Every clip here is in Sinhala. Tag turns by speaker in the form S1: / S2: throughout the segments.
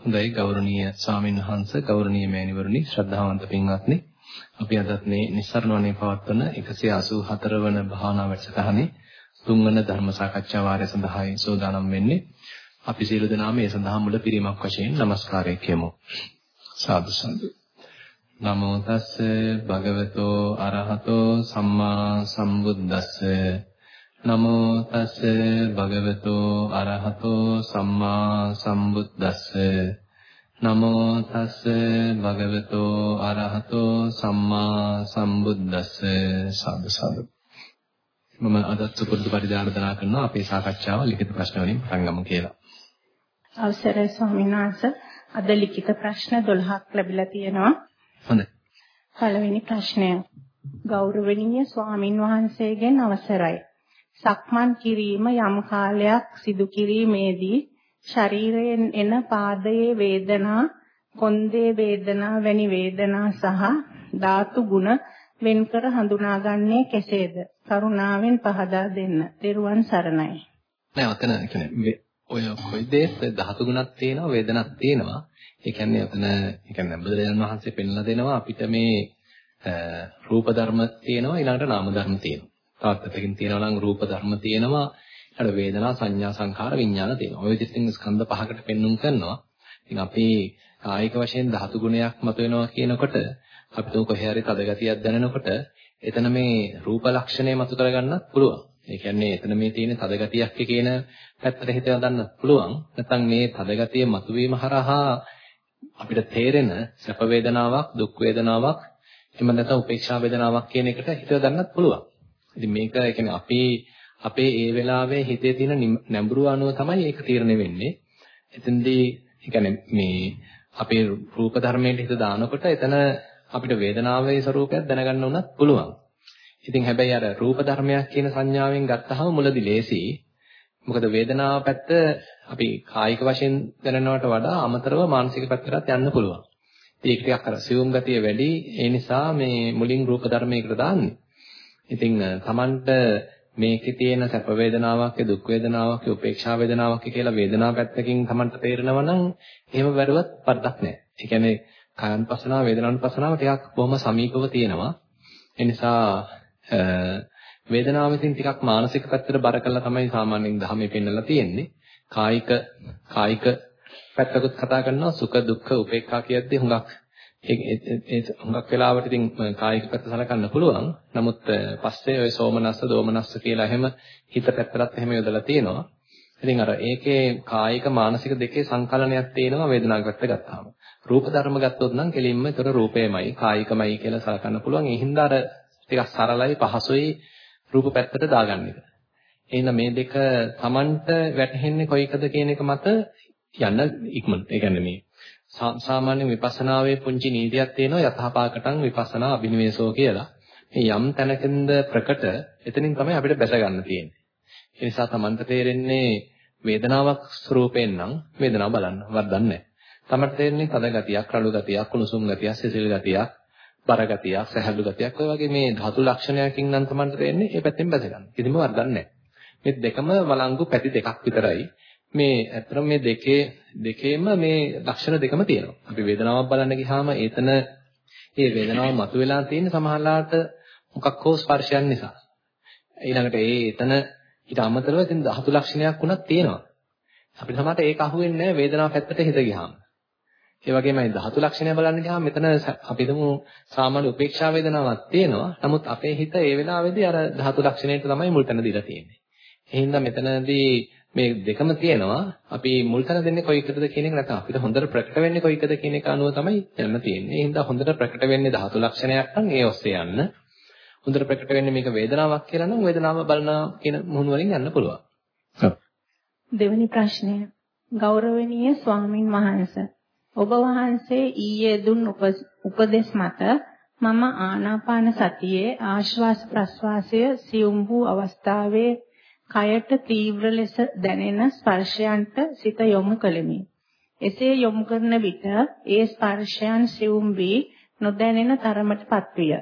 S1: හොඳයි ගෞරවනීය ස්වාමීන් වහන්සේ ගෞරවනීය මෑණිවරුනි ශ්‍රද්ධාවන්ත පින්වත්නි. අපි අදත් මේ නිස්සරණවනේ පවත්වන 184 වන භාවනා වැඩසටහනේ තුන්වන ධර්ම සාකච්ඡා වාරය සඳහායි සෝදානම් වෙන්නේ. අපි සියලු දෙනාම මේ සඳහා මුල පිරීමක් වශයෙන් নমස්කාරය කියමු. සාදු සාදු නමෝ තස්ස භගවතෝ අරහතෝ සම්මා සම්බුද්දස්ස. නමෝ තස් භගවතෝ අරහතෝ සම්මා සම්බුද්දස්ස නමෝ තස් භගවතෝ අරහතෝ සම්මා සම්බුද්දස්ස සාදු සාදු මම අදත් පරිදි ආරාධනා කරනවා අපේ සාකච්ඡාව ලිඛිත ප්‍රශ්න වලින් පටන් ගමු කියලා.
S2: අවසරයි ස්වාමීන් වහන්සේ අද ලිඛිත ප්‍රශ්න 12ක් ලැබිලා තියෙනවා.
S1: හොඳයි.
S2: පළවෙනි ප්‍රශ්නය ගෞරවනීය ස්වාමින් වහන්සේගෙන් අවසරයි. සක්මන් කිරීම යම් කාලයක් සිදු කිරීමේදී ශරීරයෙන් එන පාදයේ වේදනා, කොන්දේ වේදනා වැනි වේදනා සහ ධාතු ගුණ වෙන්කර හඳුනාගන්නේ කෙසේද? කරුණාවෙන් පහදා දෙන්න. ත්වන් සරණයි.
S1: නෑ ඔතන කියන්නේ ඔය කොයි දෙයක් ධාතු ගුණක් තියෙනවා වේදනක් තියෙනවා. ඒ කියන්නේ ඔතන ඒ කියන්නේ බුදුරජාණන් වහන්සේ පෙන්ලා දෙනවා අපිට මේ රූප ධර්ම තියෙනවා ඊළඟට නාම ධර්ම තියෙනවා. තවත් පැත්තකින් තියෙනවා නම් රූප ධර්ම තියෙනවා ඊට වේදනා සංඥා සංඛාර විඥාන තියෙනවා. ඔය විදිහට ස්කන්ධ පහකට පෙන්눔 කරනවා. ඉතින් අපි කායික වශයෙන් ධාතු ගුණයක් මතුවෙනවා කියනකොට අපි තුන් කොහේ හරි තද ගතියක් දැනෙනකොට එතන මේ රූප ලක්ෂණය මතු කරගන්නත් පුළුවන්. ඒ කියන්නේ එතන මේ තියෙන තද ගතියක් කියන පැත්තට හිත යොදන්න පුළුවන්. නැත්නම් මේ තද ගතිය මතුවීම හරහා අපිට තේරෙන සැප වේදනාවක්, දුක් වේදනාවක්, එහෙම නැත්නම් උපේක්ෂා වේදනාවක් කියන එකට හිත යොදන්නත් පුළුවන්. ඉතින් මේක ඒ කියන්නේ අපේ අපේ ඒ වෙලාවේ හිතේ තියෙන නැඹුරු අනුව තමයි ඒක තීරණය වෙන්නේ. එතෙන්දී ඒ කියන්නේ මේ අපේ රූප ධර්මයට හිත දානකොට එතන අපිට වේදනාවේ ස්වરૂපයක් දැනගන්න උනත් පුළුවන්. ඉතින් හැබැයි අර රූප ධර්මයක් කියන සංඥාවෙන් ගත්තහම මුලදි ලේසි. මොකද වේදනාව පැත්ත අපි කායික වශයෙන් දැනනවට වඩා අමතරව මානසික පැත්තටත් යන්න පුළුවන්. ඉතින් ඒක ටිකක් අර සියුම් ගතිය වැඩි. ඒ නිසා මේ මුලින් රූප ධර්මයකට දාන්නේ. ඉතින් Tamanට මේකේ තියෙන සැප වේදනාවක්, දුක් වේදනාවක්, උපේක්ෂා වේදනාවක් කියලා වේදනාව පැත්තකින් Tamanට තේරෙනවා නම් එහෙම වැරුවත් පරදක් නැහැ. ඒ කියන්නේ කායanusasanaව වේදනානුපසනාව ටිකක් බොහොම සමීපව තියෙනවා. ඒ නිසා වේදනාව විසින් ටිකක් මානසික පැත්තට බර කළා තමයි සාමාන්‍යයෙන් ධර්මයේ පෙන්වලා තියෙන්නේ. කායික කායික පැත්තකුත් කතා කරනවා සුඛ දුක්ඛ උපේක්ඛා කියද්දී හුඟක් ඒ හුඟක් වෙලාවට ඉතින් කායික පැත්ත සලකන්න පුළුවන්. නමුත් පස්සේ ඔය සෝමනස්ස දෝමනස්ස කියලා එහෙම හිත පැත්තට එහෙම යොදලා තියෙනවා. ඉතින් අර ඒකේ කායික මානසික දෙකේ සංකලනයක් තියෙනවා වේදනාවක් පැත්ත ගත්තාම. රූප ධර්ම ගත්තොත් නම් කෙලින්ම ඒතර රූපයමයි කායිකමයි කියලා සලකන්න පුළුවන්. ඒ හින්දා අර ටිකක් සරලයි පහසුයි රූප පැත්තට දාගන්න එක. එහෙනම් මේ දෙක Tamanට වැටහෙන්නේ කොයිකද කියන එක මත යන්න ඉක්මනට. ඒ කියන්නේ මේ සාමාන්‍ය විපස්සනාවේ පුංචි නීතියක් තියෙනවා යථාපාකටං විපස්සනා අභිනිවේෂෝ කියලා. මේ යම් තැනකින්ද ප්‍රකට එතනින් තමයි අපිට බැස ගන්න තියෙන්නේ. ඒ නිසා Tamanta තේරෙන්නේ වේදනාවක් ස්වરૂපයෙන් නම් වේදනාව බලන්න වර්ධන්නේ නැහැ. Tamanta තේරෙන්නේ තද ගතියක්, රළු ගතියක්, කුණුසුම් ගතියක්, සිසිල් ගතියක්, බර ගතියක්, සැහැල්ලු ගතියක් ඔය වගේ මේ ධාතු ලක්ෂණයකින් නම් Tamanta තේරෙන්නේ ඒ පැත්තෙන් බැස ගන්න. කිසිම වර්ධන්නේ නැහැ. මේ දෙකම වළංගු පැති දෙකක් විතරයි. මේ ඇත්තටම මේ දෙකේ දෙකේම මේ ලක්ෂණ දෙකම තියෙනවා. අපි වේදනාවක් බලන්න ගියාම ඒතන ඒ වේදනාව මතුවලා තියෙන සමහරලාට මොකක් හෝ ස්පර්ශයන් නිසා. ඊළඟට ඒ එතන ඊට අමතරව ඉතින් ධාතු ලක්ෂණයක් වුණත් තියෙනවා. අපිට සමහරට ඒක අහුවෙන්නේ නැහැ වේදනාව පැත්තට හිත ගියාම. ඒ වගේමයි ධාතු ලක්ෂණය බලන්න ගියාම මෙතන අපි හිතමු සාමාන්‍ය උපේක්ෂා වේදනාවක් තියෙනවා. නමුත් අපේ හිත ඒ වෙලාවේදී අර ධාතු ලක්ෂණයට තමයි මුල් තැන දීලා තියෙන්නේ. එහෙනම් මෙතනදී මේ දෙකම තියෙනවා. අපි මුල් තැන දෙන්නේ කොයි එකටද කියන එක නැත්නම් අපිට හොඳට ප්‍රකට වෙන්නේ කොයි එකද කියන එක අනුව තමයි යන්න තියෙන්නේ. ඒ හින්දා හොඳට ප්‍රකට වෙන්නේ ධාතු ලක්ෂණයක් නම් ඒ ඔස්සේ යන්න. හොඳට ප්‍රකට වෙන්නේ මේක වේදනාවක් කියලා නම් වේදනාව බලන කියන මුහුණු වලින් යන්න පුළුවන්.
S2: දෙවෙනි ප්‍රශ්නය. ගෞරවනීය ස්වාමින් වහන්සේ ඔබ වහන්සේ ඊයේ දුන් උපදෙස් මත මම ආනාපාන සතියේ ආශ්වාස ප්‍රශ්වාසය සියුම් වූ අවස්ථාවේ කයට තීව්‍ර ලෙස දැනෙන ස්පර්ශයන්ට සිත යොමු කළෙමි. එසේ යොමු කරන විට ඒ ස්පර්ශයන් සිවුම් වී නොදැනෙන තරමටපත් විය.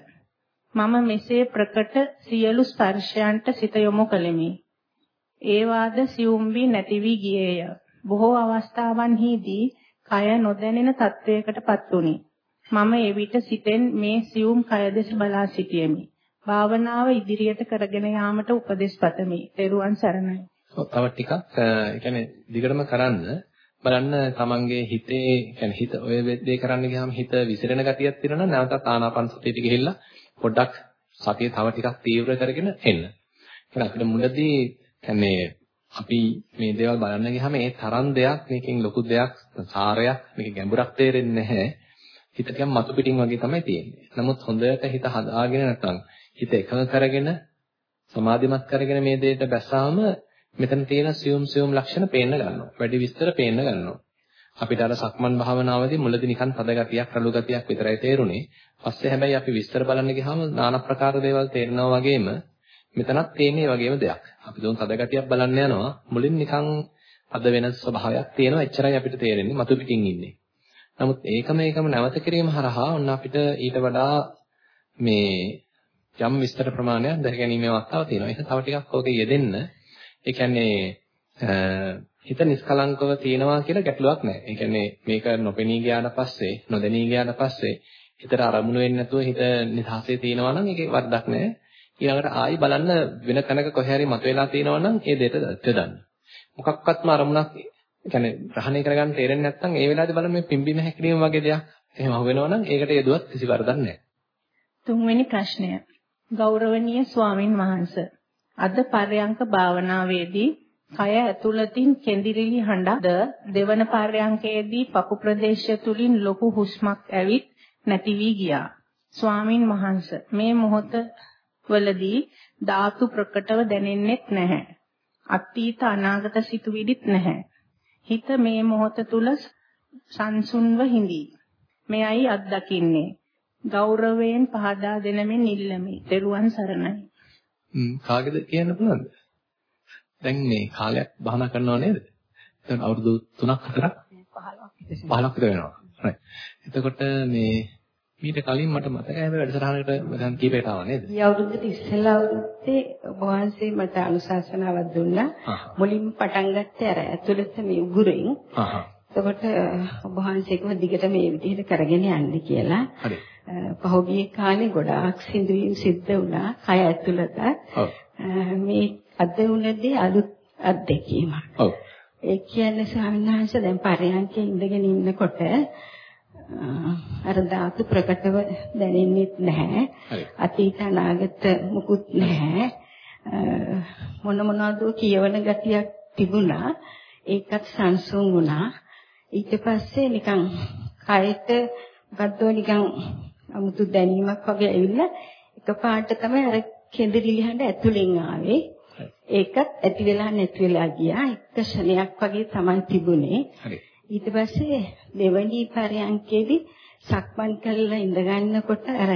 S2: මම මෙසේ ප්‍රකට සියලු ස්පර්ශයන්ට සිත යොමු කළෙමි. ඒ වාද සිවුම් වී නැති වී ගියේය. බොහෝ අවස්ථාවන්හිදී කය නොදැනෙන තත්වයකටපත් වුනි. මම එවිට සිතෙන් මේ සියුම් කය දෙස බලා සිටියෙමි. භාවනාව ඉදිරියට කරගෙන යාමට උපදෙස් පතමි. ත්වන් සරණයි.
S1: තව ටිකක් ඒ කියන්නේ දිගටම කරන්න බලන්න තමන්ගේ හිතේ කියන්නේ හිත ඔය දේ කරන්න ගියාම හිත විසිරෙන ගතියක් තියෙනවා නම් නැවතත් ආනාපාන සතියට ගිහිල්ලා පොඩ්ඩක් සතිය තව ටිකක් තීව්‍ර කරගෙන එන්න. එහෙනම් අපිට මුලදී කියන්නේ අපි මේ දේවල් බලන්න ගියාම ඒ තරම් දෙයක් මේකෙන් ලොකු දෙයක් සාරයක් මේක ගැඹුරක් තේරෙන්නේ නැහැ. හිත ටිකක් මතු පිටින් වගේ තමයි තියෙන්නේ. නමුත් හොඳට හිත හදාගෙන නැත්නම් හිත එකඟ කරගෙන සමාධිමත් කරගෙන මේ දෙයට බැස්සාම මෙතන තියෙන සියුම් සියුම් ලක්ෂණ පේන්න ගන්නවා. වැඩි විස්තර පේන්න ගන්නවා. අපිට අර සක්මන් භාවනාවේදී මුලදී නිකන් තද ගතියක්, රළු ගතියක් විතරයි තේරුනේ. පස්සේ හැබැයි අපි විස්තර බලන්න ගියාම নানা ප්‍රකාර දේවල් තේරෙනවා වගේම මෙතනත් තියෙන්නේ වගේම දෙයක්. අපි දුන් තද ගතියක් බලන්න යනවා. මුලින් නිකන් අද වෙන ස්වභාවයක් තියෙනවා. එච්චරයි අපිට තේරෙන්නේ. මතු පිටින් ඉන්නේ. නමුත් ඒකම ඒකම නැවත කිරීම හරහා ඔන්න අපිට ඊට වඩා මේ යම් විස්තර ප්‍රමාණයක් දැක ගැනීමේ අවස්ථාව තියෙනවා. ඒක තව ටිකක් ඕකේ යෙදෙන්න ඒ කියන්නේ හිත නිස්කලංකව තියෙනවා කියලා ගැටලුවක් නැහැ. ඒ කියන්නේ මේක නොපෙනී ගියාට පස්සේ, නොදැනී ගියාට පස්සේ හිතට අරමුණු වෙන්නේ නැතුව හිත නිදහසේ තියෙනවා නම් ඒකේ වරදක් නැහැ. ඊළඟට ආයි බලන්න වෙන තැනක කොහේ හරි මතුවලා තියෙනවා නම් ඒ දෙයට යොදන්න. මොකක්වත්ම අරමුණක් කියන්නේ ග්‍රහණය කරගන්න තේරෙන්නේ නැත්නම් ඒ වෙලාවේදී බලන්න මේ පිම්බීම හැකිරීම වගේ දෙයක් එහෙම අහුවෙනවා නම් ඒකට යදුවත් කිසි වරදක් නැහැ.
S2: තුන්වෙනි ප්‍රශ්නය. ගෞරවනීය ස්වාමින් වහන්සේ අද පර්යංක භාවනාවේදී කය ඇතුළතින් කෙඳිරිලි හඬද දෙවන පර්යංකයේදී පපු ප්‍රදේශය තුලින් ලොකු හුස්මක් ඇවිත් නැති වී ගියා. ස්වාමින් වහන්සේ මේ මොහොත වලදී ධාතු ප්‍රකටව දැනෙන්නෙත් නැහැ. අතීත අනාගත සිතුවිලිත් නැහැ. හිත මේ මොහොත තුල සංසුන්ව හිඳී. මෙයයි අත්දකින්නේ. ගෞරවයෙන් පහදා දෙනමින් ඉල්ලමි. ත්වන් සරණයි.
S1: කාගේද කියන්න පුළුවන්ද? දැන් මේ කාලයක් භාවනා කරනව නේද? දැන් අවුරුදු 3ක් 4ක් 15ක් 15ක් විතර වෙනවා. right. එතකොට මේ මීට කලින් මට මතකයි මේ වැඩසටහනකට දැන් කීපයකට ආවා නේද?
S3: මේ අවුරුද්දට ඉස්සෙල්ලා අවුරුද්දේ වහන්සේ මට අනුශාසනාවක් දුන්නා. මුලින්ම පටන් ගත්තේ අර ඇතුළත මේ උගුරෙන්. එතකොට ඔබ වහන්සේකම දිගට මේ විදිහට කරගෙන යන්න කියලා.
S1: හරි.
S3: පහුගිය කාලේ ගොඩාක් සිදුවීම් සිද්ධ වුණා කය ඇතුළත. මේ අද වුණදී අලුත් අත්දැකීමක්.
S1: ඔව්.
S3: ඒ කියන්නේ ස්වාමීන් වහන්සේ දැන් පරයන්කේ ඉඳගෙන ඉන්නකොට අර ධාතු ප්‍රකටව දැනෙන්නේ නැහැ. අතීත අනාගත මුකුත් නැහැ. මොන මොනවද කියවන ගතියක් තිබුණා. ඒකත් සංසුන් වුණා. ඊට පස්සේ නිකන් කයට මොකද්ද නිකන් 아무තු දැනීමක් වගේ ඇවිල්ලා එකපාරට තමයි අර කෙඳිරිලි හඬ ඇතුලෙන් ආවේ. ඒකත් ඇති වෙලා නැති වෙලා ගියා. එක ක්ෂණයක් වගේ තමයි තිබුණේ. ඊට පස්සේ දෙවනි පරයන්කේදී සක්මන් කරලා ඉඳ ගන්නකොට අර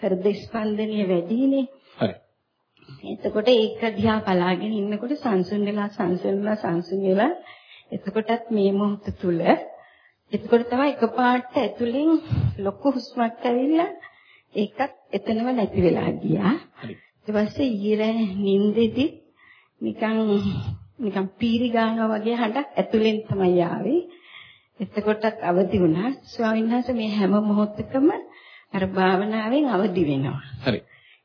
S3: හෘද ස්පන්දනය වැඩිනේ.
S1: හරි.
S3: එතකොට ඒක දිහා බලාගෙන ඉන්නකොට සංසුන් වෙලා සංසුන් වෙලා සංසුන් වෙලා එතකොටත් මේ මොහොත තුල එතකොට තමයි එකපාරට ඇතුලෙන් ලොකු හුස්මක් ඇවිල්ලා ඒකත් එතනම නැති වෙලා ගියා. ඊට පස්සේ ඊයේ නිින්දෙදි නිකන් නිකන් පීරි ගන්නවා වගේ හඬක් ඇතුලෙන් තමයි ආවේ. එතකොටත් අවදි වුණා. ස්වාමීන් වහන්සේ මේ හැම මොහොතකම අර භාවනාවෙන් අවදි වෙනවා.
S1: හරි.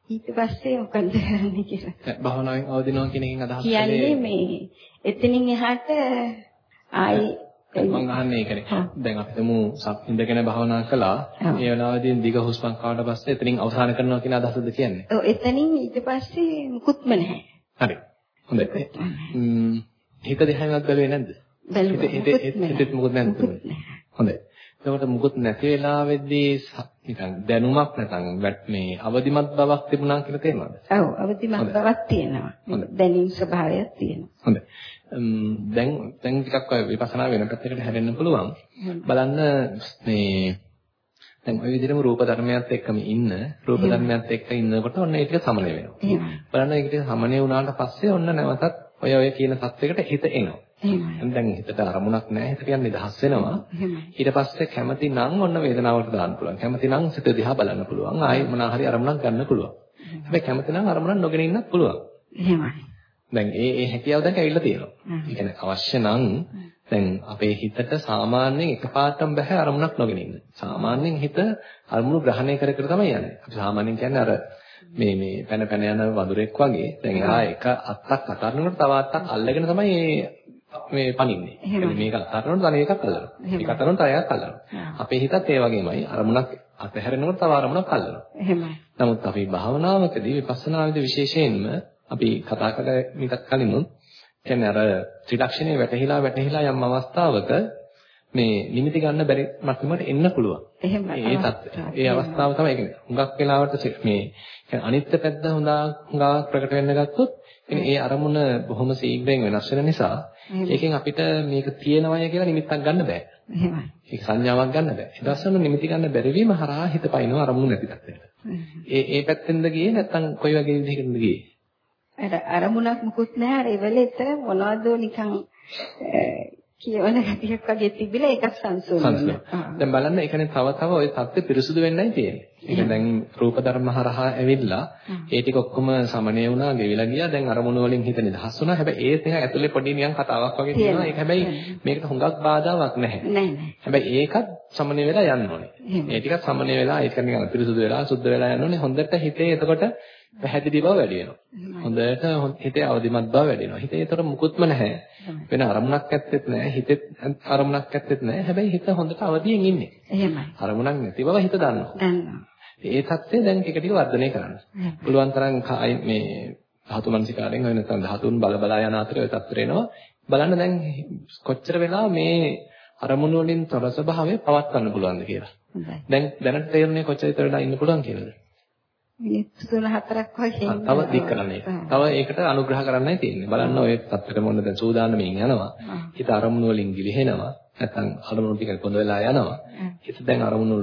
S3: ඊට පස්සේ මොකද කරන්නේ කියලා.
S1: භාවනාවෙන් අවදිනවා කියන එකෙන් අදහස්
S3: කියන්නේ මේ එතනින් එහාට ආයි
S1: මම අහන්නේ ඒකනේ. දැන් අපි තමු ඉඳගෙන භාවනා කළා. ඒ වෙලාවේදී දිග හුස්මක් ආවට පස්සේ එතනින් අවසන් කරනවා කියන අදහසද කියන්නේ?
S3: ඔව් එතනින් ඊට පස්සේ මුකුත්ම නැහැ.
S1: හරි. හොඳයි. ම්ම් හිත දිහාවත් බැලුවේ නැද්ද?
S3: බැලුවා.
S1: හිත හිත මොකුත් නැද්ද? හොඳයි. එතකොට මුකුත් නැති වෙලාවෙදී නිකන් දැනුමක් නැතනම් මේ අවදිමත් බවක් තිබුණා කියලා තේරෙනවද?
S3: ඔව් අවදිමත් බවක් තියෙනවා. දැනීම් ස්වභාවයක් තියෙනවා.
S1: හොඳයි. දැන් දැන් ටිකක් ඔය විපස්සනා වෙන පැත්තකට හැරෙන්න පුළුවන්. බලන්න මේ දැන් ওই විදිහටම රූප ධර්මයත් එක්කම ඉන්න රූප ධර්මයත් එක්ක ඉන්නකොට ඔන්න ඒ ටික සමනය වෙනවා. බලන්න ඒක ටික සමනය වුණාට පස්සේ ඔන්න නැවතත් ඔය ඔය කියන තත්වයකට හිත එනවා. දැන් හිතට අරමුණක් නැහැ හිත කියන්නේ නිදහස් වෙනවා. ඊට පස්සේ කැමති නම් ඔන්න වේදනාවට දාන්න පුළුවන්. කැමති නම් සිත දිහා බලන්න පුළුවන්. ආයේ මොනවා හරි අරමුණක් ගන්න පුළුවන්. හැබැයි කැමති නම් අරමුණක් නොගෙන ඉන්නත් පුළුවන්.
S3: එහෙමයි.
S1: දැන් ඒ ඒ හැකියාව දැන් ඇවිල්ලා තියෙනවා. ඒ කියන්නේ අවශ්‍ය නම් දැන් අපේ හිතට සාමාන්‍යයෙන් එකපාරටම බෑ අරමුණක් නොගෙන ඉන්න. සාමාන්‍යයෙන් හිත අරමුණු ග්‍රහණය කර කර තමයි යන්නේ. අපි සාමාන්‍යයෙන් කියන්නේ අර මේ මේ පැන පැන යන වඳුරෙක් වගේ. දැන් එහා එක අත්තක් අතරනකොට තව අත්තක් අල්ලගෙන තමයි මේ පනින්නේ. يعني මේක අතරනකොට තව එකක් අල්ලනවා. ඒක අතරනකොට තව එකක් අල්ලනවා. අපේ හිතත් ඒ වගේමයි. අරමුණක් අතහැරෙනකොට තව අරමුණක් අල්ලනවා.
S3: එහෙමයි.
S1: නමුත් අපි භාවනාවකදී විපස්සනාවේදී විශේෂයෙන්ම අපි කතා කරලා මේකත් කලිනුත් කියන්නේ අර ත්‍රිලක්ෂණේ වැටහිලා වැටහිලා යම් අවස්ථාවක මේ නිමිති ගන්න බැරි මට්ටමකට එන්න පුළුවන්.
S3: එහෙමයි.
S1: ඒ தත්ත්වය. ඒ අවස්ථාව තමයි කියන්නේ. හුඟක් වෙලාවට මේ කියන්නේ අනිත්‍ය පැත්ත හොඳා හුඟා ප්‍රකට වෙන්න ගත්තොත් ඒ අරමුණ බොහොම ශීඝ්‍රයෙන් වෙනස් වෙන නිසා ඒකෙන් අපිට මේක තියෙනවය කියලා නිමිත්තක් ගන්න බෑ.
S3: එහෙමයි.
S1: ඒක සංඥාවක් ගන්න බෑ. ඒ දස්සන නිමිති ගන්න බැරි වීම හරහා හිත පයින්ව අරමුණු නැති තත්ත්වයට. ඒ ඒ පැත්තෙන්ද ගියේ නැත්නම් කොයි වගේ විදිහකින්ද ගියේ?
S3: අර අරමුණක් මුකුත් නැහැ අර එවලෙත මොනවදෝ නිකන් කියවන ගතියක් වගේ තිබිලා ඒක සංසෝධන.
S1: දැන් බලන්න ඒ කියන්නේ තව තව ওই தත්ත්ව පිරිසුදු වෙන්නයි තියෙන්නේ. ඒක දැන් රූප ධර්ම හරහා ඇවිල්ලා ඒ ටික ඔක්කොම සමනය වුණා, ගෙවිලා ගියා. දැන් අරමුණ වලින් හිත නිදහස් වුණා. හැබැයි ඒක ඇතුලේ පොඩි නිකන් කතාවක් වගේ තියෙනවා. ඒක හැබැයි මේකට හුඟක් බාධාවක් නැහැ. හැබැයි ඒකත් සමනය වෙලා යන්න ඕනේ. ඒ ටිකත් සමනය වෙලා ඒක නිකන් පිරිසුදු වෙලා, සුද්ධ වෙලා යන්න ඕනේ. හොඳට හිතේ එතකොට පැහැදිලි බව වැඩි වෙනවා. හොඳට හිතේ අවදිමත් බව වැඩි වෙනවා. හිතේ ඒතර මුකුත්ම නැහැ. වෙන අරමුණක් ඇත්තෙත් නැහැ. හිතෙත් අරමුණක් ඇත්තෙත් නැහැ. හැබැයි හිත හොඳට අවදියෙන් ඉන්නේ.
S3: එහෙමයි.
S1: අරමුණක් නැති බව හිත දන්නවා.
S3: දන්නවා.
S1: ඒ தත්ත්වය දැන් ටික ටික වර්ධනය කරන්න. පුළුවන් තරම් මේ ධාතු මනසිකාරයෙන් වෙන නැත්නම් ධාතුන් බල බලා යන අතරේ ඔය தත්ත්වය එනවා. බලන්න දැන් කොච්චර වෙලා මේ අරමුණු වලින් තොර ස්වභාවය පවත්වන්න පුළුවන්ද කියලා. දැන් දැනට තේරුනේ කොච්චර වෙලා ඉන්න පුළුවන් කියලාද?
S3: මිනිත්තු 3-4ක් වගේ
S1: තව දික් කරන්න ඒක. තව ඒකට අනුග්‍රහ කරන්නයි තියෙන්නේ. බලන්න ඔය තත්ත්වෙට මොන දැන් සූදානමින් යනවා. හිත අරමුණු වලින් ගිලිහෙනවා. නැත්නම් අරමුණු ටික පොඳ වෙලා යනවා. හිත දැන් අරමුණු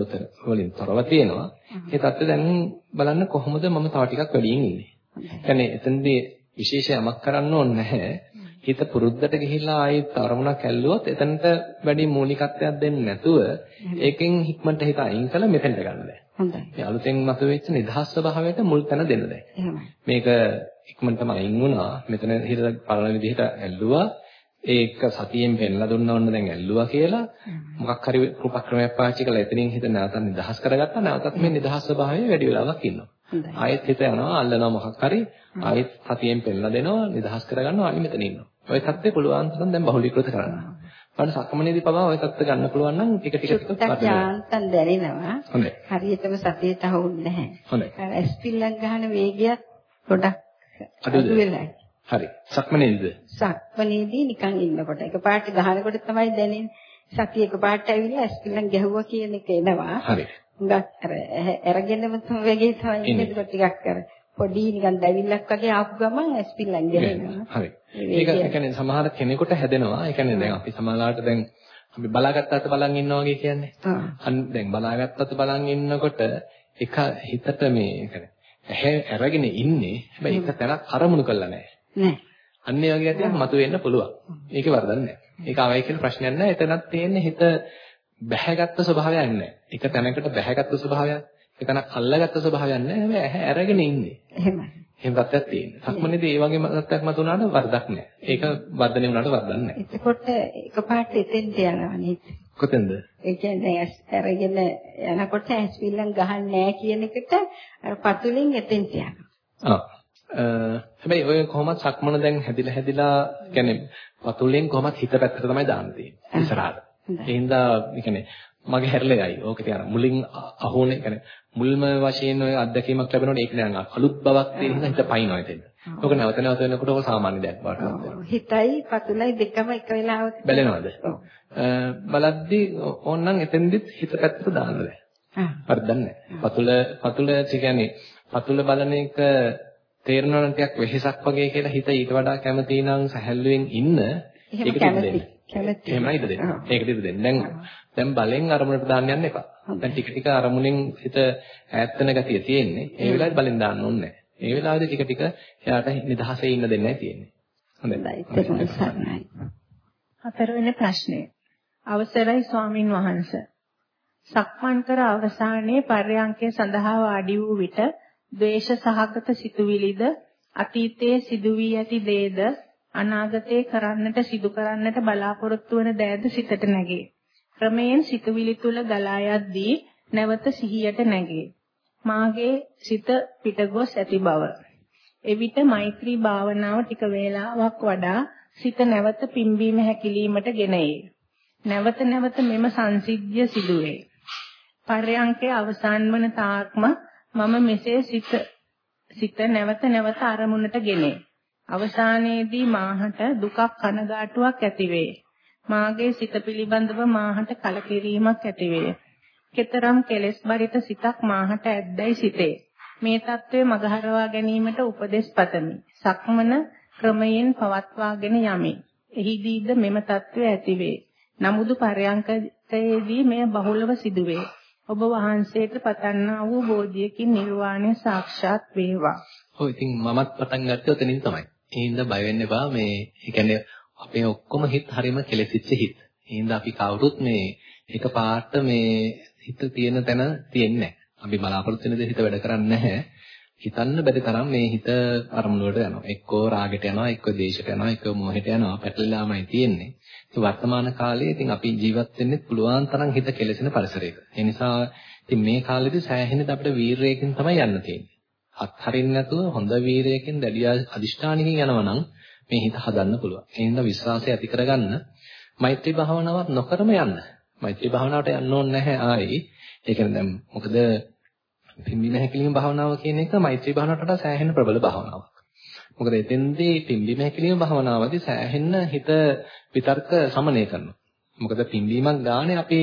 S1: වලින් තොරව තියෙනවා. ඒ තත්ත්වෙ දැන් බලන්න කොහොමද මම තව ටිකක් වැඩියෙන් ඉන්නේ. يعني එතනදී විශේෂ යමක් කරන්න ඕනේ නැහැ. හිත පුරුද්දට ගිහිල්ලා ආයෙත් අරමුණක් ඇල්ලුවොත් එතනට වැඩි මූලිකත්වයක් දෙන්නේ නැතුව ඒකෙන් හික්මන්ට හිත අයින් කළා මෙතෙන්ට ගන්න බෑ.
S3: හොඳයි.
S1: මේ අලුතෙන් මතුවෙච්ච නිදහස් ස්වභාවයට මුල් තැන දෙන්න දැන්.
S3: එහෙමයි.
S1: මේක ඉක්මනටම අයින් වුණා. මෙතන හිත පරණ විදිහට ඇල්ලුවා. ඒක සතියෙන් පෙන්ලා දුන්නා වන්න දැන් ඇල්ලුවා කියලා. මොකක් හරි උපක්‍රමයක් පාවිච්චි කරලා එතනින් හිත නැවත නිදහස් කරගත්තා. නැවතත් මේ නිදහස් ස්වභාවයේ වැඩි වෙලාවක් ඉන්නවා. ආයෙත් හිත යනවා අල්ලනවා මොකක් හරි. ආයෙත් සතියෙන් පෙන්ලා දෙනවා නිදහස් කරගන්නවා ආයෙ මෙතන ඉන්නවා. ඔය தත්ත්වය පුළුවන් තරම් දැන් බහුලීකృత කරනවා මට සක්මනේදී පවා ওই தත්ත ගන්න පුළුවන් නම් ටික ටික ටික
S3: යාන්තම් දැනෙනවා.
S1: හොඳයි.
S3: හරියටම සතිය තහවුරු නැහැ.
S1: හොඳයි.
S3: ඇස්පිල්ලක් ගන්න වේගයත් ගොඩක් අඩු වෙලා.
S1: හරි. සක්මනේදීද?
S3: සක්මනේදී නිකන් ඉන්නකොට එකපාරට ගහනකොට තමයි දැනෙන්නේ. සතිය එකපාරට ඇවිල්ලා ඇස්පිල්ලක් ගැහුවා කියන එක එනවා.
S1: හරි.
S3: හුඟක් අර අරගෙනම තමයි වේගය තමයි ඉන්නේ ටිකක් අර. පොඩි නිකන් දැවිල්ලක් වගේ ආපු ගමන් ස්පිල්ලක් ගෙනෙනවා.
S1: හරි. ඒක ඒ කියන්නේ සමහර කෙනෙකුට හැදෙනවා. ඒ කියන්නේ දැන් අපි සමහරලාට දැන් අපි බලාගත්තත් බලන් ඉන්නවා වගේ කියන්නේ. අන්න දැන් බලාගත්තත් බලන් ඉන්නකොට එක හිතට මේ කියන්නේ ඇහැ අරගෙන ඉන්නේ. හැබැයි එක තැනක් අරමුණු කරලා නැහැ.
S3: නෑ.
S1: අන්න ඒ වගේ ඇතියක් මතුවෙන්න පුළුවන්. ඒකේ වරදක් නැහැ. ඒක ආවයි කියලා ප්‍රශ්නයක් නැහැ. එතනක් තියෙන්නේ හිත බැහැගත්තු ස්වභාවයක් නැහැ. එක තැනකට බැහැගත්තු ස්වභාවයක්, එතනක් අල්ලගත්තු ස්වභාවයක් නැහැ. හැබැයි ඇහැ අරගෙන ඉන්නේ.
S3: එහෙමයි.
S1: එහෙම තත්ත්වයක් තියෙනවා. සක්මනේදී ඒ වගේ තත්ත්වයක් මත උනාට වරදක් නැහැ. ඒක වර්ධනය වුණාට වරදක් නැහැ.
S3: එතකොට එකපාරට එතෙන්ට යනවා නේද?
S1: කොතෙන්ද?
S3: ඒ කියන්නේ ඇස් අරගෙන යනකොට ඇස් පිල්ලම් ගහන්නේ නැහැ කියන එකට අර පතුලෙන් එතෙන්ට යනවා.
S1: ආ. හැබැයි ඔය කොහොමද සක්මන දැන් හැදිලා හැදිලා කියන්නේ පතුලෙන් කොහොමද හිත පැත්තට තමයි දාන්න තියෙන්නේ. ඉස්සරහට. ඒ හින්දා කියන්නේ මගේ හැරලා යයි. ඕක තියන මුලින් අහෝනේ කියන්නේ මුල්ම වශයෙන් ඔය අත්දැකීමක් ලැබෙනකොට ඒක නෑ අලුත් බවක් තියෙන හිත පයින්නවා එතෙන්ද. ඕක නැවත නැවත වෙනකොට ඕක සාමාන්‍ය දෙයක් බවට පත් වෙනවා.
S3: හිතයි පතුලයි දෙකම එක වෙලාවක
S1: බැලෙනවද? බලද්දි ඕනනම් එතෙන්දිත් හිත පැත්තට දාන්න බෑ. හරිදන්නේ. පතුල පතුල කියන්නේ පතුල බලන එක තේරෙනවා ටිකක් වෙහෙසක් වගේ කියලා හිත ඊට වඩා කැමති නම් සැහැල්ලුවෙන් ඉන්න
S3: ඒක කැමති. කැමති.
S1: එහෙමයිද දෙන්න. ඉද දෙන්න. දැන් දැන් බලෙන් අරමුණට දාන්න යන්න එපා. දැන් ටික ටික අරමුණෙන් හිත ඈත් වෙන ගතිය තියෙන්නේ. ඒ වෙලාවේ බලෙන් දාන්න ඕනේ නැහැ. ඒ වෙලාවේදී ටික ටික එයාට නිදහසේ ඉන්න දෙන්නයි තියෙන්නේ.
S3: හොඳයි.
S2: හතරවෙනි ප්‍රශ්නය. අවසරයි ස්වාමින් වහන්සේ. සක්මන් කර අවසානයේ පර්යංකය සඳහා වාඩි වූ විට ද්වේෂ සහගත සිතුවිලිද අතීතයේ සිදු වී ඇති දේද අනාගතයේ කරන්නට සිදු කරන්නට බලාපොරොත්තු වන දෑද සිතට නැගේ. ක්‍රමයෙන් සිතුවිලි තුල ගලා යද්දී නැවත සිහියට නැගේ. මාගේ සිත පිටගොස් ඇති බව. එවිට මෛත්‍රී භාවනාව ටික වේලාවක් වඩා සිත නැවත පිම්බීම හැකිලීමට ගෙනයේ. නැවත නැවත මෙම සංසිද්ධිය සිදුවේ. පර්යංකයේ අවසන් වන තාක්ම මම මෙසේ සිත සිත නැවත නැවත අරමුණට ගෙනේ. අවසානයේදී මාහට දුකක් කනගාටුවක් ඇතිවේ. මාගේ සිත පිළිබඳව මාහට කලකිරීමක් ඇතිවේ. කතරම් කෙලෙස් බරිත සිතක් මාහට ඇද්දයි සිතේ. මේ తත්වය මගහරවා ගැනීමට උපදෙස් පතමි. සක්මන ක්‍රමයෙන් පවත්වාගෙන යමි. එහිදීද මෙම తත්වය ඇතිවේ. නමුදු පරයන්කයේදී මෙය බහුලව සිදුවේ. ඔබ වහන්සේට පතන්නා වූ බෝධියකින් නිර්වාණය සාක්ෂාත් වේවා.
S1: ඔව් ඉතින් මමත් පටන් ගත්තේ එතනින් තමයි. ඒ හින්දා බය වෙන්න එපා මේ ඒ කියන්නේ අපේ ඔක්කොම හිත හරීම කෙලෙසිච්ච හිත. ඒ හින්දා අපි කවුරුත් මේ එක පාට මේ හිත තියෙන තැන තියෙන්නේ නැහැ. අපි බලාපොරොත්තු වෙන දේ හිත වැඩ කරන්නේ නැහැ. හිතන්න බැරි තරම් මේ හිත අරමුණු වලට යනවා. එක්කෝ රාගයට යනවා, එක්කෝ දේශයට යනවා, එක්කෝ මොහයට යනවා. පැටලලාමයි තියෙන්නේ. ඉතින් වර්තමාන කාලේ ඉතින් අපි ජීවත් වෙන්නේ පුළුවන් තරම් හිත කෙලෙසෙන පරිසරයක. ඒ නිසා ඉතින් මේ කාලෙදි සෑහෙනද අපිට වීරයකින් තමයි යන්න තියෙන්නේ. අත්හරින්න නැතුව හොඳ වීරයකින් දැඩි අදිෂ්ඨානකින් යනවා නම් මේ හිත හදන්න පුළුවන්. ඒ හින්දා විශ්වාසය ඇති කරගන්න මෛත්‍රී භාවනාවක් නොකරම යන්න. මෛත්‍රී භාවනාවට යන්න ඕනේ නැහැ ආයි. ඒ කියන්නේ දැන් මොකද පිම්බීම හැකිලිම භාවනාව කියන එක මෛත්‍රී භාවනාවට වඩා සෑහෙන ප්‍රබල භාවනාවක්. මොකද එතෙන්දී පිම්බීම හැකිලිම භාවනාවදී සෑහෙන හිත විතර්ක සමනය කරනවා. මොකද පිම්බීමක් ගානේ අපි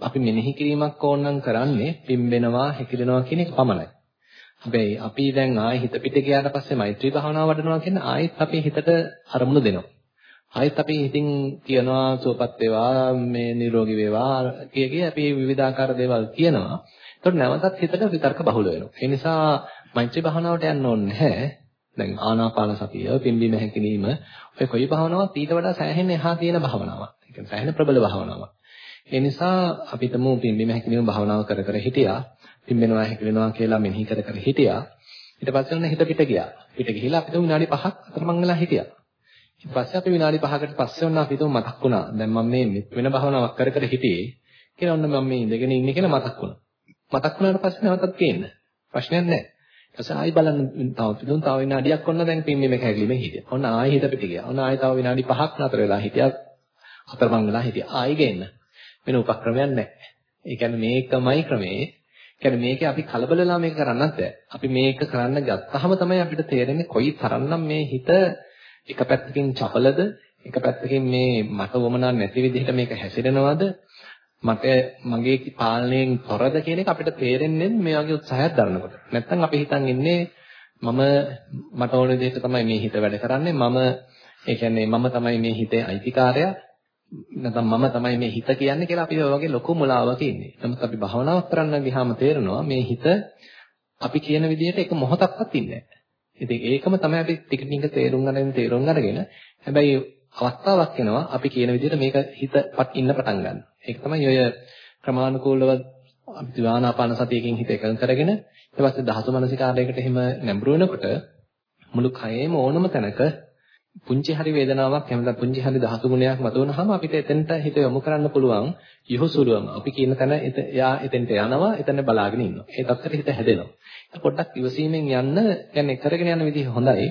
S1: අපි මෙනෙහි කිරීමක් ඕනනම් කරන්නේ පිම්බෙනවා හැකිලෙනවා කියන එක පමණයි. හැබැයි අපි දැන් ආයෙ හිත පිට ගියාට පස්සේ මෛත්‍රී භාවනාව වඩනවා කියන්නේ ආයෙත් අපේ හිතට අරමුණු දෙනවා. ආයෙත් අපි හිතින් කියනවා සුවපත් වේවා මේ නිරෝගී වේවා කිය කිය අපි විවිධාකාර දේවල් කියනවා. ඒතකොට නැවතත් හිතට විතර්ක බහුල වෙනවා. ඒ නිසා මෛත්‍රී භාවනාවට යන්න ඕනේ නැහැ. දැන් ආනාපාන සතිය, පිම්බීම හැකිලිම ඔය කොයි භාවනාවක් ඊට වඩා සෑහෙන එහා තියෙන භාවනාවක්. ඒ කියන්නේ සෑහෙන ප්‍රබල භාවනාවක්. ඒ නිසා අපිටම පිම්බීම හැකිලිම භාවනාව කර කර හිටියා. පිම්බෙනවා හැකිලෙනවා කියලා මෙනෙහි කර කර හිටියා. ඊට පස්සේ ඔන්න හිත පිට ගියා. පිට ගිහිලා අපිට විනාඩි 5ක් අතරමං වෙලා හිටියා. ඊට පස්සේ අපි විනාඩි 5කට පස්සේ ඔන්න අපිට මතක් වුණා. දැන් මම මේ වෙන භාවනාවක් කර කර හිටියේ. කියලා ඔන්න මම මේ ඉඳගෙන ඉන්නේ කියලා මතක් වුණා. මතක් වුණාට පස්සේ නැවතත් පේන්න. ප්‍රශ්නයක් නැහැ. ඊපස්සේ ආයි බලන්න තව පිටුන් තව විනාඩියක් ඔන්න දැන් පිම්බීම හැකිලිමේ හිටියා. ඔන්න ආයි හිත පිට ගියා. ඔන්න ආයි තව විනාඩි 5ක් නතර වෙලා හිටියා. අතරමං වෙලා හිටියා. ආයි ගේන්න. වෙන උපක්‍රමයක් නැහැ. ඒ කියන්නේ මේකමයි ක්‍රමේ. කියන්නේ මේකේ අපි කලබලලා මේක කරන්නත් බෑ. අපි මේක කරන්න ගත්තාම තමයි අපිට තේරෙන්නේ කොයි තරම්නම් මේ හිත එක පැත්තකින් චපලද, එක පැත්තකින් මේ මට වමනා නැති විදිහට මේක හැසිරෙනවද, මට මගේ පාලනයෙන් තොරද කියන එක අපිට තේරෙන්නේ මේ වගේ උත්සාහයක් දරනකොට. නැත්තම් අපි හිතන් ඉන්නේ මම මට ඕන විදිහට තමයි මේ හිත වැඩ කරන්නේ. මම ඒ කියන්නේ මම තමයි මේ හිතේ අයිතිකාරයා. නැත්නම් මම තමයි මේ හිත කියන්නේ කියලා අපි ඔය වගේ ලොකු මුලාවක ඉන්නේ. නමුත් අපි භාවනාවක් කරන්න ගියාම තේරෙනවා මේ හිත අපි කියන විදිහට එක මොහොතක්වත් ඉන්නේ නැහැ. ඉතින් ඒකම තමයි අපි ටික ටික තේරුම් ගන්න තේරුම් අරගෙන හැබැයි අවස්ථාවක් එනවා අපි කියන විදිහට මේක හිතපත් ඉන්න පටන් ගන්න. ඒක තමයි ඔය ක්‍රමානුකූලව අපි ධානාපාන සතියකින් හිත එකඟ කරගෙන ඊට පස්සේ දහසු මනසිකාරයකට එහෙම නැඹුරු වෙනකොට මුළු කයේම ඕනම තැනක පුංචි හරි වේදනාවක් එහෙම නැත්නම් පුංචි හරි ධාතු ගුණයක් මතුවනහම අපිට එතෙන්ට හිත යොමු කරන්න පුළුවන් යොහුසුලුවම අපි කියන තැන එයා එතෙන්ට යනවා එතන බලාගෙන ඉන්නවා. ඒ තත්ත්වෙට හිත හැදෙනවා. ඒක පොඩ්ඩක් ඉවසීමෙන් යන්න කියන්නේ කරගෙන යන විදිහ හොඳයි.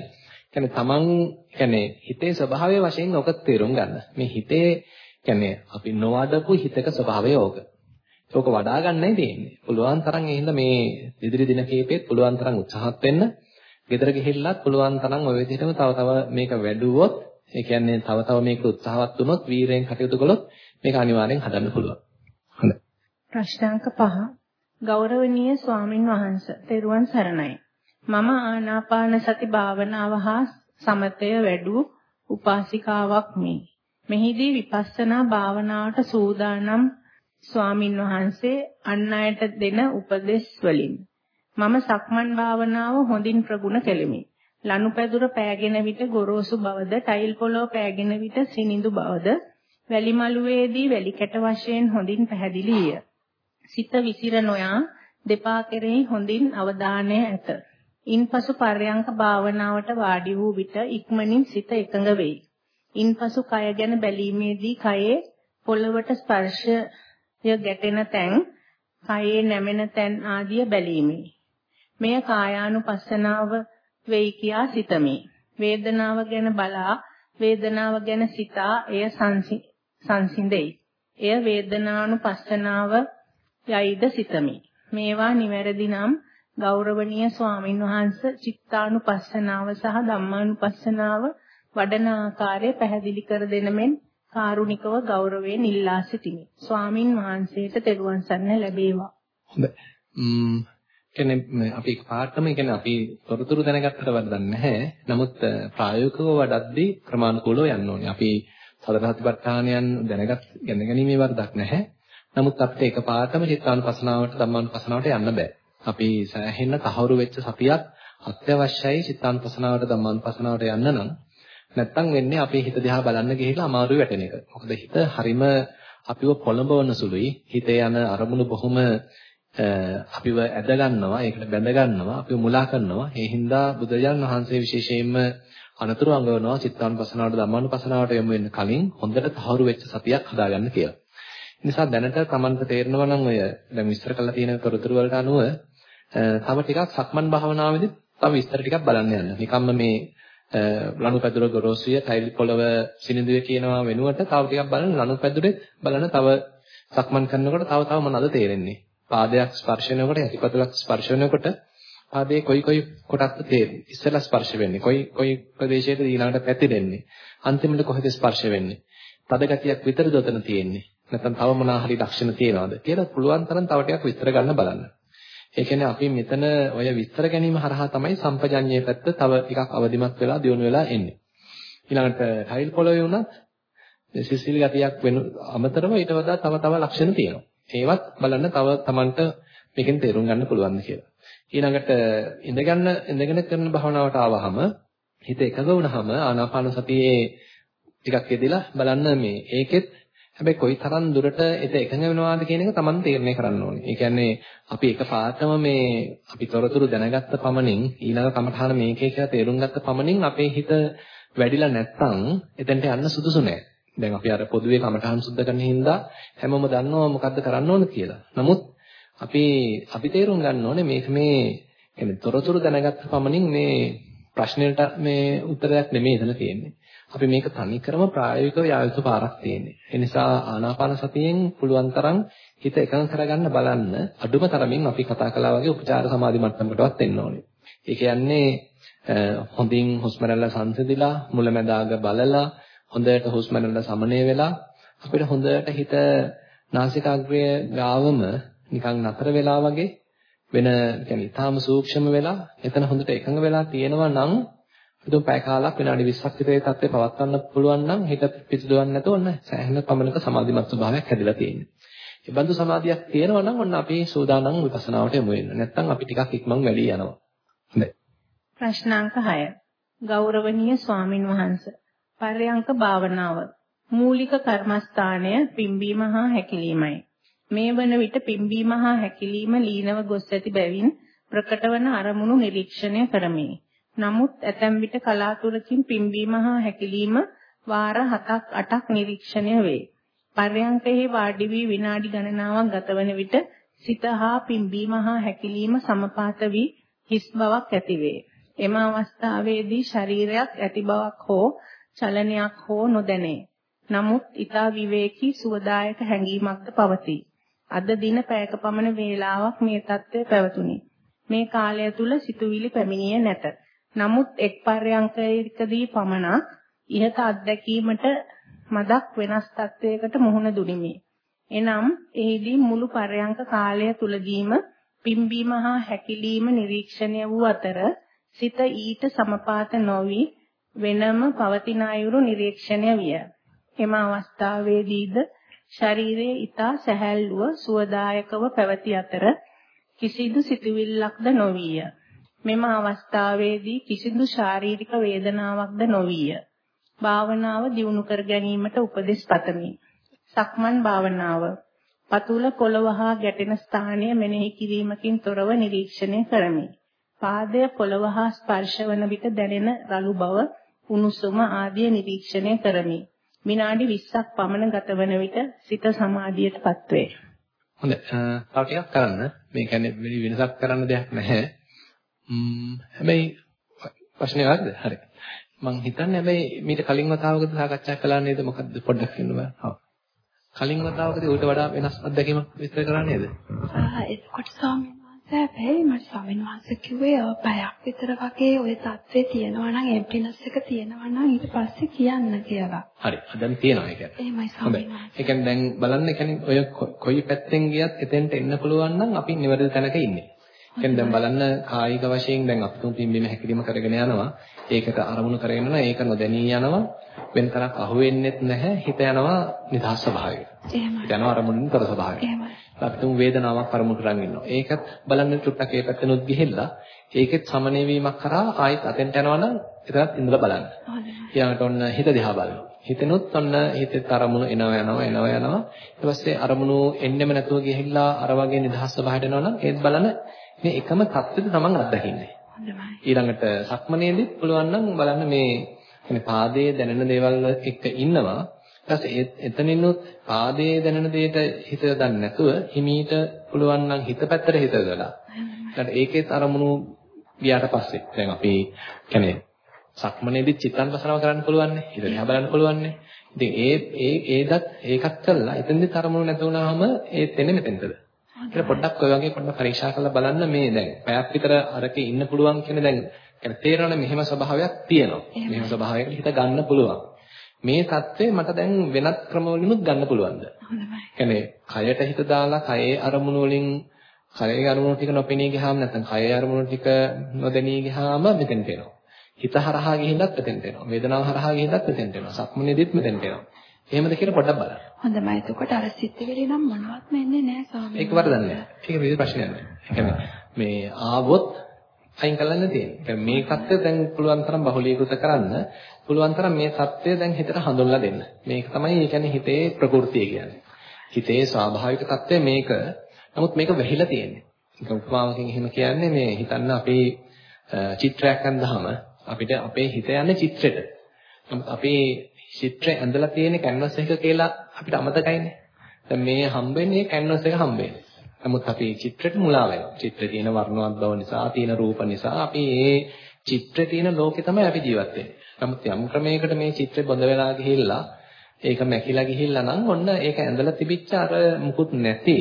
S1: කියන්නේ තමන් කියන්නේ හිතේ ස්වභාවය වශයෙන් ඔක තේරුම් ගන්න. මේ හිතේ කියන්නේ අපි නොවඩපු හිතක ස්වභාවය ඕක. ඒක වඩා ගන්නයි තියෙන්නේ. පුළුවන් තරම් ඒ හින්දා මේ ඉදිරි දින කීපෙත් පුළුවන් තරම් උත්සාහත් වෙන්න ගෙදර ගිහිල්ලත් පුළුවන් තරම් ওই විදිහටම තව තව මේක වැඩුවොත් ඒ කියන්නේ තව තව මේක උත්සාහවත් වුණොත් වීරයෙන් කටයුතු කළොත් මේක අනිවාර්යෙන් හදන්න පුළුවන්. හොඳයි.
S2: ප්‍රශ්නාංක 5 ගෞරවනීය ස්වාමින් වහන්සේ තෙරුවන් සරණයි. මම ආනාපාන සති භාවනාව හා සමතය වැඩූ උපාසිකාවක් මේ. මෙහිදී විපස්සනා භාවනාවට සූදානම් ස්වාමින් වහන්සේ අන් අයට දෙන උපදෙස් වලින් මම සක්මන් භාවනාව හොඳින් ප්‍රගුණ කෙලිමි. ලනුපැදුර පෑගෙන විට ගොරෝසු බවද, ටයිල් පොළොව පෑගෙන විට සිනිඳු බවද, වැලි මළුවේදී වැලි කැට වශයෙන් හොඳින් පැහැදිලිය. සිත විසිර නොයා දෙපා කෙරෙහි හොඳින් අවධානය ඇත. ඉන්පසු පර්යංක භාවනාවට වාඩි වූ විට ඉක්මනින් සිත එකඟ වෙයි. ඉන්පසු කය ගැන බැලීමේදී කයේ පොළවට ස්පර්ශය ගැටෙන තැන්, කයේ නැමෙන තැන් ආදිය බැලීමේ. මෙය කායානුපස්සනාව වෙයි කියා සිතමි. වේදනාව ගැන බලා වේදනාව ගැන සිතා එය සංසිඳෙයි. එය වේදනානුපස්සනාව යයිද සිතමි. මේවා නිවැරදි නම් ගෞරවනීය ස්වාමින් වහන්සේ චිත්තානුපස්සනාව සහ ධම්මානුපස්සනාව වඩන ආකාරය පැහැදිලි කර දෙන මෙන් කාරුණිකව ගෞරවයෙන් ඉල්ලා සිටිමි. ස්වාමින් වහන්සේට තෙරුවන් සරණ ලැබේවා.
S1: හොඳයි. ම්ම් කියන්නේ අපි පාඩම කියන්නේ අපි තොරතුරු දැනගත්තට වරදක් නැහැ. නමුත් ප්‍රායෝගිකව වඩද්දී ක්‍රමානුකූලව යන්න ඕනේ. අපි සතර සතිපට්ඨානයන් දැනගත් දැනගැනීමේ වරදක් නැහැ. නමුත් අපිට එකපාරටම චිත්තානුපසනාවට ධම්මානුපසනාවට යන්න බෑ. අපි සෑහෙන්න තහවුරු වෙච්ච සතියක් අත්‍යවශ්‍යයි චිත්තානුපසනාවට ධම්මානුපසනාවට යන්න නම් නැත්තම් වෙන්නේ අපේ හිත දිහා බලන්න ගිහිල්ලා අමාරු වැටෙන එක. මොකද හිත හරිම අපිව පොළඹවන සුළුයි. හිතේ යන අරමුණු බොහොම අපිව ඇද ගන්නවා, ඒකට බැඳ ගන්නවා, අපිව මුලා කරනවා. ඒ හින්දා බුදුරජාණන් වහන්සේ විශේෂයෙන්ම අනතුරු අඟවනවා චිත්තානුපසනාවට ධම්මානුපසනාවට යමු වෙන කලින් හොඳට තහවුරු වෙච්ච සතියක් හදාගන්න කියලා. නිසා දැනට Tamanට තේරෙනවා නම් ඔය දැන් විස්තර කරලා තියෙන තොරතුරු වලට අනුව තව ටිකක් සක්මන් භාවනාවේදී තව විස්තර ටිකක් බලන්න යන්න. නිකම්ම මේ ලනුපැදුර ගොරෝසුය ටයිල් පොළව සිනිඳුවේ කියනවා වෙනුවට තව ටිකක් බලන්න ලනුපැදුරේ බලන්න තව සක්මන් කරනකොට තව තව මොනවද තේරෙන්නේ පාදයක් ස්පර්ශ වෙනකොට යටිපතුලක් ස්පර්ශ වෙනකොට පාදයේ කොයි කොයි කොටක්ද තේරෙන්නේ? ඉස්සෙල්ලා ස්පර්ශ වෙන්නේ. කොයි කොයි ප්‍රදේශයකද ඊළඟට පැතිරෙන්නේ? අන්තිමට කොහෙද ස්පර්ශ වෙන්නේ? තද ගතියක් විතරද උතන තියෙන්නේ? නැත්නම් තව මොනවා හරි ලක්ෂණ තියෙනවද? කියලා පුළුවන් තරම් තව ටිකක් විස්තර ගන්න බලන්න. ඒ කියන්නේ අපි මෙතන ඔය විස්තර ගැනීම හරහා තමයි සම්පජඤ්ඤයේ පැත්ත තව ටිකක් අවදිමත් වෙලා දියුණු වෙලා එන්නේ. ඊළඟට ටයිල් පොළවේ වුණත් සිසිල් ගතියක් වෙන අමතරව ඊට වඩා තව තව ලක්ෂණ තියෙනවා. ඒවත් බලන්න තව Tamanට මේකෙන් තේරුම් ගන්න පුළුවන් කියලා. ඊළඟට ඉඳගන්න ඉඳගෙන කරන භාවනාවට ආවහම හිත එකඟ වුණාම ආනාපාන සතියේ ටිකක් යෙදিলা බලන්න මේ ඒකෙත් හැබැයි කොයි තරම් දුරට ඒක එකඟ වෙනවාද කියන එක Taman තීරණය කරන්න ඕනේ. ඒ කියන්නේ අපි එකපාරටම මේ අපි තොරතුරු දැනගත්ත පමණින් ඊළඟ කමඨාන මේකේ කියලා තේරුම් ගත්ත පමණින් අපේ හිත වැඩිලා නැත්තම් එතනට යන්න සුදුසු නෑ. දැන් අපි අර පොදුවේ කමඨාන් සුද්ධ කරන හින්දා හැමෝම දන්නවා මොකද්ද කරන්න ඕන කියලා. නමුත් අපි අපි තේරුම් ගන්න ඕනේ මේක මේ කියන්නේ තොරතුරු දැනගත්ත පමණින් මේ ප්‍රශ්නෙට මේ උත්තරයක් නෙමෙයි එතන තියෙන්නේ. අපි මේක තනිකරම ප්‍රායෝගිකව යා යුතු පාරක් තියෙන්නේ. ඒ නිසා ආනාපාන සතියෙන් පුළුවන් තරම් හිත එකඟ කරගන්න බලන්න අඩුම තරමින් අපි කතා කළා වගේ උපචාර සමාධි මට්ටමකටවත් එන්න ඕනේ. ඒ කියන්නේ හොඳින් හුස්ම රැල්ල සංසිඳිලා මුලැමැදාග බලලා හොඳට හුස්ම රැල්ල සමනය වෙලා අපිට හොඳට හිත නාසිකාග්‍රය ගාවම නිකන් නතර වෙලා වගේ වෙන يعني ඊටාම සූක්ෂම වෙලා එතන හොඳට එකඟ වෙලා තියෙනවා නම් හිතුව පැය කාලක් විනාඩි 20ක් විතරේ තත්ත්වේ පවත්වන්න පුළුවන් නම් හිත පිසිදුවන්නේ නැතුව ඔන්න සෑහෙන පමණක සමාධිමත් ස්වභාවයක් හැදිලා තියෙනවා. ඒ බඳු සමාධියක් තියෙනවා නම් ඔන්න අපි සූදානම් විපස්සනාවට යමු වෙන්න. නැත්නම් අපි ටිකක් ඉක්මන් වැඩි යනවා. හොඳයි.
S2: ප්‍රශ්නාංක 6. ගෞරවනීය ස්වාමින් වහන්සේ. පර්යංක භාවනාව. මූලික කර්මස්ථානය පිම්බීම හා හැකිලීමයි. මේ වන විට පිම්බීම හා හැකිලීම ලීනව ගොස් ඇති බැවින් ප්‍රකටවන අරමුණු නිරීක්ෂණය කරමි. නමුත් ඇතැම් විට කලාතුරකින් පිම්බීම හා හැකිලිම වාර 7ක් 8ක් නිරීක්ෂණය වේ. පර්යංකයේ වාඩි වී විනාඩි ගණනාවක් ගතවන විට සිත හා පිම්බීම හා හැකිලිම සමපාත වී හිස් බවක් ඇතිවේ. එම අවස්ථාවේදී ශරීරයක් ඇති බවක් හෝ චලනයක් හෝ නොදැනේ. නමුත් ඊතා විවේකී සුවදායක හැඟීමක්ද පවතී. අද දින පැයක පමණ වේලාවක් මේ தත්ත්වය පැවතුණි. මේ කාලය තුල සිතුවිලි පැමිණියේ නැත. නමුත් එක් පර්යංකයකදී පමණක් ඉහත අත්දැකීමට මදක් වෙනස් තත්වයකට මුහුණ දුනිමි. එනම් එහිදී මුළු පර්යංක කාලය තුලදීම පිම්බීම හා හැකිලීම නිරීක්ෂණය වූ අතර සිත ඊට සමපාත නොවි වෙනම පවතින අයුරු නිරීක්ෂණය විය. එම අවස්ථාවේදීද ශරීරයේ ඊතා සැහැල්ලුව සුවදායකව පැවති අතර කිසිදු සිතුවිල්ලක්ද නොවිය. මෙම අවස්ථාවේදී කිසිදු ශාරීරික වේදනාවක්ද නොවිය. භාවනාව දියුණු කර ගැනීමට උපදෙස් පතමි. සක්මන් භාවනාව. පතුල පොළව හා ගැටෙන ස්ථානය මෙනෙහි කිරීමකින් තොරව නිරීක්ෂණය කරමි. පාදය පොළව හා ස්පර්ශ වන විට දැනෙන රළු බව, උණුසුම ආදී නිරීක්ෂණය කරමි. විනාඩි 20ක් පමණ ගත වන විට සිත සමාධියටපත් වේ.
S1: හොඳයි. තව ටිකක් කරන්න. මේ කියන්නේ වෙනසක් කරන්න දෙයක් නැහැ. ම්ම් හැබැයි ප්‍රශ්නේ වර්ධ හරි. මං හිතන්නේ හැබැයි මීට කලින් වතාවකද සාකච්ඡා කළා නේද මොකද්ද පොඩ්ඩක් කියන්න බෑ. ඔව්. කලින් වතාවකදී ඌට වඩා වෙනස් අත්දැකීමක් විස්තර කරා නේද?
S4: ආ එතකොට ස්වාමීන් හැබැයි මට ස්වාමීන් වහන්සේ කිව්වේ ඔය පැයක් විතර වගේ ওই தත්ත්වේ තියෙනවා නම් එම්ප්ටිනස් එක තියෙනවා නම් ඊට පස්සේ කියන්න කියලා.
S1: හරි. දැන් තියෙනවා ඒක.
S4: එහෙමයි ස්වාමීන් වහන්සේ.
S1: ඒ කියන්නේ දැන් බලන්න කියන්නේ ඔය කොයි පැත්තෙන් ගියත් එතෙන්ට එන්න පුළුවන් නම් අපි නිවැරදි තැනක ඉන්නේ. කියන්නේ දැන් බලන්න කායික වශයෙන් දැන් අපි තුන් පින්බීම හැකිරීම කරගෙන යනවා. ඒකට අරමුණු කරගෙන යනවා. ඒක නොදැනී යනවා. වෙන තරක් අහුවෙන්නෙත් නැහැ. හිත යනවා නිදහස් ස්වභාවයකට.
S4: එහෙමයි.
S1: යනවා අරමුණින් තර ස්වභාවයකට.
S4: එහෙමයි.
S1: අපි තුන් වේදනාවක් අරමුණු කරන් ඉන්නවා. ඒකත් බලන්න චුට්ටක් ඒ පැත්තනොත් ගිහිල්ලා ඒකෙත් සමනය වීමක් කරා ආයෙත් අතෙන්ට යනවා නම් එතනත් ඉඳලා බලන්න. ඊළඟට ඔන්න හිත දිහා බලනවා. හිතෙනොත් ඔන්න හිතේ අරමුණු එනවා යනවා එනවා යනවා. ඊට පස්සේ අරමුණු එන්නෙම නැතුව ගිහිල්ලා අර වගේ නිදහස් ස්වභාවයට එනවා නම් ඒත් බලන්න මේ එකම தත්ත්වෙද තමන් අත්දකින්නේ. ඊළඟට සක්මනේදීත් පුළුවන් නම් බලන්න මේ කියන්නේ පාදයේ දැනෙන දේවල් එක්ක ඉන්නවා. ඊට පස්සේ එතනිනුත් පාදයේ දැනෙන දෙයට හිත යොදන්නේ නැතුව හිමීට පුළුවන් නම් හිත පැත්තට හිත යොදලා. ඊට ඒකෙත් අරමුණු ගියාට පස්සේ දැන් අපි කියන්නේ සක්මනේදී චිත්තාන්පසනාව කරන්න පුළුවන් නේ. හිත දිහා බලන්න පුළුවන් නේ. ඉතින් ඒ ඒ ඒදත් ඒකත් කළා. එතෙන්දී තරමුණු නැතුණාම ඒත් එන්නේ මෙතෙන්ටද. ඒක පොඩ්ඩක් ඔය වගේ පොඩ්ඩක් පරීක්ෂා කරලා බලන්න මේ දැන් පැයක් විතර අරකේ ඉන්න පුළුවන් කියන දැන් කියන්නේ තේරෙනවනේ මෙහෙම ස්වභාවයක් තියෙනවා. මෙහෙම ස්වභාවයකට හිත ගන්න පුළුවන්. මේ தත්ත්වය මට දැන් වෙනත් ක්‍රමවලිනුත් ගන්න පුළුවන්ද? හොඳයි. කයට හිත දාලා කයේ අරමුණු වලින් කයේ අරමුණු ටික නොපෙනී ගියාම නැත්නම් කයේ අරමුණු ටික නොදෙනී ගියාම මෙතෙන්ට එනවා. හිත හරහා ගිහිල්ලත් මෙතෙන්ට එනවා. වේදනාව හරහා ගිහිල්ලත් මෙතෙන්ට එනවා. සක්මනේදීත් මෙතෙන්ට එනවා. එහෙමද කියලා පොඩ්ඩක් බලන්න.
S4: හොඳයි. එතකොට අර සිත්විලි නම් මොනවත්ම එන්නේ නැහැ ස්වාමීනි.
S1: ඒක වරදක් නැහැ. ඒක විදිහ ප්‍රශ්නයක් කියන්නේ මේ ආවොත් අයින් කරන්න තියෙන්නේ. දැන් මේ தත්ත්වය දැන් පුළුවන් තරම් බහුලීකృత කරන්න, පුළුවන් තරම් මේ தත්ත්වය දැන් හිතට හඳුන්ලා දෙන්න. මේක තමයි ඒ කියන්නේ හිතේ ප්‍රകൃතිය කියන්නේ. හිතේ ස්වාභාවික தත්ත්වය මේක. නමුත් මේක වැහිලා තියෙන්නේ. ඒක උපමාවකින් එහෙම කියන්නේ මේ හිතන්න අපේ චිත්‍රයක් අඳහම අපිට අපේ හිත යන්නේ චිත්‍රෙට. නමුත් අපේ චිත්‍රය ඇඳලා තියෙන canvas එක කියලා අපිට අමතකයිනේ. දැන් මේ හම්බෙන්නේ canvas එක හම්බෙන්නේ. නමුත් අපි චිත්‍රෙට මුලා වෙනවා. චිත්‍රේ තියෙන වර්ණවත් බව නිසා, තියෙන රූප නිසා අපි මේ චිත්‍රේ තියෙන ලෝකේ තමයි අපි ජීවත් වෙන්නේ. නමුත් යම් ක්‍රමයකට මේ චිත්‍රේ බොඳ වෙලා ගිහිල්ලා ඒක මැකිලා ගිහිල්ලා නම් ඔන්න ඒක ඇඳලා තිබිච්ච අර මුකුත් නැති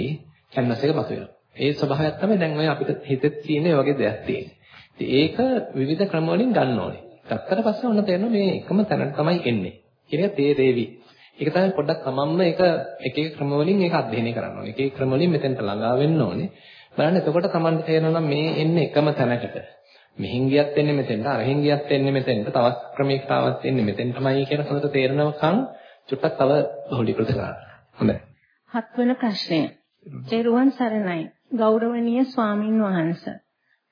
S1: කැන්වස් එක බස වෙනවා. ඒ ස්වභාවයක් තමයි දැන් ඔය අපිට හිතේ තියෙන වගේ දෙයක් තියෙන්නේ. ඒක විවිධ ක්‍රම වලින් ගන්න ඕනේ. ගත්තට පස්සේ ඔන්න තේරෙනවා මේ එකම තැනට තමයි එන්නේ. කියන එක තේරෙවි. ඒක තමයි පොඩ්ඩක් තමන්ම ඒක එක එක ක්‍රම වලින් ඒක අධ්‍යයනය කරන්න ඕනේ. එක එක ක්‍රම වලින් මෙතෙන්ට ළඟා වෙන්න ඕනේ. බලන්න එතකොට තමන්ට තේරෙනවා මේ එන්නේ එකම තැනකට. මෙහෙන් ගියත් එන්නේ මෙතෙන්ට, අරහෙන් ගියත් එන්නේ මෙතෙන්ට, තවත් ක්‍රමයකට ආවත් එන්නේ මෙතෙන්ටමයි කියන හොඳට තේරෙනවකන් චුට්ටක් තව බහුලීකృత කරන්න. හොඳයි.
S2: හත්වන ප්‍රශ්නය. තෙරුවන් සරණයි. ගෞරවනීය ස්වාමින් වහන්සේ.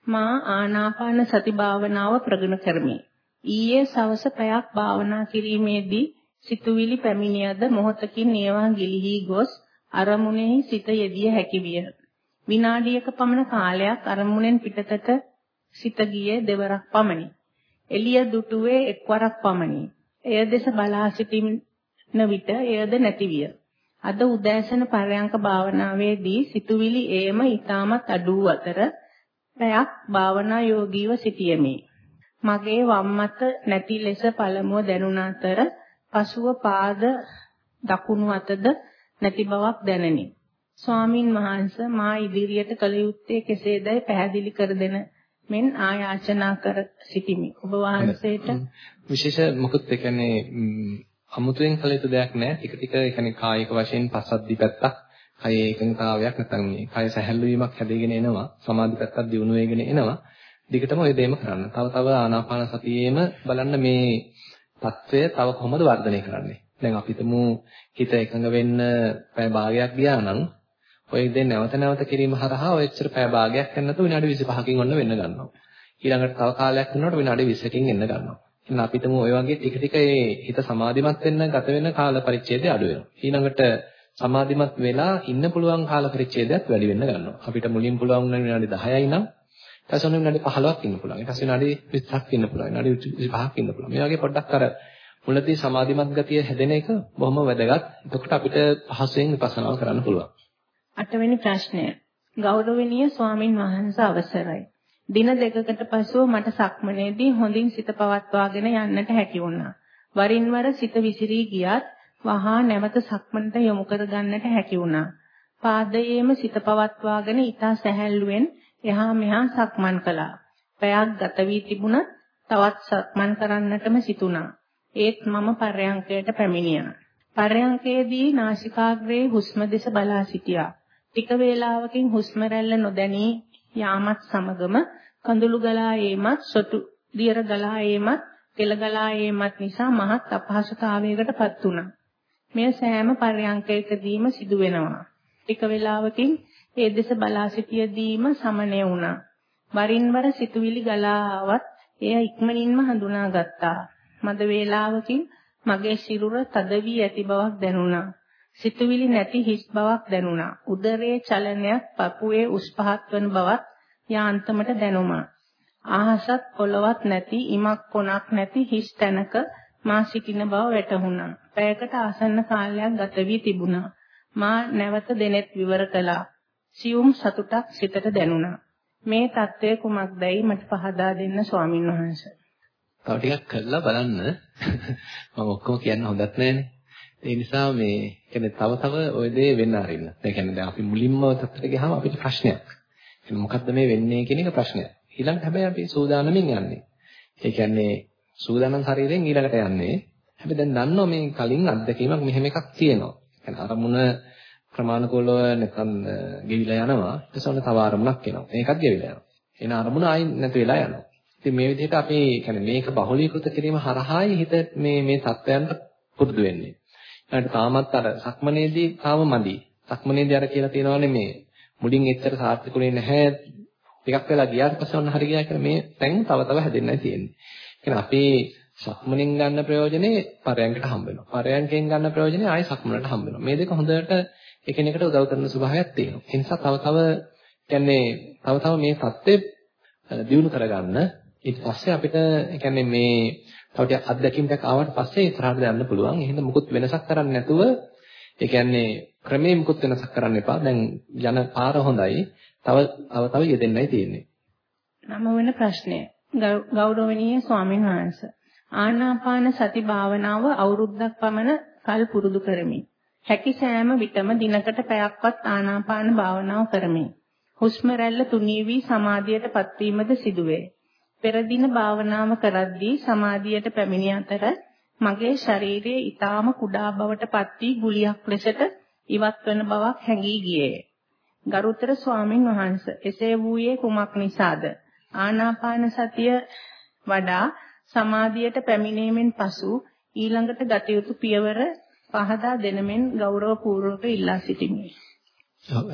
S2: මා ආනාපාන සති භාවනාව ප්‍රගුණ කරමි. ඊයේ සවස පැයක් භාවනා කිරීමේදී සිතුවිලි පැමිණියද මොහොතකින් ඒවා ගිලිහි ගොස් අරමුණෙහි සිත යෙදිය හැකි විය. විනාඩියක පමණ කාලයක් අරමුණෙන් පිටතට සිත ගියේ දෙවරක් පමණි. එළිය දුටුවේ එක්වරක් පමණි. එය දෙස බලා සිටින විට එයද නැති විය. අද උදෑසන පරයන්ක භාවනාවේදී සිතුවිලි ඒම ඊටමත් අඩු අතර පැයක් භාවනා යෝගීව සිටියෙමි. මගේ වම් මත නැති ලෙස පළමුව දැනුණ අතර පසුව පාද දකුණු අතද නැති බවක් දැනිනි. ස්වාමින් වහන්සේ මා ඉදිරියට කළ යුත්තේ කෙසේදයි පැහැදිලි කර දෙන මෙන් ආයාචනා කර සිටිමි. ඔබ වහන්සේට
S1: විශේෂ මොකද ඒ කියන්නේ අමුතුවෙන් කළ යුතු දෙයක් නෑ. ටික ටික ඒ කියන්නේ කායික වශයෙන් පස්සද්ධි පැත්තක්, කයේ එකඟතාවයක් නැත්නම් මේ කය සැහැල්ලු වීමක් හැදීගෙන එනවා. සමාධි පැත්තක් දියුණු වෙගෙන එනවා. දිගටම ඔය දෙයම කරන්න. තව තව ආනාපාන සතියේම බලන්න මේ తත්වය තව කොහොමද වර්ධනය කරන්නේ. දැන් අපි හිතමු හිත එකඟ වෙන්න පැය භාගයක් ගියා නම් ඔය දේ නැවත නැවත කිරීම හරහා ඔය එච්චර පැය භාගයක් යන්න නැතුව විනාඩි 25කින් ඔන්න වෙන්න ගන්නවා. ඊළඟට තව කාලයක් යනකොට විනාඩි 20කින් එන්න ගන්නවා. එහෙනම් අපි හිතමු ඔය වගේ ටික ටික ඒ හිත සමාධිමත් වෙන්න ගත වෙන කාල පරිච්ඡේදය අඩු වෙනවා. ඊළඟට සමාධිමත් වෙලා ඉන්න පුළුවන් කාල පරිච්ඡේදයක් වැඩි වෙන්න ගන්නවා. අපිට මුලින් පුළුවන් වුණ විනාඩි 10යි නම් ඊට පස්සේ ඔන්න විනාඩි 15ක් ඉන්න පුළුවන්. ඊට පස්සේ විනාඩි 20ක් ඉන්න පුළුවන්. විනාඩි 25ක් ඉන්න පුළුවන්. මේ වගේ පොඩ්ඩක් අර මුලදී සමාධිමත් ගතිය හැදෙන එක බොහොම වැදගත්. එතකොට අපිට පහසුවෙන් විපස්සනාව කරන්න පුළුවන්.
S2: අටවෙනි ප්‍රශ්නය. ගෞරවනීය ස්වාමින් වහන්සේ අවසරයි. දින දෙකකට පසුව මට සක්මනේදී හොඳින් සිත පවත්වාගෙන යන්නට හැකි වුණා. වරින් වර සිත විසිරී ගියත් වහා නැවත සක්මනට යොමු කර ගන්නට හැකි වුණා. පාදයේම සිත පවත්වාගෙන ඊතා සැහැල්ලුවෙන් එහා මෙහා සක්මන් කළා. පැයක් ගත වී තිබුණත් තවත් සක්මන් කරන්නටම සිතුණා. ඒත් මම පර්යංකයට පැමිණියා. පර්යංකයේදී නාසිකාග්‍රයේ හුස්ම දෙස බලා සිටියා. ටික වේලාවකින් හුස්ම රැල්ල නොදැනී යාමත් සමගම කඳුළු ගලා ඒමත් සොටු දියර ගලා ඒමත් කෙල ගලා ඒමත් නිසා මහත් අපහසුතාවයකටපත් වුණා. මෙය සෑම පර්යංකයකදීම සිදු වෙනවා. ටික වේලාවකින් ඒ දෙස බලා සිටියදීම සමනය වුණා. වරින් වර සිතුවිලි ගලා ආවත් එය ඉක්මනින්ම හඳුනාගත්තා. මද වේලාවකින් මගේ සිරුර තද වී ඇති බවක් දැනුණා. සිතුවිලි නැති හිස් බවක් දැනුණා. උදරයේ චලනයක් පපුවේ උස් පහත් වන බවත් යාන්තමට දැනුණා. ආහසත් පොළවත් නැති ඉමක් කොනක් නැති හිස් තැනක මා සිටින බව වැටහුණා. පැයකට ආසන්න කාලයක් ගත වී තිබුණා. මා නැවත දෙනෙත් විවර කළා. සියුම් සතුටක් සිතට දැනුණා. මේ தત્ත්වය කුමක්දයි මට පහදා දෙන්න ස්වාමින් වහන්සේ.
S1: තව ටිකක් කරලා බලන්න. මම ඔක්කොම කියන්න හොඳත් නැහැනේ. ඒ නිසා මේ කියන්නේ තව තව ওই දේ වෙන්න ආරින්න. ඒ කියන්නේ දැන් අපි මුලින්ම තත්ත්වයට ගියාම අපිට ප්‍රශ්නයක්. කියන්නේ මොකද්ද මේ වෙන්නේ කියන එක ප්‍රශ්නයක්. ඊළඟට හැබැයි අපි සූදානමින් යන්නේ. ඒ කියන්නේ සූදානම් ශරීරයෙන් ඊළඟට යන්නේ. හැබැයි දැන් දන්නවා මේ කලින් අත්දැකීමක් මෙහෙම එකක් තියෙනවා. يعني අරමුණ ක්‍රමානුකූලව නැත්නම් ගෙවිලා යනවා. ඊට පස්සේ තව අරමුණක් එනවා. මේකත් ගෙවිලා යනවා. එන අරමුණ ආයෙ නැති වෙලා යනවා. ඉතින් මේ විදිහට අපි කියන්නේ මේක බහුලීකృత කිරීම හරහායි හිත මේ මේ தත්වයන්ට පුරුදු වෙන්නේ. ඊට තාමත් අර සක්මනේදී තාම මදි. සක්මනේදී අර කියලා තියෙනවානේ මේ මුලින් එච්චර සාර්ථකුනේ නැහැ. ටිකක් වෙලා ගියාට පස්සේ ඔන්න හරි ගියා කියලා මේ දැන් තව තව හැදෙන්නයි තියෙන්නේ. කියන්නේ අපේ සක්මණෙන් ගන්න ප්‍රයෝජනේ පරයන්කට හම්බ වෙනවා. පරයන්කෙන් ගන්න ප්‍රයෝජනේ ආයි සක්මණට හම්බ වෙනවා. මේ දෙක හොඳට එකිනෙකට උදව් කරන ස්වභාවයක් තියෙනවා. ඒ නිසා තව තව කියන්නේ තව තව මේ தත්ත්වෙ දියුණු කරගන්න ඊට පස්සේ අපිට කියන්නේ මේ තව ටිකක් අත්දැකීම් ටික ආවට පස්සේ ඉස්සරහට යන්න පුළුවන්. එහෙනම් මුකුත් වෙනසක් කරන්නේ නැතුව ඒ කියන්නේ ක්‍රමේ මුකුත් වෙනසක් කරන්න එපා. දැන් යන පාර හොඳයි. තව තව තව යෙදෙන්නයි තියෙන්නේ.
S2: නම වෙන ප්‍රශ්නය. ගෞරවනීය ස්වාමීන් වහන්සේ. ආනාපාන සති භාවනාව අවුරුද්දක් පමණ කල් පුරුදු කරමි. හැකි සෑම විටම දිනකට පැයක්වත් ආනාපාන භාවනාව කරමි. හුස්ම රැල්ල තුනී වී සමාධියට පත්වීමද සිදුවේ. පෙර දින භාවනාව කරද්දී සමාධියට පැමිණි අතර මගේ ශරීරයේ ඊටාම කුඩා බවට පත් වී ගුලියක් ලෙසට ඉවත් වන බවක් හැඟී ගියේ. ගරුතර ස්වාමින් වහන්සේ එසේ වූයේ කුමක් නිසාද? ආනාපාන සතිය වඩා සමාධියට පැමිණීමෙන් පසු ඊළඟට ගත යුතු පියවර පහදා දෙනමෙන් ගෞරවපූර්වක ඉල්ලා සිටිමි.
S1: ඔව්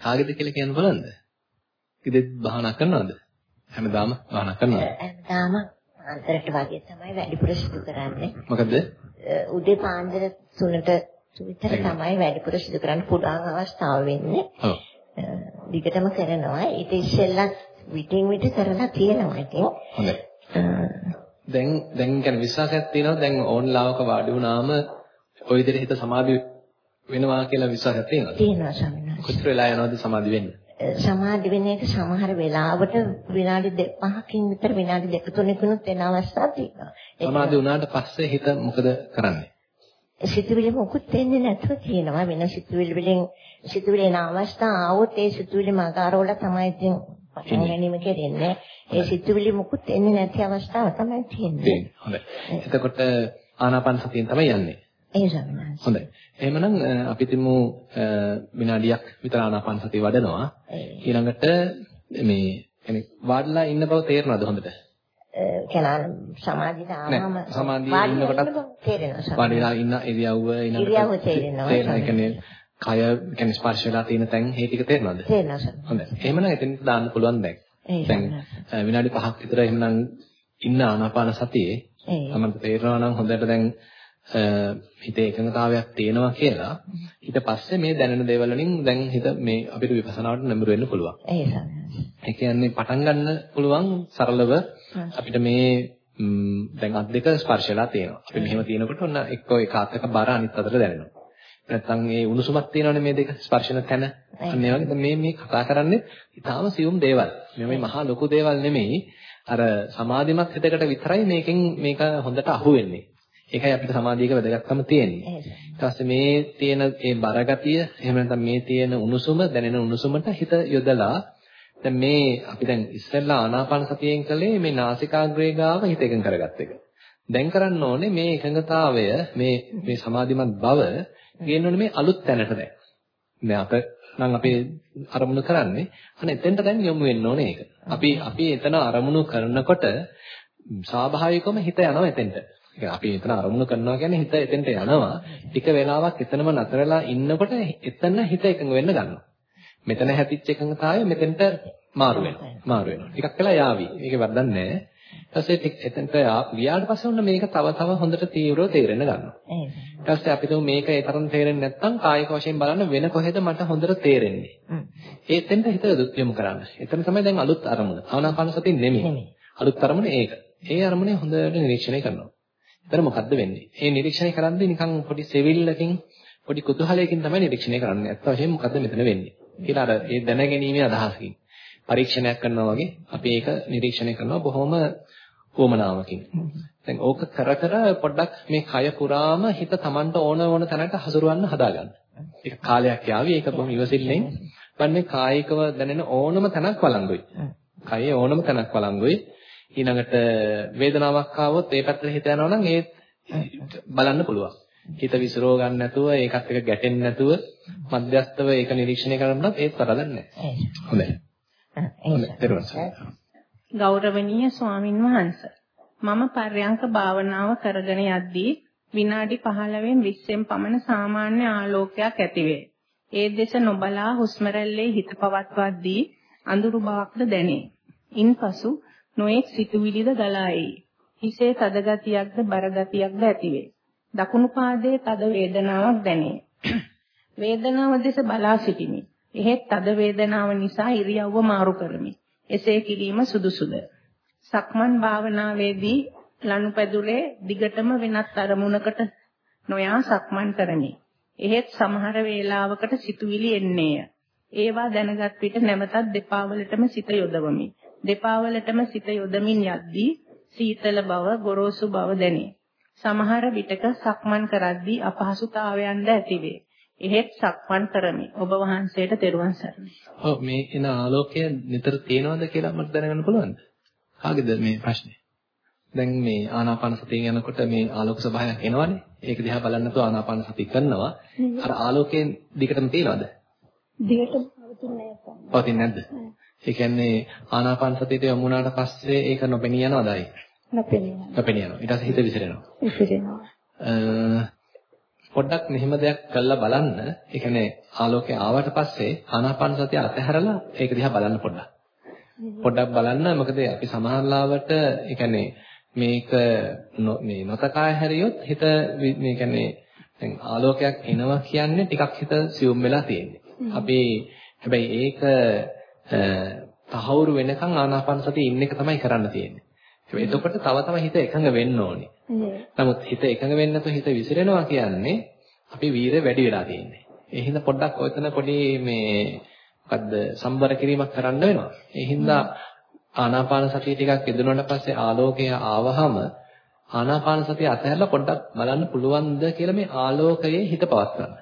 S1: කාගෙද කියලා කියන්න බලන්න. ඉතින් භාවනා කරනවද? හැමදාම භාවනා කරනවද?
S5: හැමදාම අන්තරට වගේ තමයි වැඩිපුර සිදු කරන්නේ.
S1: මොකද?
S5: උදේ පාන්දර 3ට විතර තමයි වැඩිපුර සිදු කරන්න පුළුවන් අවස්ථාව වෙන්නේ.
S1: ඔව්.
S5: දිගටම කරනවා. ඊට ඉස්සෙල්ලා විටින් විට කරලා තියෙනවා ඉතින්.
S1: හොඳයි. දැන් දැන් කියන්නේ විශ්වාසයක් තියෙනවා දැන් ඕන්ලාවක වාඩි වුණාම ওই විදිහට හිත සමාධි වෙනවා කියලා විශ්වාසයක් තියෙනවද?
S5: තියෙනවා ස්වාමීන් වහන්සේ.
S1: කොච්චර වෙලා යනවද සමාධි වෙන්න?
S5: සමාධි වෙන එක සමහර වෙලාවට විනාඩි 5කින් විතර විනාඩි 2 3කිනුත් වෙන අවස්ථා තියෙනවා.
S1: සමාධි වුණාට පස්සේ හිත මොකද කරන්නේ?
S5: සිතුවිලි මොකුත් එන්නේ නැතුව තියෙනවා වෙන සිතුවිලි වලින් සිතුවිලි එන අවස්ථා ආවොත් ඒ සිතුවිලි මගාරවල තමයි ඉතින් පටන් ගැනීම කෙරෙන්නේ. ඒ සිතුවිලි මොකුත් එන්නේ නැති අවස්ථාව තමයි තියෙන්නේ.
S1: හොඳයි. එතකොට ආනාපාන සතියෙන් තමයි යන්නේ.
S5: ඒ සමනස්.
S1: හොඳයි. එහෙමනම් අපි තිමු විනාඩියක් විතර ආනාපාන සතිය වඩනවා. ඊළඟට මේ يعني වාඩිලා ඉන්න බව තේරෙනවද හොඳට?
S5: කෙනාන සමාධියට ආවම
S1: සමාධියේ ඉන්නකොට
S5: තේරෙනවා.
S1: වාඩිලා ඉන්න ඉරියව්ව ඊළඟට
S5: ඉරියව්ව තේරෙනවා.
S1: තේරෙනවා. කියන්නේ කය කියන්නේ ස්පර්ශ වෙලා තියෙන තැන් ඒ ටික තේරෙනවද?
S5: තේරෙනවා සර්.
S1: හොඳයි. එහෙමනම් එතෙන් දාන්න පුළුවන් දැන්. දැන් විනාඩි 5ක් විතර එහෙමනම් ඉන්න ආනාපාන සතියේ
S5: ඒ
S1: තමයි තේරෙනවා නම් හොඳට දැන් හිතේ එකඟතාවයක් තියෙනවා කියලා ඊට පස්සේ මේ දැනෙන දේවල් වලින් දැන් හිත මේ අපිට විපස්සනාවට නැඹුරු වෙන්න පුළුවන්. ඒ කියන්නේ පටන් ගන්න පුළුවන් සරලව අපිට මේ දැන් අත් දෙක ස්පර්ශලා තියෙනවා. අපි මෙහෙම තියෙනකොට ඔන්න එක්ක එක අතක බර අනිත් අතට දැනෙනවා. නැත්තම් ඒ උණුසුමක් තියෙනවනේ මේ දෙක ස්පර්ශන තැන. අන්න ඒ වගේ මේ මේ කතා කරන්නේ ඊටාම සියුම් දේවල්. මේ මහා ලොකු දේවල් නෙමෙයි. අර සමාධිමත් හිතකට විතරයි මේකෙන් මේක හොඳට අහු වෙන්නේ. ඒකයි අපිට සමාධියක වැදගත්කම තියෙන්නේ. ඊට පස්සේ මේ තියෙන ඒ බරගතිය එහෙම නැත්නම් මේ තියෙන උණුසුම දැනෙන උණුසුමට හිත යොදලා දැන් මේ අපි දැන් ඉස්සෙල්ලා ආනාපාන සතියෙන් කළේ මේ නාසිකාග්‍රේ ගාව හිත එකඟ කරගත්ත එක. දැන් කරන්න ඕනේ මේ එකඟතාවය මේ මේ සමාධිමත් බව ගේන්න මේ අලුත් තැනට දැන්. දැන් අප නම් අපි අරමුණු කරන්නේ අනේ එතෙන්ට දැන් යොමු වෙන්න ඕනේ ඒක. අපි අපි එතන අරමුණු කරනකොට ස්වාභාවිකවම හිත යනවා එතෙන්ට. අපි එතන අරමුණු කරනවා කියන්නේ හිත එතෙන්ට යනවා. ටික වෙලාවක් එතනම නතරලා ඉන්නකොට එතන හිත එකඟ වෙන්න ගන්නවා. මෙතන හැතිච්ච එකඟතාවය මෙතෙන්ට මාරු වෙනවා. මාරු වෙනවා. ටිකක් වෙලා යාවි. මේකේ වරදක් නැහැ. ඊට පස්සේ එතනට ගියාට පස්සේ ඔන්න මේක තව තව හොඳට තීව්‍රව තේරෙන්න ගන්නවා. ඊට පස්සේ අපි තුමු මේක ඒ තරම් තේරෙන්නේ නැත්නම් කායික වශයෙන් බලන්න වෙන කොහෙද මට හොඳට තේරෙන්නේ. ඒ එතෙන්ට හිත යොමු කරන්න. එතන තමයි දැන් අලුත් අරමුණ. ආනාපාන සතිය නෙමෙයි. අලුත් අරමුණ ඒක. ඒ අරමුණේ හොඳට නිරීක්ෂණය කරනවා. එතන මොකද්ද වෙන්නේ? ඒ නිරීක්ෂණය කරද්දී නිකන් පොඩි සෙවිල්ලකින් පොඩි කුතුහලයකින් තමයි නිරීක්ෂණය කරන්නේ. අත්ත වශයෙන් මොකද්ද මෙතන වෙන්නේ? කියලා අර ඒ දැනගැනීමේ අදහසකින් පරීක්ෂණයක් කරනවා වගේ අපි ඒක නිරීක්ෂණය කරනවා බොහොම උවමනාවකින්. දැන් ඕක කර කර පොඩ්ඩක් මේ කය පුරාම හිත Tamanට ඕන ඕන තැනට හසුරවන්න හදාගන්න. ඒක කාලයක් යාවි ඒක බොහොම ඉවසිල්ලෙන් වන්නේ කායිකව දැනෙන ඕනම තැනක් වළංගුයි. කයේ ඕනම තැනක් වළංගුයි. ඊළඟට වේදනාවක් ආවොත් ඒ පැත්තට හිත යනවා නම් ඒ බලන්න පුළුවන්. හිත විසිරව ගන්න නැතුව ඒකත් එක්ක ගැටෙන්නේ නැතුව මධ්‍යස්තව ඒක නිරීක්ෂණය කරනවත් ඒත් වරදක් නැහැ. හොඳයි.
S2: ගෞරවනීය ස්වාමින් වහන්සේ මම පර්යංක භාවනාව කරගෙන යද්දී විනාඩි 15න් 20න් පමණ සාමාන්‍ය ආලෝකයක් ඇතිවේ. ඒ දෙස නොබලා හුස්ම හිත පවත්වද්දී අඳුරු බවක්ද දැනේ. ඉන්පසු නොඑක් සිතුවිලිද ගලා එයි. හිසේ තද ගතියක්ද බර ගතියක්ද ඇතිවේ. දකුණු පාදයේ තද වේදනාවක් දැනේ. වේදනාව දෙස බලා සිටිමි. එහෙත් තද වේදනාව නිසා ඉරියව්ව මාරු කරමි. එසේ කිරීම සුදුසුද? සක්මන් භාවනාවේදී ලනුපැදුරේ දිගටම වෙනත් අරමුණකට නොයා සක්මන් කරමි. එහෙත් සමහර වේලාවකට සිතුවිලි එන්නේය. ඒවා දැනගත් විට නැවතත් දෙපා වලටම සිත යොදවමි. දෙපා වලටම සිත යොදමින් යද්දී සීතල බව, ගොරෝසු බව දැනේ. සමහර විටක සක්මන් කරද්දී අපහසුතාවයන්ද ඇතිවේ. එහෙත් සක්මන් කරමි. ඔබ වහන්සේට තෙරුවන් සරණයි.
S1: ඔව් මේ එන ආලෝකය නිතර තියෙනවද කියලා මට දැනගන්න පුළුවන්ද? කාගේද මේ ප්‍රශ්නේ? දැන් මේ ආනාපාන සතියෙන් යනකොට මේ ආලෝක ස්වභාවයක් එනවනේ. ඒක දිහා බලන්න නැතුව ආනාපාන සතිය කරනවා. අර ආලෝකයෙන් දිගටම තියෙනවද?
S4: දිගටම පවතින්නේ නැහැ.
S1: පවතින්නේ නැද්ද? ඒ කියන්නේ ආනාපාන සතියට යමු වුණාට පස්සේ ඒක නොපෙනී යනවද අය?
S4: නොපෙනී යනවා.
S1: නොපෙනී යනවා. ඊට පස්සේ හිත විසිරෙනවා.
S4: විසිරෙනවා.
S1: පොඩ්ඩක් මෙහෙම දෙයක් කළා බලන්න. ඒ කියන්නේ ආලෝකය ආවට පස්සේ ආනාපාන සතිය අතහැරලා ඒක දිහා බලන්න පොඩ්ඩක්. පොඩ්ඩක් බලන්න මොකද අපි සමහරලාවට ඒ කියන්නේ මේක මේ නොතකා හැරියොත් හිත මේ කියන්නේ දැන් ආලෝකයක් එනවා කියන්නේ ටිකක් හිත සියුම් වෙලා තියෙන්නේ. අපි හැබැයි ඒක තහවුරු වෙනකන් ආනාපාන සතිය ඉන්න එක තමයි කරන්න තියෙන්නේ. එතකොට තව තව හිත එකඟ වෙන්න ඕනේ. නමුත් හිත එකඟ වෙන්නේ නැතුව හිත විසිරෙනවා කියන්නේ අපි වීරය වැඩි වෙලා තියෙන්නේ. ඒ හින්දා පොඩ්ඩක් ඔයතන පොඩි මේ මොකද්ද සම්බර කිරීමක් කරන්න වෙනවා. ඒ හින්දා ආනාපාන සතිය ටිකක් යෙදුනට පස්සේ ආලෝකය ආවහම ආනාපාන සතිය අතහැරලා පොඩ්ඩක් බලන්න පුළුවන්ද කියලා මේ ආලෝකයේ හිත පවත් ගන්න.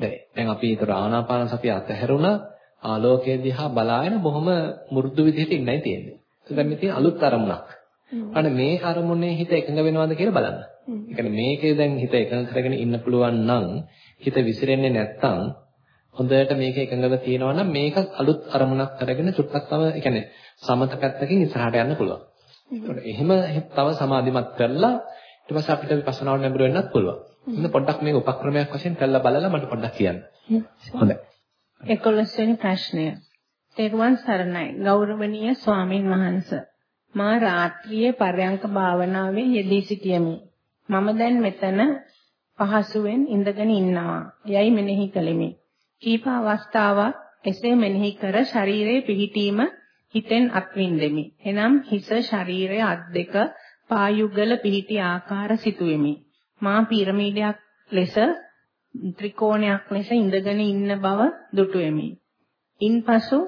S1: දැන් අපි ඒතර ආනාපාන සතිය අතහැරුණා ආලෝකය දිහා බලාගෙන බොහොම මෘදු විදිහට ඉන්නයි තියෙන්නේ. දැන් මේ තියෙන අලුත් අරමුණක්. අන්න මේ අරමුණේ හිත එකඟ වෙනවද කියලා බලන්න. ඒ කියන්නේ මේකේ දැන් හිත එකඟ කරගෙන ඉන්න පුළුවන් නම් හිත විසිරෙන්නේ නැත්තම් හොඳට මේක එකඟව තියෙනවා නම් මේක අලුත් අරමුණක් කරගෙන චුට්ටක් තව ඒ කියන්නේ සමත පැත්තකින් ඉස්සරහට යන්න පුළුවන්. ඒකට එහෙම තව සමාධිමත් කරලා ඊට පස්සේ අපිට විපස්සනාවට නැඹුරු වෙන්නත් පුළුවන්. ඉතින් පොඩ්ඩක් මේක උපක්‍රමයක් වශයෙන් කරලා බලලා මට පොඩ්ඩක් කියන්න. හොඳයි.
S2: 11 වෙනි ප්‍රශ්නය. තෙරුවන් සරණයි ගෞරවනීය ස්වාමින් වහන්සේ. මා රාත්‍රියේ පරයන්ක භාවනාවේ යෙදී සිටියමි. මම දැන් මෙතන පහසුවෙන් ඉඳගෙන ඉන්නවා. යයි මෙනෙහි කළෙමි. කීප අවස්ථාවක් එසේ මෙනෙහි කර ශරීරයේ පිහිටීම හිතෙන් අත්විඳෙමි. එනම් හිස ශරීරයේ අත් දෙක පායුගල පිහිටි ආකාර සිතුවෙමි. මා පිරමීඩයක් ලෙස ත්‍රිකෝණයක් ලෙස ඉඳගෙන ඉන්න බව දුටුවෙමි. ඉන්පසු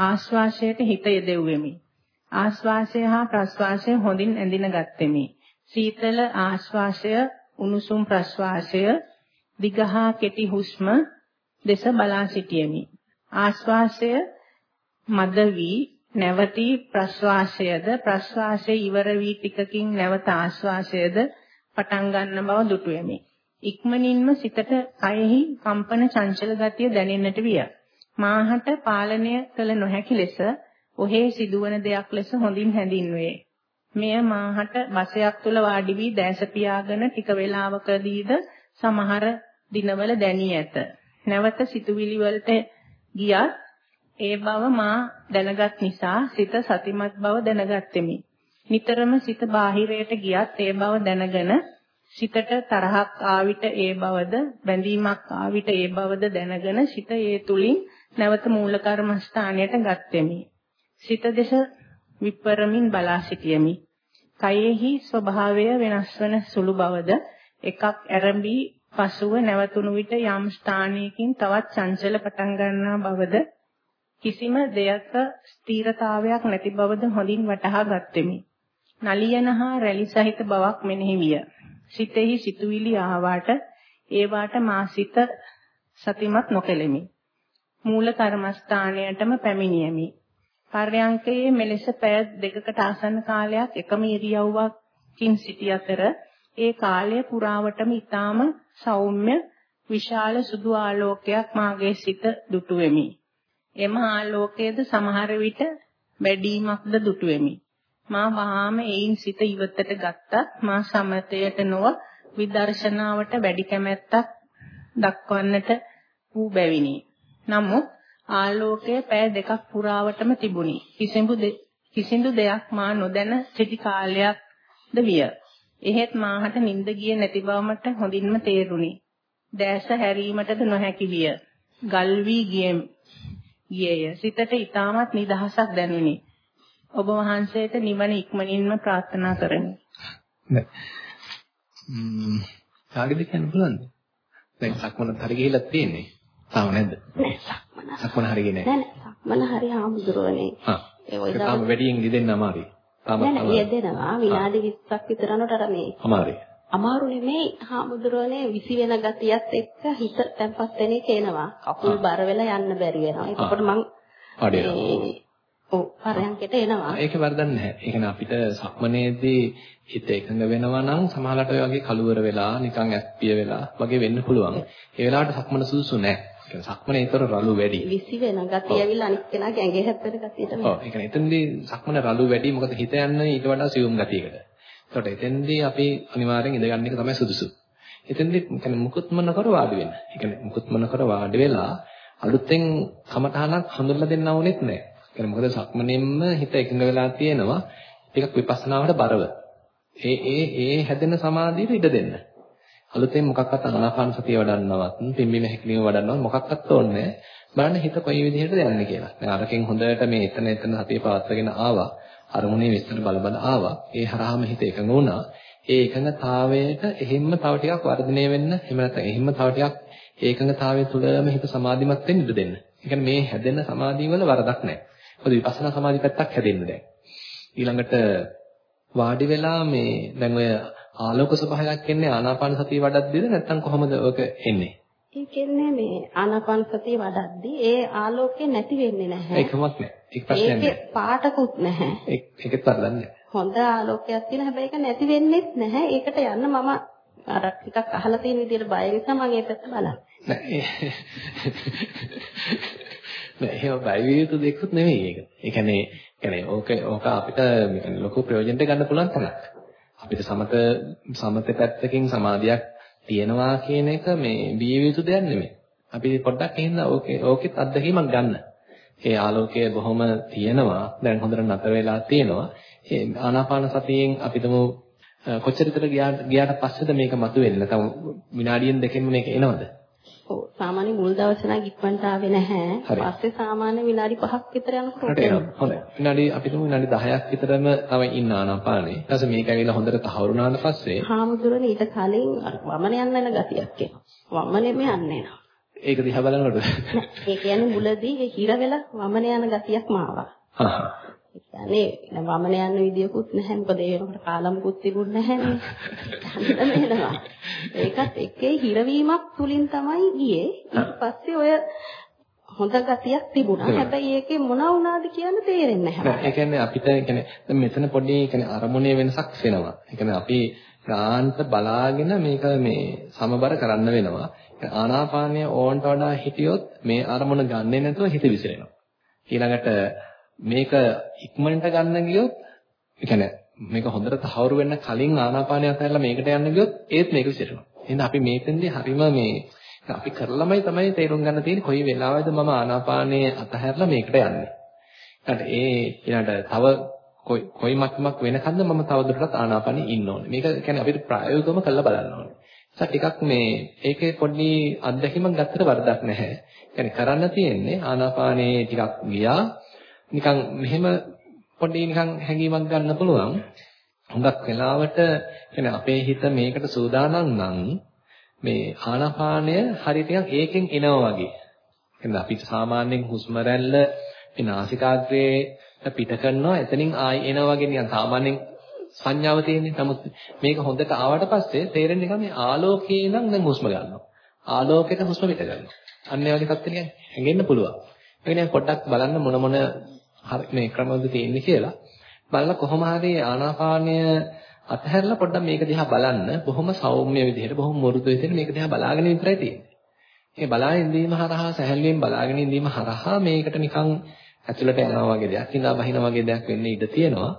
S2: ආශ්වාසයට හිත යෙදෙව්වෙමි. ආශ්වාසය හා ප්‍රශ්වාසය හොඳින් ඇඳින ගත්ෙමි. සීතල ආශ්වාසය, උණුසුම් ප්‍රශ්වාසය, දිගහා කෙටි හුස්ම දෙස බලා සිටියෙමි. ආශ්වාසය මද වී නැවතී ප්‍රශ්වාසයද ප්‍රශ්වාසය ඉවර වී ටිකකින් නැවත ආශ්වාසයද පටන් ගන්න බව දුටුවෙමි. ඉක්මනින්ම සිතට කයෙහි කම්පන චංචල ගතිය දැනෙන්නට විය. මාහට පාලනය කළ නොහැකි ලෙස ඔහේ සිදුවන දෙයක් ලෙස හොඳින් හැඳින්වේ. මෙය මාහට බසයක් තුල වාඩි වී දැස පියාගෙන ටික වේලාවකදීද සමහර දිනවල දැනී ඇත. නැවත සිතුවිලි වලට ගියත් ඒ බව මා දැනගත් නිසා සිත සතිමත් බව දැනගත්ෙමි. නිතරම සිත බාහිරයට ගියත් ඒ බව දැනගෙන සිතට තරහක් ආවිට ඒ බවද බැඳීමක් ආවිට ඒ බවද දැනගෙන සිත ඒ තුලින් නැවත මූල කර්මස්ථානයට ගත්ෙමි. සිත දෙස විපරමින් බලා සිටියෙමි. කයෙහි ස්වභාවය වෙනස් වන සුළු බවද එකක් ඇරඹී පසුව නැවතුණු විට යම් ස්ථානයකින් තවත් චංචල පටන් ගන්නා බවද කිසිම දෙයක ස්ථිරතාවයක් නැති බවද හොඳින් වටහා ගත්ෙමි. නලියන හා රැලි සහිත බවක් මෙනෙහි විය. සිතෙහි සිතුවිලි ආවාට ඒවාට මා සිත සතිමත් නොකෙලෙමි. මූල කර්මස්ථානයටම පැමිණියෙමි. පර්යංකයේ මෙලෙස පැය දෙකකට ආසන්න කාලයක් එකම ඉරියව්වකින් සිටි අතර ඒ කාලය පුරාවටම ඊටාම සෞම්‍ය විශාල සුදු ආලෝකයක් මාගේ සිත දුටුවෙමි. එම ආලෝකයේද සමහර විට බැඩීමක්ද දුටුවෙමි. මා වහාම එයින් සිත ඉවතට ගත්තත් මා සමතයට නොව විදර්ශනාවට වැඩි කැමැත්තක් දක්වන්නට වූ බැවිනි. නමුත් ආලෝකය පෑ දෙකක් පුරාවටම තිබුණි. කිසිදු කිසිදු දෙයක් මා නොදැන සිටි කාලයක්ද විය. එහෙත් මාහට නිින්ද ගියේ නැති බවමට හොඳින්ම තේරුණි. දැස හැරීමටද නොහැකි විය. ගල් වී ගියේය. සිතට ඊටමත් නිදහසක් දැනුනි. ඔබ වහන්සේට නිවන ඉක්මනින්ම ප්‍රාර්ථනා කරමි.
S1: නෑ. ම්ම් කාගෙද කියන්න පුළුවන්ද? දැන් සක්මනත් හරි ගිහිල්ලා තියෙන්නේ. තාම නැද්ද?
S3: නෑ සක්මන.
S1: සක්මන හරි ගියේ නෑ.
S3: නෑ නෑ සක්මන හරි ආමුදුරනේ.
S1: හා. ඒ ඔය තාම වැඩියෙන් ගෙදෙන්න අමාරුයි. තාම
S3: නෑ නෑ යෙදෙනවා විනාඩි 20ක් විතර යනකොට අර මේ
S1: අමාරුයි.
S3: අමාරු නෙමෙයි හාමුදුරනේ විසි වෙන ගතියත් එක්ක හිත තැම්පත් වෙන එක එනවා. කකුල් බර වෙලා යන්න බැරි වෙනවා. ඒකකොට මං ඔව් පරයන්කට එනවා.
S1: ඒක වරදක් නැහැ. ඒ කියන්නේ අපිට සක්මනේදී හිත එකඟ වෙනවා නම් සමහරවිට ඔය වගේ කලුවර වෙලා නිකන් ඇස්පිය වෙලා වගේ වෙන්න පුළුවන්. ඒ වෙලාවට සක්මන සුදුසු නැහැ. ඒ කියන්නේ සක්මනේ ඊතර රළු වැඩි.
S3: විසි වෙන ගතිය ඇවිල්ලා අනිත් කෙනාගේ ඇඟේ හැප්පෙන ගතියට.
S1: ඔව්. ඒ කියන්නේ එතනදී සක්මන රළු වැඩි. මොකද හිත යන්නේ ඊට වඩා සියුම් ගතියකට. ඒකට එතෙන්දී අපි අනිවාර්යෙන් ඉඳගන්න එක තමයි සුදුසු. එතෙන්දී කියන්නේ මුකුත්ම නොකර වාඩි වෙන්න. ඒ කියන්නේ මුකුත්ම නොකර වාඩි වෙලා අලුතෙන් කමඨහනක් හඳුන්ලා දෙන්න ඕනෙත් නැහැ. කියන්නේ මොකද සක්මනෙන්ම හිත එකඟ වෙලා තියෙනවා. ටිකක් විපස්සනාවට බරව. ඒ ඒ ඒ හැදෙන සමාධියට ඉඩ දෙන්න. අලුතෙන් මොකක්වත් ආනාපාන සතිය වඩන්නවත්, පිම්බීම හැකිලිම වඩන්නවත් මොකක්වත් ඕනේ බලන්න හිත කොයි විදිහටද යන්නේ කියලා. දැන් අරකින් හොඳට මේ එතන එතන සතිය පවත්වාගෙන ආවා. අරමුණේ විස්තර බල බල ආවා. ඒ හරහාම හිත එකඟ වුණා. ඒ එකඟතාවයට එහෙම්ම තව ටිකක් වර්ධනය වෙන්න, එහෙම නැත්නම් එහෙම්ම තව ටිකක් ඒකඟතාවය තුළම හිත සමාධිමත් වෙන්න ඉඩ දෙන්න. ඒ කියන්නේ මේ හැදෙන සමාධිය වල වරදක් නැහැ. මොකද විපස්සනා සමාධි පැත්තක් හැදෙන්න දැන්. ඊළඟට වාඩි වෙලා මේ දැන් ඔය ආලෝක ස්වභාවයක් එන්නේ ආනාපාන සතිය වඩද්දිද නැත්නම් කොහොමද ඔක එන්නේ?
S3: ඒ කියන්නේ මේ ආනාපාන සතිය වඩද්දි ඒ ආලෝකය නැති වෙන්නේ නැහැ.
S1: ඒකමත් නැහැ. ඒක ප්‍රශ්නයක් නැහැ.
S3: ඒකේ පාටකුත් නැහැ.
S1: ඒක ඒකත් වරදක් නැහැ.
S3: හොඳ ආලෝකයක් තියෙන හැබැයි ඒක නැති වෙන්නේත් නැහැ. ඒකට යන්න මම අර ටිකක් අහලා තියෙන විදිහට බය නිසා මම ඒ පැත්ත බලන්නේ.
S1: නෑ නෑ එහෙම බය විය යුතු දෙයක්වත් නෙමෙයි ඒක. ඒ කියන්නේ කියන්නේ ඕක ඕක අපිට ලොකු ප්‍රයෝජනට ගන්න පුළුවන් තරක්. අපිට සමත සමත පැත්තකින් සමාධියක් තියෙනවා කියන එක මේ බිය යුතු දෙයක් නෙමෙයි. අපි පොඩ්ඩක් එහෙනම් ඕකේ ඕකෙත් අත්දැකීමක් ගන්න. ඒ ආලෝකය බොහොම තියෙනවා. දැන් හොඳට නතර වෙලා තියෙනවා. ඒ ආනාපාන සතියෙන් අපිටම කොච්චර විතර ගියාට පස්සේද මේක මතුවෙන්නේ? නැත්නම් විනාඩියෙන් දෙකෙන්ම මේක එනවද?
S6: සාමාන්‍ය මුල් දවසේ නම් ඉක්මනට ආවේ නැහැ. පස්සේ සාමාන්‍ය විනාඩි 5ක් විතර යනකොට.
S1: හොඳයි. විනාඩි අපි තුමු විනාඩි 10ක් විතරම තමයි ඉන්න ආනාපානේ. ඊට පස්සේ මේක ඇවිල්ලා හොඳට තහවුරු වුණාට පස්සේ
S6: හාමුදුරනේ ඊට කලින් වමන යන්න යන ගතියක් එනවා. වමනේම යන්නේ නැහැ.
S1: ඒක දිහා බලනකොට
S6: ඒ කියන්නේ මුලදී හිර වෙලා වමන යන ගතියක් මාවා.
S1: හා
S6: කියන්නේ වමන යන විදියකුත් නැහැ. මොකද ඒ වෙනකොට කාලමුකුත් තිබුණ නැහැ නේ. ඒකත් එක්කේ හිරවීමක් තුලින් තමයි ගියේ. ඊට පස්සේ ඔය හොඳ ගතියක් තිබුණා. හැබැයි ඒකේ මොන වුණාද කියන්න තේරෙන්නේ නැහැ.
S1: ඒ කියන්නේ අපිට කියන්නේ මෙතන පොඩි කියන්නේ අරමුණේ වෙනසක් වෙනවා. ඒ කියන්නේ අපි ගාන්ත බලාගෙන මේක මේ සමබර කරන්න වෙනවා. ආනාපානය ඕන්ට වඩා හිටියොත් මේ අරමුණ ගන්නෙ නැතුව හිත විසිරෙනවා. ඊළඟට මේක ඉක්මනට ගන්න ගියොත් ඒ කියන්නේ මේක හොඳට තහවුරු වෙන්න කලින් ආනාපානය අතහැරලා මේකට යන්න ගියොත් ඒත් මේක විසිරෙනවා. එහෙනම් අපි මේකෙන්දී හරීම මේ අපි කරලමයි තමයි තේරුම් ගන්න තියෙන්නේ කොයි වෙලාවෙද මම ආනාපානය අතහැරලා මේකට යන්නේ. ඊට ඒ ඊළඟට තව කොයි කොයි මට්ටමක් වෙනකන්ද මම තවදුරටත් ආනාපානෙ ඉන්න ඕනේ. මේක කියන්නේ අපිට ප්‍රායෝගිකවම කරලා බලන්න ඕනේ. ඒසත් ටිකක් මේ ඒකේ පොඩි අත්දැකීමක් ගත්තට වරදක් නැහැ. කියන්නේ කරන්න තියෙන්නේ ආනාපානේ ටිකක් ගියා නිකන් මෙහෙම පොඩි නිකන් හැඟීමක් ගන්න පුළුවන්. හුඟක් වෙලාවට කියන්නේ අපේ හිත මේකට සූදානම් නම් මේ ආනාපානය හරියට ඒකෙන් එනවා වගේ. කියන්නේ අපි සාමාන්‍යයෙන් හුස්ම රැල්ල නාසිකාග්‍රේ පිට කරනවා එතනින් ආයි එනවා වගේ නිකන් සාමාන්‍යයෙන් සංඥාව තියෙන්නේ. නමුත් මේක හොඳට ආවට පස්සේ තේරෙන්නේ නිකන් මේ ආලෝකේ නම් දැන් හුස්ම ගන්නවා. ආලෝකයට හුස්ම පිට ගන්නවා. අන්න ඒ වගේ තත්ත්වයක් හැගෙන්න පුළුවන්. ඒ කියන්නේ පොඩ්ඩක් බලන්න මොන මොන මේ ක්‍රමවලද තියෙන්නේ කියලා. බලලා කොහොම හරි ආනාපානය අතහැරලා පොඩ්ඩක් මේක දිහා බලන්න. බොහොම සෞම්‍ය විදිහට බොහොම මෘදු විදිහට මේක දිහා බලාගෙන විතරයි තියෙන්නේ. මේ බලාගෙන ඉඳීම හරහා සැහැල්ලුවෙන් බලාගෙන ඉඳීම හරහා මේකට නිකන් ඇතුළට යනවා වගේ දෙයක්, ඉඳා බහිනා වගේ දෙයක් වෙන්න ඉඩ තියෙනවා.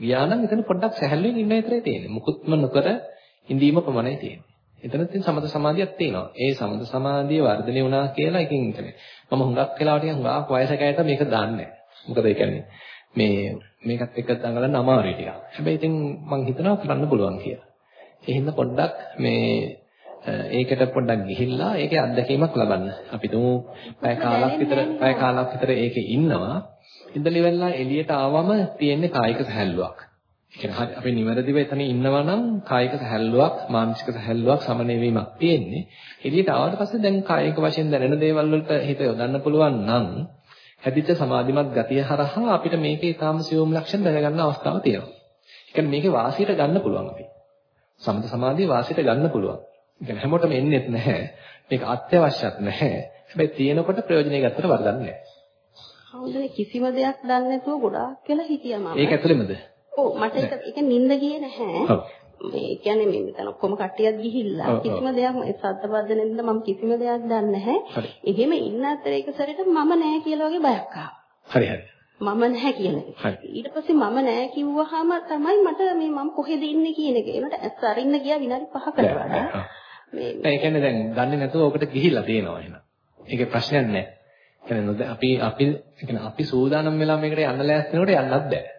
S1: ගියා නම් එතන පොඩ්ඩක් සැහැල්ලුවෙන් ඉන්න විතරයි තියෙන්නේ. මුකුත්ම නොකර ඉඳීම පමණයි තියෙන්නේ. එතන තියෙන සමත සමාධියක් තියෙනවා. ඒ සමත සමාධිය වර්ධනය වුණා කියලා එකකින් කියන්නේ. මම හුඟක් වෙලාවට යන හුඟක් වයසකයට මේක දන්නේ මොකද ඒ කියන්නේ මේ මේකත් එක්ක දඟලන්න අමාරුයි ටිකක්. හැබැයි ඉතින් මම හිතනවා කරන්න පුළුවන් කියලා. ඒ හින්දා පොඩ්ඩක් මේ ඒකට පොඩ්ඩක් ගිහිල්ලා ඒකේ අත්දැකීමක් ලබන්න. අපි තුමු පැය කාලක් විතර පැය කාලක් විතර ඒකේ ඉන්නවා. ඉඳලි වෙලා එළියට ආවම තියෙන්නේ කායික සැහැල්ලුවක්. ඒ කියන්නේ අපි නිවැරදිව එතන ඉන්නවා නම් කායික සැහැල්ලුවක්, මානසික සැහැල්ලුවක් සමනය වීමක් තියෙන්නේ. එළියට ආවට පස්සේ දැන් කායික වශයෙන් දැනෙන දේවල් වලට හිත යොදන්න පුළුවන් නම් හැදිච්ච සමාධිමත් ගතිය හරහා අපිට මේකේ ඊටාම සියුම් ලක්ෂණ දැනගන්න අවස්ථාවක් තියෙනවා. ඒ කියන්නේ මේකේ වාසියට ගන්න පුළුවන් අපි. සමත සමාධිය වාසියට ගන්න පුළුවන්. ඒ කියන්නේ හැමෝටම එන්නේත් නැහැ. මේක අත්‍යවශ්‍යත් නැහැ. හැබැයි තියෙනකොට ප්‍රයෝජනෙ ගත්තට වරදක් නැහැ.
S6: හවුදනේ කිසිම දෙයක් දන්නේ නැතුව ගොඩාක් කියලා හිටියා මම.
S1: ඒක ඇතුළෙමද?
S6: ඔව් මට ඒක ඒක නිින්ද ගියේ නැහැ. මේ කියන්නේ මේ මෙතන ඔක්කොම කට්ටියක් ගිහිල්ලා කිසිම දෙයක් සද්දබද්ද නැද්ද මම කිසිම දෙයක් දන්නේ නැහැ. එහෙම ඉන්න අතර ඒක සැරේට මම නැහැ කියලා වගේ බයක්.
S1: හරි හරි.
S6: මම නැහැ කියලා. ඊට පස්සේ මම නැහැ කිව්වහම තමයි මට මේ මම කොහෙද ඉන්නේ කියන එක. ඒකට ඇස් අරින්න ගියා විනාඩි 5කට වඩා.
S1: මේ ඒ කියන්නේ දැන් දන්නේ නැතුව ඔකට ගිහිල්ලා තියෙනවා එහෙනම්. ඒකේ ප්‍රශ්නයක් නැහැ. කියන්නේ අපි අපි කියන්නේ අපි සූදානම් වෙලා මේකට යන්න ලෑස්ති වෙනකොට යන්නත් බෑ.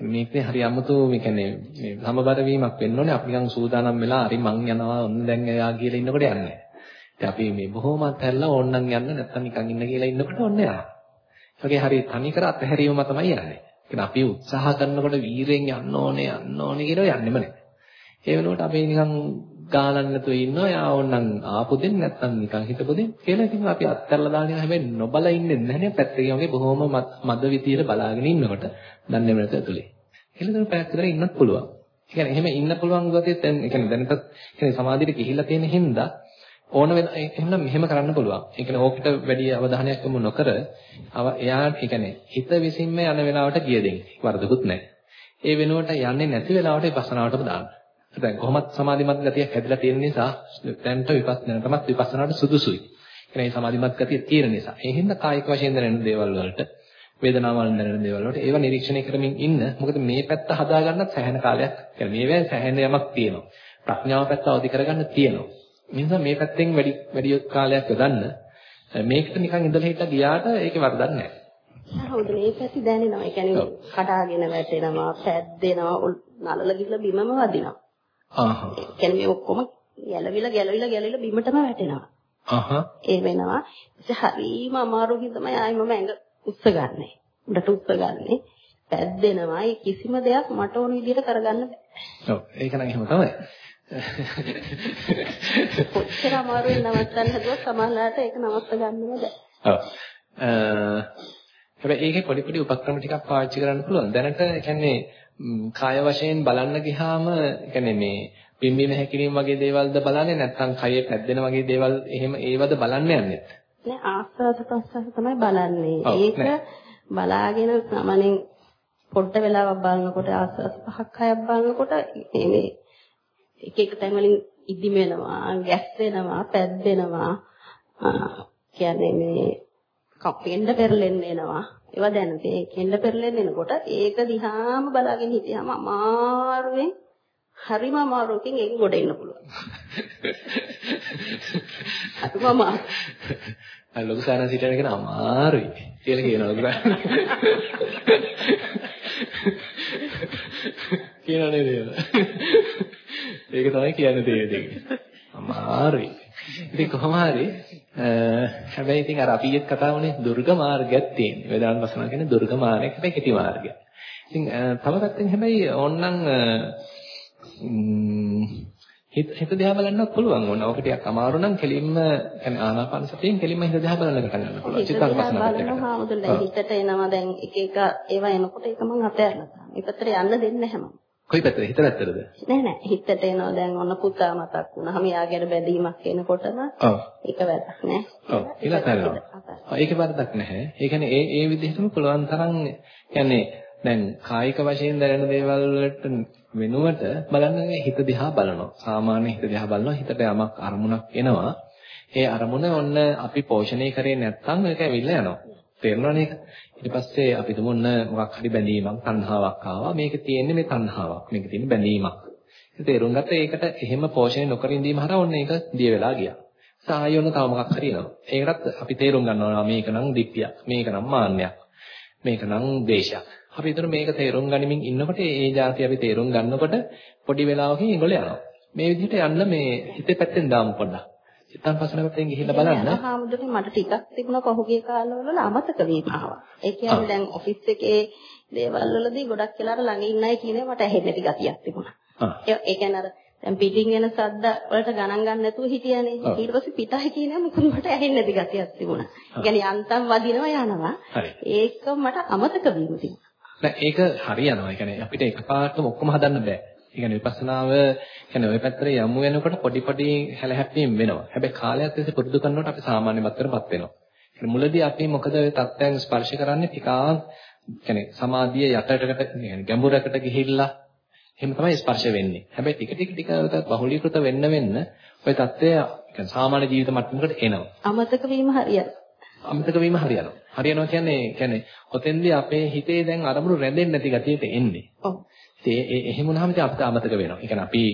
S1: මේකේ හරි අමුතු මේ කියන්නේ මේ සමබර වීමක් වෙන්න ඕනේ. අපි නිකන් සූදානම් වෙලා හරි මං යනවා ඔන්න දැන් එයා කියලා ඉන්නකොට යන්නේ. ඉතින් අපි මේ බොහොමත් හැල්ලා ඕන්නම් යන්න නැත්තම් නිකන් ඉන්න කියලා ඉන්නකොට ඔන්න යනවා. ඒකේ හරි තනිකර අත්හැරීම තමයි යන්නේ. කියන්නේ අපි උත්සාහ කරනකොට වීරෙන් යන්න ඕනේ යන්න ඕනේ කියලා යන්නෙම නැහැ. ඒ වෙනකොට අපි නිකන් ගානක් නැතුව ඉන්නවා. යා ඕන්නම් ආපු දෙන්න නැත්තම් නිකන් හිටපු දෙන්න කියලා ඉතින් අපි අත්හැරලා දාගෙන හැබැයි නොබල ඉන්නේ නැහැ නේ පැත්තකින් වගේ බොහොම මද විදියට බලාගෙන ඉන්නකොට දන්නේම නැත ඇතුලේ. එළදෙන පැයක් විතර ඉන්නත් පුළුවන්. ඒ කියන්නේ එහෙම ඉන්න පුළුවන් ගතිය දැන් ඒ කියන්නේ දැනටත් කියන්නේ සමාධියට ගිහිල්ලා තියෙන හින්දා ඕන වෙන එහෙනම් මෙහෙම කරන්න පුළුවන්. ඒ කියන්නේ ඕකට වැඩි අවධානයක් යොමු නොකර එයා ඒ කියන්නේ හිත විසින්ම යන වෙලාවට ගිය දෙන්නේ. වරදකුත් නැහැ. ඒ වෙනුවට යන්නේ නැති වෙලාවට විපස්සනාවටම දාන්න. දැන් කොහොමත් සමාධිමත් ගතිය හැදිලා තියෙන නිසා දැන්ට විපස්සනාටමත් විපස්සනාට සුදුසුයි. කියන්නේ මේ සමාධිමත් ගතිය තියෙන නිසා. ඒ හින්දා කායික වශයෙන් දැනෙන දේවල් වලට වේදනාවල් දැනෙන දේවල් වලට ඒවා නිරීක්ෂණය කරමින් ඉන්න. මොකද මේ පැත්ත හදාගන්නත් සැහැණ කාලයක්. කියන්නේ මේ වෙලාවේ සැහැණ යමක් තියෙනවා. ප්‍රඥාව පැත්ත අවදි කරගන්න තියෙනවා. නිසා මේ පැත්තෙන් වැඩි වැඩි කාලයක් යොදන්න මේකට නිකන් ඉඳලා හිටලා ගියාට ඒකේ වරදක් නැහැ.
S6: හරි මේ පැති දැනෙනවා. ඒ කියන්නේ කඩාගෙන වැටෙනවා, පැද්දෙනවා, නලල ගිහලා බිමම වදිනවා.
S1: ආහ්.
S6: ඒ කියන්නේ මේ ඔක්කොම ගැලවිලා ගැලවිලා ගැලවිලා බිමටම වැටෙනවා.
S1: ආහ්.
S6: ඒ වෙනවා. ඉතින් හරිම අමාරුකින් තමයි ආයි මම ඇඟ උස්සගන්නේ. උඩට උස්සගන්නේ. පැද්දෙනවා. ඒ කිසිම දෙයක් මට ඕන විදිහට කරගන්න බෑ.
S1: ඔව් ඒක නම් එහෙම තමයි.
S6: කොච්චර අමාරුවෙන් නවත්තන්න හදුවත් සමහරවිට ඒක නවත්ත ගන්නම බෑ.
S1: ඔව්. හැබැයි ඒකේ පොඩි පොඩි උපක්‍රම ටිකක් පාවිච්චි කරන්න පුළුවන්. දැනට කියන්නේ කාය වශයෙන් බලන්න ගියාම කියන්නේ මේ පිම්බීම හැකිරීම වගේ දේවල්ද බලන්නේ නැත්නම් කයේ පැද්දෙන වගේ දේවල් එහෙම ඒවද බලන්න යන්නේ?
S6: නෑ ආස්වාද ප්‍රසවාස තමයි බලන්නේ. ඒක බලාගෙන සමනෙන් පොඩ්ඩ වෙලාවක් බලනකොට ආස්වාද පහක් හයක් බලනකොට මේ එක එක තැන් වලින් ඉදිම වෙනවා, ගැස් වෙනවා, පැද්දෙනවා. කියන්නේ මේ කපෙන්ඩ පෙරලෙන්න එනවා. ඒවා දැනට ඒ කෙන්ඩ පෙරලෙන්න එනකොට ඒක දිහාම බලාගෙන හිටියාම අමාරුවෙන් හරිම අමාරුවකින් ඒක ගොඩ එන්න පුළුවන්. හරිම අමාරු.
S1: අර ලොකු සාරන් සිටින කෙනා අමාරුයි කියලා කියනවා ලොකු කියනවා නේද ඒක තමයි කියන්නේ දෙයක්. අමාරුයි. ඉතින් කොහොම හරි හැබැයි ඉතින් අර අපි ඊයේත් කතා වුණේ දුර්ග මාර්ගයක් තියෙනවා. වේදාන්ත වසන කියන්නේ දුර්ග මාර්ගයක් හැබැයි කෙටි මාර්ගයක්. ඉතින් තව පැත්තෙන් හැබැයි ඕනනම් හිත හිත දිහා බලන්නත් පුළුවන්. ඕන ඔක ටිකක් අමාරු නම් කෙලින්ම يعني ආනාපාන සතියෙන් කෙලින්ම හිත දිහා බලන්න ගන්න පුළුවන්.
S6: චිත්තාකර්ෂණ බලනවා හාමුදුරනේ හිතට එනවා දැන් එක එක ඒවා එනකොට ඒක මම අතහැරලා තාම. මේ පැත්තට යන්න දෙන්නේ නැහැ මම.
S1: කොයි පැත්තද හිත පැත්තටද?
S6: නෑ නෑ හිතට එනවා දැන් ඔන්න පුතා මතක් වුණාම යාගෙන බැඳීමක් එනකොටම ඒක වැරදක් නෑ.
S1: ඔව් ඊළඟට හරිනවා. ඒකේ වැරදක් නැහැ. ඒ කියන්නේ ඒ ඒ විදිහටම පුළුවන් තරම් කියන්නේ දැන් කායික වශයෙන් දැනෙන දේවල් වලට වෙනුවට බලන්න හිත දිහා බලනවා. සාමාන්‍ය හිත දිහා බලනවා හිතට යමක් අරමුණක් එනවා. ඒ අරමුණ ඔන්න අපි පෝෂණය කරේ නැත්නම් ඒක ඇවිල්ලා යනවා. තේරෙනවනේ ඒක? ඊට පස්සේ අපි තුමු ඔන්න මොකක් හරි බැඳීමක්, තණ්හාවක් ආවා. මේක තියෙන්නේ මේ තණ්හාවක්. මේක තියෙන්නේ බැඳීමක්. ඒක තේරුම් ගත්ත ඒකට එහෙම පෝෂණය නොකර ඉඳීම හරහා ඔන්න ඒක දිය වෙලා ගියා. සායෝන තව මොකක් හරි එනවා. ඒකටත් අපි තේරුම් ගන්නවා මේක නම් දික්තියක්, මේක නම් මාන්නයක්, මේක නම් දේශයක්. අපි හිතන මේක තේරුම් ගනිමින් ඉන්නකොට ඒ જાති අපි තේරුම් ගන්නකොට පොඩි වෙලාවකින් ඒගොල්ලෝ යනවා. මේ විදිහට යන්න මේ හිතේ පැත්තෙන් දාමු පොඩ්ඩක්. චිත්තන් පසනපතෙන් ගිහිල්ලා බලන්න.
S6: හාමුදුරනේ මට ටිකක් තිබුණා පහුගිය කාලවල අමතක වීම ආවා. ඒ කියන්නේ දැන් ඔෆිස් එකේ දේවල් වලදී ගොඩක් වෙලාවට ළඟ ඉන්නයි කියන්නේ මට ඇහෙන්න ටික ගතියක් තිබුණා. ඒ කියන්නේ අර දැන් පිටින් එන සද්ද වලට ගණන් ගන්න නැතුව හිටියානේ. ඊට පස්සේ පිටයි කියන්නේ මොකද මට ඇහෙන්නේ නැති ගතියක් තිබුණා. ඒ කියන්නේ යන්තම් වදිනවා යනවා. ඒක මට අමතක වීම තිබුණා.
S1: නෑ ඒක හරියනවා. ඒ කියන්නේ අපිට එකපාරටම ඔක්කොම හදන්න බෑ. කියන්නේ විපස්සනාව කියන්නේ ওই පැත්තට යමු වෙනකොට පොඩි පොඩි හැලහැප්පීම් වෙනවා. හැබැයි කාලයක් තිස්සේ පුරුදු කරනකොට අපි සාමාන්‍ය මට්ටමටපත් වෙනවා. කියන්නේ මුලදී අපි මොකද ওই தත්ත්වයන් ස්පර්ශ කරන්නේ ටිකක් කියන්නේ සමාධිය යටටකට කියන්නේ ගැඹුරකට ගිහිල්ලා එහෙම තමයි ස්පර්ශ වෙන්නේ. හැබැයි ටික ටික ටික බහුලීකృత වෙන්න වෙන්න ওই தත්ත්වය කියන්නේ සාමාන්‍ය ජීවිත මට්ටමකට එනවා.
S6: අමතක වීම හරියයි.
S1: අමතක වීම හරියනවා. හරියනවා කියන්නේ කියන්නේ ඔතෙන්දී අපේ හිතේ දැන් අරමුණු රැඳෙන්නේ නැති ගතියට එන්නේ.
S6: ඔව්.
S1: ඒ එහෙම වුණාම ඉතින් අපිට අමතක වෙනවා. ඒ කියන්නේ අපි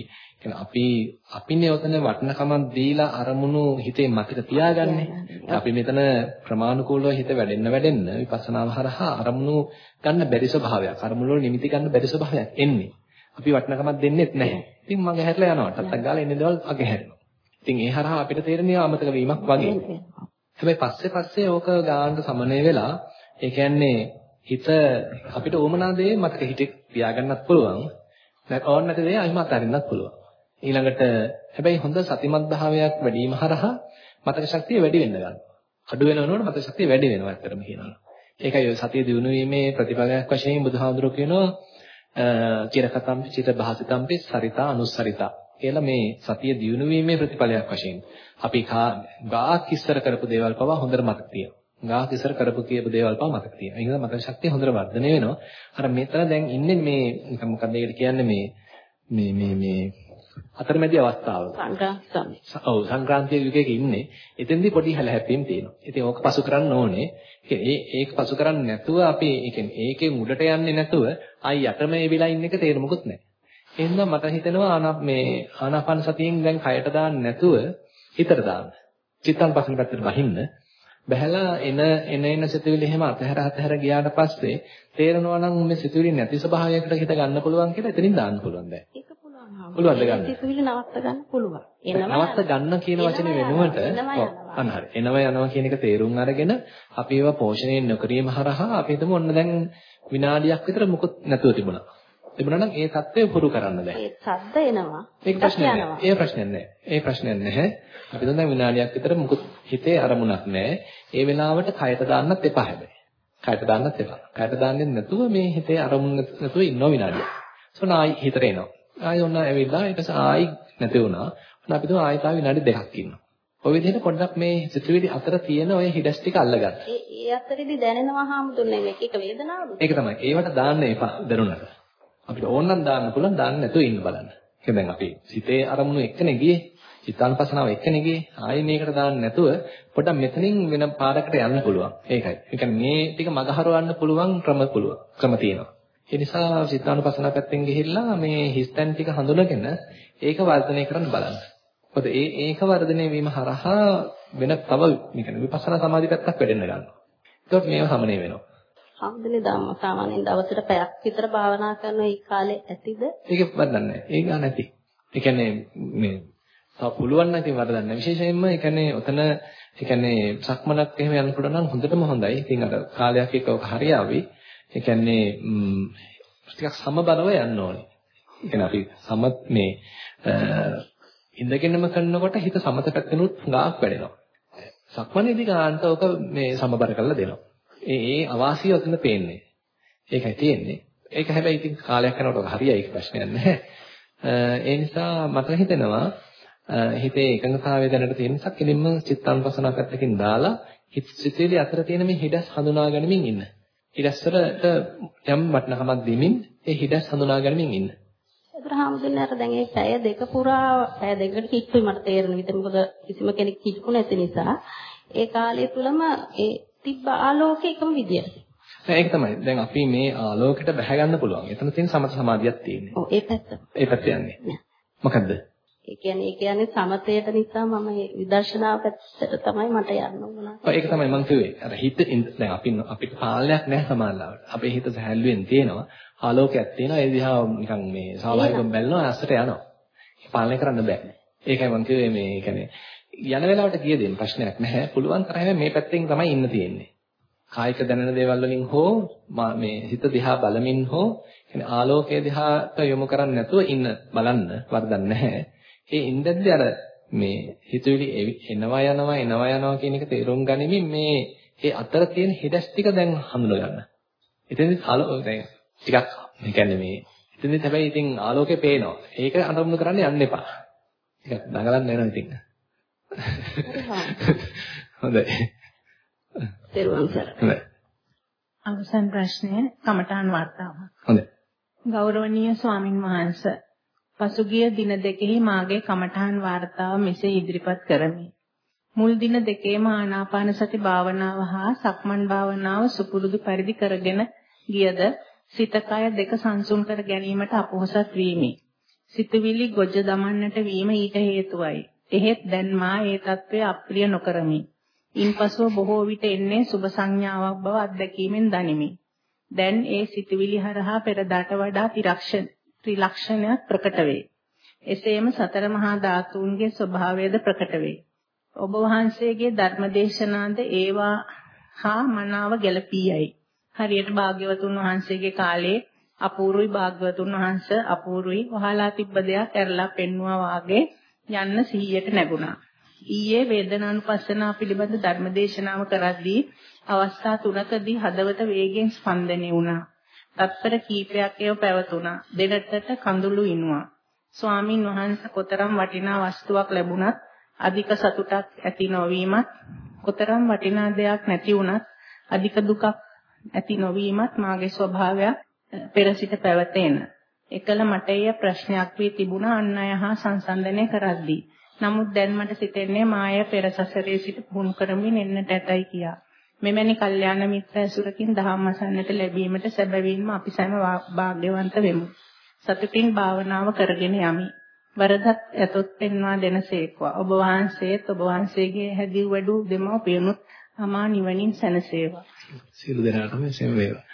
S1: කියන්නේ අපි අපිනේ ඔතන වටිනකමක් දීලා අරමුණු හිතේ මතක තියාගන්නේ. අපි මෙතන ක්‍රමානුකූලව හිත වැඩෙන්න වැඩෙන්න විපස්සනාව හරහා අරමුණු ගන්න බැරි ස්වභාවයක්. අරමුණු වල නිමිති ගන්න බැරි ස්වභාවයක් එන්නේ. අපි වටිනකමක් දෙන්නෙත් නැහැ. ඉතින් මගේ හැරලා යනවා. ටට්ටක් ගාලා එන්නේ දේවල් අගේ හැරෙනවා. ඉතින් ඒ හරහා අපිට තේරෙන්නේ අමතක වීමක් වගේ. හැබැයි පස්සේ පස්සේ ඕක ගානට සමනය වෙලා ඒ කියන්නේ හිත අපිට ඕමනා දේ මතක හිතේ තියාගන්නත් පුළුවන්. නැත්නම් ඕන නැති දේ අයිම අතාරින්නත් පුළුවන්. ඊළඟට හැබැයි හොඳ සතිමත් භාවයක් වැඩි වීම හරහා මතක ශක්තිය වැඩි වෙන්න ගන්නවා. අඩු වෙනවනොත් මතක ශක්තිය වැඩි වෙනවා ඇත්තටම කියනවා. ඒකයි සතිය දිනු වීමේ ප්‍රතිඵලයක් වශයෙන් බුදුහාමුදුරුවෝ කියනවා චිරකතම්පි චිත භාසිතම්පි සරිතා අනුස්සරිතා කියලා මේ සතිය දිනු වීමේ ප්‍රතිඵලයක් වශයෙන් අපි ගාක් ඉස්සර කරපු දේවල් පවා හොඳට මතක තියෙනවා. ගාක් ඉස්සර කරපු කියපු දේවල් පවා මතක තියෙනවා. ඒ නිසා මතක ශක්තිය හොඳට වර්ධනය වෙනවා. අර මෙතන දැන් ඉන්නේ මේ මොකක්ද ඒකට කියන්නේ මේ මේ මේ මේ අතරමැදි අවස්ථාව.
S6: සංක්‍රාන්ති.
S1: ඔව් සංක්‍රාන්ති යුගයක ඉන්නේ. එතෙන්දී පොඩි හැලහැප්පීම් තියෙනවා. ඉතින් ඕක පසු කරන්න ඕනේ. ඒ ඒක පසු කරන්නේ නැතුව අපි ඒ කියන්නේ ඒකෙන් උඩට යන්නේ නැතුව ආයි යටම වෙලා ඉන්න එක තේරුමකුත් නැහැ. එහෙනම් මට හිතෙනවා ආනා මේ ආනාපාන සතියෙන් දැන් කයට දාන්න නැතුව හිතට දාන්න. චිත්තන් පස්සෙන් පැත්තට බහින්න. බහැලා එන එන එන සිතුවිලි එහෙම අතහැර අතහැර ගියාට පස්සේ තේරෙනවා නම් මේ සිතුවිලි නැති ස්වභාවයකට හිත ගන්න පුළුවන් කියලා එතනින් දාන්න පුළුවන් දැන්.
S6: ඒක පුළුවන්.
S1: පුළුවන්ද ගන්න?
S6: සිතුවිලි නවත්ත ගන්න පුළුවන්.
S1: නවත්ත ගන්න කියන වචනේ වෙනුවට අන්න හරි. එනවා යනවා කියන එක තේරුම් අරගෙන අපි ඒවා පෝෂණය නොකිරීම හරහා අපි හිතමු ඔන්න දැන් විනාඩියක් විතර මුකුත් නැතුව තිබුණා. තිබුණා නම් ඒ தත්ත්වය පුරු කරන්න දැන්.
S6: ඒ සද්ද එනවා.
S1: ඒක ප්‍රශ්නයක් නෑ. ඒ ප්‍රශ්නයක් නෑ. ඒ ප්‍රශ්නයක් නැහැ. අපි දැන් විනාඩියක් විතර මුකුත් හිතේ අරමුණක් නෑ. ඒ වෙලාවට කයට දාන්නත් එපා හැබැයි. කයට දාන්නත් එපා. කයට දාන්නේ නැතුව මේ හිතේ අරමුණ නැතුව ඉන්නව විනාඩියක්. සෝන ආයි හිතට එනවා. ආයි ඔන්න ඇවිල්ලා ඊට පස්සේ ආයි නැති වුණා. ඔන්න අපි තුම ආයි තාම විනාඩි දෙකක් ඉන්නවා. ඔය විදිහට පොඩ්ඩක් මේ සිතුවිලි අතර තියෙන ඔය හිඩස් ටික අල්ලගන්න.
S6: ඒ ඒ අතරේදී දැනෙනවා හාමුදුරනේ මේක එක වේදනාවද?
S1: ඒක තමයි. ඒවට දාන්න එපා දරුණට. අපිට ඕන නම් දාන්න පුළුවන් දාන්න නැතුව ඉන්න බලන්න. ඒක දැන් අපි සිතේ අරමුණු එක්කනේ ගියේ. චිත්තානුපසනාව එක්කනේ ගියේ. ආයි මේකට දාන්න නැතුව පොඩ්ඩක් මෙතනින් වෙන පාරකට යන්න පුළුවන්. ඒකයි. ඒ කියන්නේ මේ ටික මගහරවන්න පුළුවන් ක්‍රම පුළුවන්. ක්‍රම තියෙනවා. ඒ නිසා චිත්තානුපසනාව පැත්තෙන් ගිහිල්ලා මේ හිස්තැන් ටික හඳුනගෙන ඒක වර්ධනය කරන්න බලන්න. මොකද ඒ ඒක වර්ධනය වීම හරහා වෙන තව මේ විපස්සනා සමාධි පැත්තක් වැඩෙන්න ගන්නවා. ඒකත් මේව සමනය වෙනවා.
S6: හම්දුනේ ධම්ම සාමාන්‍යයෙන් දවසට පැයක් විතර භාවනා කරන ඒ කාලේ ඇතිද?
S1: ඒක වදන්නේ නැහැ. ඒක නැති. ඒ කියන්නේ මේ තව පුළුවන් නම් ඉතින් වරදක් නැහැ. විශේෂයෙන්ම ඒ කියන්නේ ඔතන ඒ කියන්නේ සක්මනක් එහෙම යන්න පුළුවන් නම් හොඳටම හොඳයි. ඉතින් අර කාලයක් එක්ක ඔක හරියාවි. ඒ කියන්නේ ටිකක් සමබරව යන්න ඕනේ. ඒ කියන්නේ අපි සම මේ ඉඳගෙනම කරනකොට හිත සමත පැත්තෙනුත් හුඟක් වැඩෙනවා. සක්මනේදී ගන්නට ඔක මේ සමබර කරලා දෙනවා. ඒ ඒ අවාසිය ඔතන පේන්නේ. ඒකයි තියෙන්නේ. ඒක හැබැයි ඉතින් කාලයක් යනකොට හරියයි ඒක ප්‍රශ්නයක් නැහැ. ඒ නිසා මට හිතෙනවා හිතේ එකඟතාවය දැනට තියෙන නිසා කෙලින්ම චිත්තානුපසනාව පැත්තකින් දාලා හිත සිතේලි අතර තියෙන මේ හිඩස් හඳුනා ගනිමින් ඉන්න. හිඩස් වලට යම් වටිනකමක් දෙමින් ඒ හිඩස් හඳුනා ගනිමින් ඉන්න.
S6: ඒතර හාමුදුරනේ අර දැන් ඒ පැය දෙක පුරා පැය දෙකකට කිට්ටුයි මට තේරෙන විදිහ මොකද කිසිම කෙනෙක් කිට්ටු නැති නිසා ඒ කාලය තුලම ඒ තිබ්බ ආලෝකය එකම විදියට.
S1: ඒක තමයි. දැන් අපි මේ ආලෝකයට බැහැ ගන්න පුළුවන්. එතන තියෙන සමත සමාධියක් තියෙන්නේ.
S6: ඔව් ඒ පැත්ත.
S1: ඒ පැත්ත යන්නේ. මොකද්ද?
S6: ඒ කියන්නේ ඒ කියන්නේ සමතයට නිසා මම විදර්ශනා පැත්තට තමයි මට යන්න ඕන.
S1: ඔව් ඒක තමයි මම කිව්වේ. අර හිත දැන් අපි අපිට පාලනයක් නැහැ සමානලාවට. අපේ හිත සැහැල්ලුවෙන් තියෙනවා. ආලෝකයක් තියෙනවා. ඒ දිහා නිකන් මේ ස්වාභාවිකව බැලනවා ඇස්සට යනවා. පාලනය කරන්න බෑ. ඒකයි මම කිව්වේ මේ කියන්නේ යන වෙලාවට ගිය දෙන්න ප්‍රශ්නයක් නැහැ. පුළුවන් තරම් මේ පැත්තෙන් තමයි ඉන්න තියෙන්නේ. කායික දැනෙන දේවල් වලින් හෝ මේ හිත දිහා බලමින් හෝ කියන්නේ ආලෝකයේ දිහාට යොමු කරන්නේ නැතුව ඉන්න බලන්න වරදක් නැහැ. ඒ ඉඳද්දී අර මේ හිතුවිලි එනවා යනවා එනවා යනවා කියන එක තේරුම් ගනිමින් මේ ඒ අතර තියෙන හිඩස් ටික දැන් හඳුනා ගන්න. එතනදි ආලෝක දැන් ටිකක් මේ කියන්නේ මේ එතනදි හැබැයි ඉතින් ආලෝකේ පේනවා. ඒක අනුමුණු කරන්න යන්න එපා. ටිකක් දඟලන්න වෙනවා ඉතින්. හොඳයි.
S6: තෙරුවන් සරණයි.
S2: අවසන් ප්‍රශ්නය කමඨාන් වර්තාව.
S1: හොඳයි.
S2: ගෞරවනීය ස්වාමින් වහන්සේ පසුගිය දින දෙකෙහි මාගේ කමඨාන් වර්තාව මෙසේ ඉදිරිපත් කරමි. මුල් දින දෙකේම ආනාපාන සති භාවනාව හා සක්මන් භාවනාව සුපුරුදු පරිදි කරගෙන ගියද සිත කය දෙක සංසුන් කර ගැනීමට අපොහසත් වීමි. සිතවිලි ගොජ දමන්නට වීම ඊට හේතුවයි. එහෙත් දැන් මා ඒ తත්වය අප්‍රිය නොකරමි. ඉන්පසුව බොහෝ විට එන්නේ සුබ සංඥාවක් බව අත්දැකීමෙන් දනිමි. දැන් ඒ සිතුවිලි හරහා පෙරදාට වඩා ත්‍රිලක්ෂණයක් ප්‍රකට වේ. එසේම සතර මහා ධාතුන්ගේ ස්වභාවයද ප්‍රකට වේ. ඔබ වහන්සේගේ ධර්මදේශනාද ඒවා හා මනාව ගැළපීයයි. හරියට භාග්‍යවතුන් වහන්සේගේ කාලේ අපූර්වයි භාග්‍යවතුන් වහන්සේ අපූර්වයි වහලා තිබ්බ දෙයක් ඇරලා පෙන්වුවා වාගේ යන්න සිහියට නැගුණා. ඊයේ වේදනානුපස්සනාව පිළිබඳ ධර්මදේශනාව කරද්දී අවස්ථා තුනකදී හදවත වේගෙන් ස්පන්දනය වුණා. තත්පර කීපයක් ඒව පැවතුණා. දෙඩටට කඳුළු ඉනුවා. ස්වාමින් වහන්සේ කොතරම් වටිනා වස්තුවක් ලැබුණත් අධික සතුටක් ඇති නොවීමත් කොතරම් වටිනා දෙයක් නැති වුණත් අධික දුකක් ඇති නොවීමත් මාගේ ස්වභාවයක් පෙර සිට පැවතෙන. එකල මට එය ප්‍රශ්නයක් වී තිබුණා අන් අය හා සංසන්දනය කරද්දී. නමුත් දැන් මට සිතෙන්නේ මාය පෙර සසරේ සිට පුහුණු කරමින් එන්නට ඇතයි කියා. මෙවැනි කල්යාණ මිත්‍ර ඇසුරකින් දහම් අසන්නට ලැබීමට සැබවින්ම අපි සෑම වාග්යවන්ත වෙමු. සතුටින් භාවනාව කරගෙන යමි. වරදක් ඇතොත් පෙන්වා දෙනසේකවා. ඔබ වහන්සේත් ඔබ වහන්සේගේ හැදී වැඩු දෙමව්පියනුත් අමා නිවනින් සැනසේවා.
S1: සියලු දෙනාටම එසේම වේවා.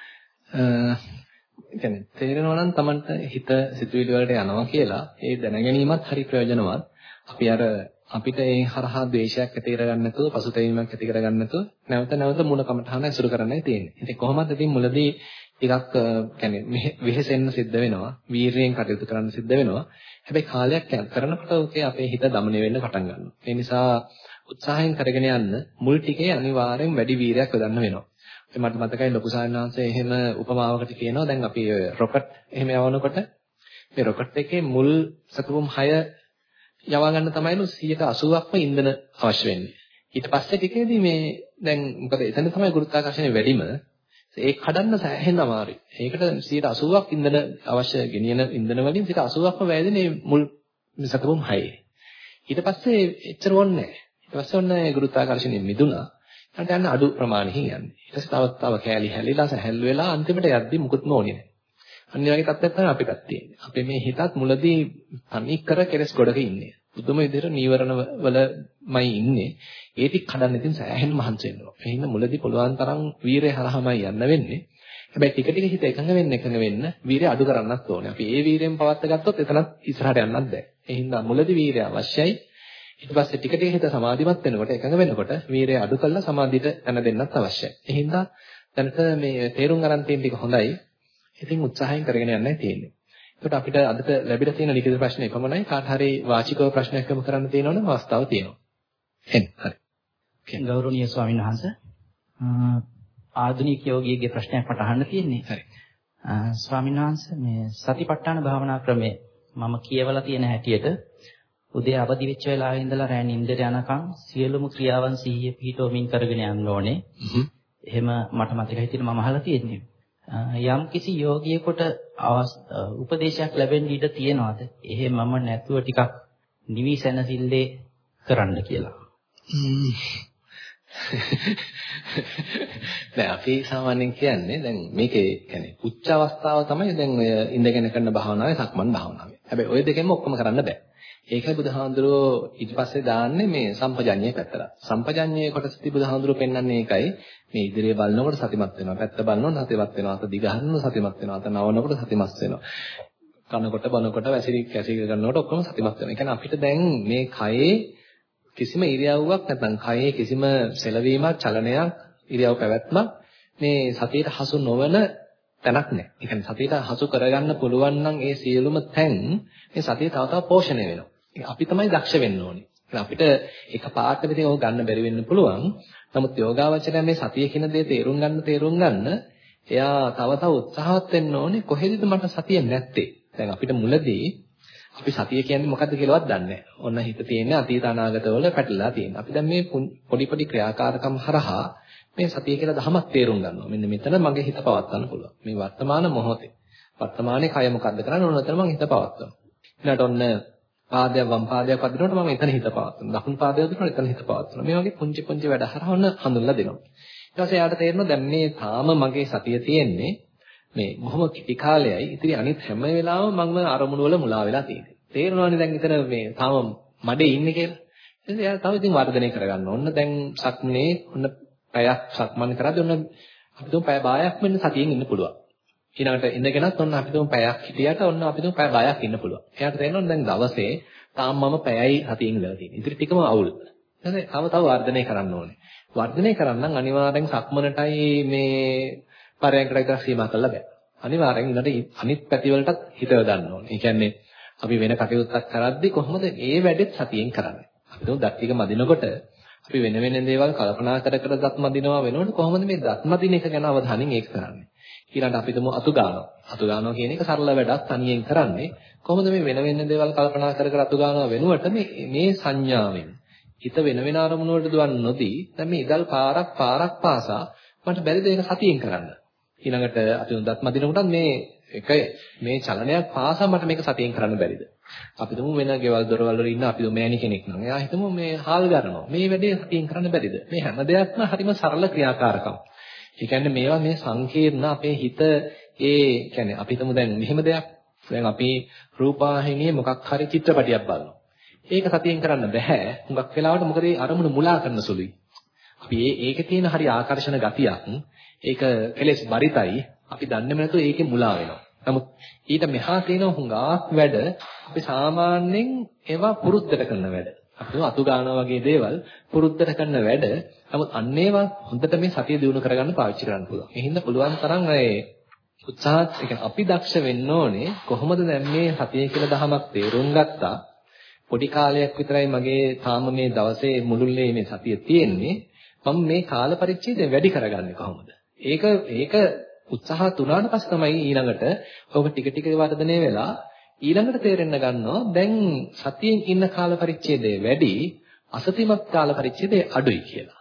S1: يعني තේරෙනවා නම් Tamanට හිත සිතුවිලි වලට යනවා කියලා ඒ දැනගැනීමත් හරි ප්‍රයෝජනවත්. අපි අර අපිට ඒ හරහා ද්වේෂයක් ඇති කරගන්න නැතුව පසුතැවීමක් ඇති කරගන්න නැතුව නැවත නැවත මුල කමටහන ඇසුරු කරන්නයි තියෙන්නේ. ඉතින් කොහොමද ඉතින් මුලදී ටිකක් يعني වෙහෙසෙන්න සිද්ධ වෙනවා. වීරයෙන් කටයුතු කරන්න සිද්ධ වෙනවා. හැබැයි කාලයක් යනකොට ඔකේ අපේ හිත দমনය වෙන්න පටන් ගන්නවා. ඒ නිසා උත්සාහයෙන් කරගෙන යන්න මුල් ටිකේ අනිවාර්යෙන් වැඩි වීරයක් යොදන්න වෙනවා. මට මතකයි ලොකු සායනාංශය එහෙම උපමාවකට කියනවා දැන් අපි රොකට් එහෙම යවනකොට මේ රොකට් එකේ මුල් සතුරුම් 6 යවා ගන්න තමයිලු 180ක්ම ඉන්ධන අවශ්‍ය වෙන්නේ. ඊට පස්සේ ටිකේදී මේ දැන් මොකද එතන තමයි ගුරුත්වාකර්ෂණය වැඩිම. ඒක කඩන්න සෑහෙන අමාරුයි. ඒකට 180ක් ඉන්ධන අවශ්‍ය ගෙනියන ඉන්ධන වලින් 180ක්ම වැයදෙන්නේ මුල් සතුරුම් 6. ඊට පස්සේ එච්චර ඕනේ නැහැ. ඊට පස්සේ ඔන්න ගුරුත්වාකර්ෂණය මිදුණා. ඊට යන අඩු ප්‍රමාණයකින් යන්නේ. ඊට පස්සේ තවත් තව කෑලි හැලිලා සැහැල්ලු වෙලා අන්තිමට යද්දි මුකුත්ම ඕනේ නැහැ. අන්න වගේ තත්ත්වයක් තමයි අපිටත් තියෙන්නේ. අපේ මේ හිතත් මුලදී තනි කර කෙලස් ගොඩක ඉන්නේ. පුදුම විදිහට නීවරණ වලමයි ඉන්නේ. ඒ ටික කඩන්න ඉතින් සෑහෙන මහන්සි වෙනවා. ඒ හින්දා මුලදී පුළුවන් තරම් වීරය හරහාමයි යන්න වෙන්නේ. හැබැයි ටික ටික හිත එකඟ වෙන්න එකඟ වෙන්න වීරය අඩු කරන්නත් ඕනේ. අපි ඒ වීරයෙන් පවත් ගත්තොත් එතනත් ඉස්සරහට යන්නත් බෑ. ඒ හින්දා මුලදී වීරය අවශ්‍යයි. ඊට පස්සේ ටික ටික හිත සමාධිමත් වෙනකොට එකඟ වෙනකොට වීරය අඩු කරලා සමාධියට යන දෙන්නත් අවශ්‍යයි. ඒ හින්දා දැනට මේ තේරුම් ගන්න තියෙන ටික හොඳයි. ඉතින් උත්සාහයෙන් කරගෙන යන්නයි තියෙන්නේ. එතකොට අපිට අදට ලැබිලා තියෙන ලිඛිත ප්‍රශ්න එකමනයි කාට හරි වාචිකව ප්‍රශ්නයක් යොමු කරන්න තියෙනවනම් අවස්ථාව තියෙනවා. එන්න හරි.
S7: ගෞරවනීය ස්වාමීන් වහන්සේ ආධුනික යෝගියෙක්ගේ ප්‍රශ්නයක් මට අහන්න තියෙන්නේ.
S1: හරි.
S7: ස්වාමීන් වහන්සේ මේ සතිපට්ඨාන භාවනා ක්‍රමය මම කියවලා තියෙන හැටියට උදේ අවදි වෙච්ච වෙලාවේ ඉඳලා රැ නිින්දට යනකම් සියලුම ක්‍රියාවන් සිහිය පිහිටවමින් කරගෙන යන්න ඕනේ. එහෙම මට මතකයි තියෙන මම අහලා තියෙන්නේ. යම් කිසි යෝගියෙකුට උපදේශයක් ලැබෙන්න ඉඩ තියනවාද? එහෙමම නැතුව ටිකක් නිවි සැනසille කරන්න කියලා.
S1: දැන් අපි සාමාන්‍යයෙන් කියන්නේ දැන් මේකේ يعني උච්ච අවස්ථාව තමයි දැන් ඔය ඉඳගෙන කරන භාවනාවේ සක්මන් භාවනාවේ. හැබැයි ওই දෙකෙන්ම ඔක්කොම කරන්න බෑ. ඒකයි බුදුහාඳුරෝ ඊට පස්සේ දාන්නේ මේ සම්පජඤ්ඤය පැත්තට. සම්පජඤ්ඤයේ කොටසදී බුදුහාඳුරෝ පෙන්වන්නේ ඒකයි. මේ ඉදිරිය බලනකොට සතිමත් වෙනවා. පැත්ත බලනකොට සතිමත් වෙනවා. අත දිගහනකොට සතිමත් වෙනවා. අත නවනකොට සතිමත් වෙනවා. කනකොට බනකොට වැසිරි කැසිරි කරනකොට ඔක්කොම සතිමත් වෙනවා. ඒ කියන්නේ අපිට දැන් මේ කයේ කිසිම ඉරියව්වක් නැත්නම් කයේ කිසිම සෙලවීමක්, චලනයක්, ඉරියව් පැවැත්මක් මේ සතියට හසු නොවන තැනක් නැහැ. ඒ කියන්නේ සතියට හසු කරගන්න පුළුවන් නම් ඒ සියලුම තැන් මේ සතිය තව තව පෝෂණය වෙනවා. අපි තමයි දක්ෂ වෙන්න ඕනේ. අපිට එක පාට විදිහට ඕක ගන්න බැරි වෙන්න පුළුවන්. නමුත් යෝගාවචරය මේ සතිය කියන දේ තේරුම් ගන්න තේරුම් ගන්න එයා තව තව උත්සාහවත් වෙන්න ඕනේ කොහෙදද මට සතිය නැත්තේ. දැන් අපිට මුලදී අපි සතිය කියන්නේ මොකද්ද කියලාවත් දන්නේ නැහැ. ඔන්න හිත තියෙන්නේ අතීත අනාගත වල පැටලලා තියෙනවා. අපි දැන් මේ පොඩි පොඩි ක්‍රියාකාරකම් හරහා මේ සතිය කියලා දහමක් තේරුම් ගන්නවා. මෙන්න මෙතන මගේ හිත පවත්වන්න පුළුවන්. මේ වර්තමාන මොහොතේ. වර්තමානයේ කය මොකද්ද කරන්නේ? ඔන්න ඔතන මම හිත පවත්වනවා. ඊළඟට ඔන්න පාදයක් වම් පාදයක් වදිනකොට මම එතන හිත පවත්වනවා. දකුණු පාදයක් වදිනකොට එතන හිත පවත්වනවා. මේ වගේ පුංචි පුංචි වැඩ හරහාම හඳුන්ලා දෙනවා. ඊට පස්සේ යාට තේරෙනවා දැන් මේ තාම මගේ සතිය තියෙන්නේ මේ බොහොම කිටි කාලයයි. ඉතින් අනිත් හැම වෙලාවෙම මම අරමුණු වල මුලා වෙලා තියෙන්නේ. තේරෙනවනේ දැන් එතන මේ තාම මඩේ ඉන්නේ කියලා. ඉතින් එයා තව ඉතින් වර්ධනය කරගන්න ඕන. දැන් සක්මනේ ඔන්න පැයක් සක්මන් කරද්දී ඔන්න අපි තුන් පැය භාගයක් වෙන්න සතියෙන් ඉන්න පුළුවන්. ඊළඟට ඉඳගෙනත් ඔන්න අපි තුන් පැයක් හිටියට ඔන්න අපි තුන් පැය භාගයක් ඉන්න පුළුවන්. එයාට තේරෙනවා දැන් දවසේ තාම මම පැයයි සතියෙන් ඉඳලා තියෙන්නේ. ඉතින් ටිකම අවුල්. හරි තව තව වර්ධනය කරන්න ඕනේ. වර්ධනය කරන්න නම් අනිවාර්යෙන් සක්මනටයි මේ පරයන්කට විතර සීමා කරලා බෑ. අනිවාර්යෙන් ඊළඟට අනිත් පැතිවලටත් හිත යොදන්න ඕනේ. ඒ කියන්නේ අපි වෙන කටයුත්තක් කරද්දී කොහොමද ඒ වැඩෙත් සතියෙන් කරන්නේ? අපි දුක් ටික මදිනකොට අපි වෙන වෙන දේවල් කල්පනා කර කර දත් මදිනවා වෙනකොට කොහොමද මේ දත් මදින එක ගැන අවධානයෙන් ඒක කරන්නේ? ඊළඟට අපි තුමු අතු ගන්නවා. අතු ගන්නවා කියන එක සරල වැඩක් තනියෙන් කරන්නේ. කොහොමද මේ වෙන වෙන දේවල් කල්පනා කර කර අතු ගන්නවා වෙනුවට මේ මේ සංඥාවෙන් හිත වෙන වෙන අරමුණු වලට දුවන්නේ නොදී දැන් මේ ඉදල් පාරක් පාරක් පාසා මට බැරිද ඒක සතියෙන් කරන්න. ඊළඟට අපි දත් මදිනකොටත් මේ එක මේ චලනයක් පාසා මට මේක සතියෙන් කරන්න බැරිද? අපි තුමු වෙන ගෙවල් දොරවල් වල ඉන්න අපි තුමු මෑණි කෙනෙක් නම් එයා හිතමු මේ හාල් ගන්නවා. මේ වැඩේ සතියෙන් කරන්න බැරිද? මේ හැම දෙයක්ම හරිම සරල ක්‍රියාකාරකම්. ඒ කියන්නේ මේවා මේ සංකීර්ණ අපේ හිත ඒ කියන්නේ අපි තුමු දැන් මෙහෙම දෙයක්. දැන් අපි රූපාහිනියේ මොකක් හරි චිත්‍රපටියක් බලනවා. ඒක සතියෙන් කරන්න බෑ. හුඟක් වෙලාවට මොකද ඒ අරමුණ මුලා කරන සුළුයි. අපි ඒකේ තියෙන හරි ආකර්ෂණ ගතියක් ඒක කෙලෙස් බරිතයි අපි දන්නේම නැතුව ඒකේ මුලා වෙනවා. නමුත් ඊට මෙහා තියෙන හුඟක් වැඩ අපි සාමාන්‍යයෙන් ඒවා පුරුද්දට කරන වැඩ. අපි අතු ගන්නවා වගේ දේවල් පුරුද්දට කරන වැඩ. නමුත් අන්න ඒවා හොඳට මේ සතිය දිනු කරගන්න පාවිච්චි කරන්න පුළුවන්. ඒ හින්දා පුළුවන් තරම් ඒ උත්සාහත් අපි දක්ෂ වෙන්න ඕනේ කොහොමද දැන් මේ සතිය කියලා දහමක් තේරුම් ගත්තා. පොඩි කාලයක් විතරයි මගේ තාම මේ දවසේ මුළුල්ලේ මේ සතිය තියෙන්නේ. මම මේ කාල පරිච්ඡේදය වැඩි කරගන්නේ කොහොමද? ඒක ඒක උත්සාහ තුනාට පස්සේ තමයි ඊළඟට ඔබ ටික ටික වර්ධනය වෙලා ඊළඟට තේරෙන්න ගන්නවා දැන් සතියෙන් ඉන්න කාල පරිච්ඡේදය වැඩි අසතිමත් කාල පරිච්ඡේදය අඩුයි කියලා.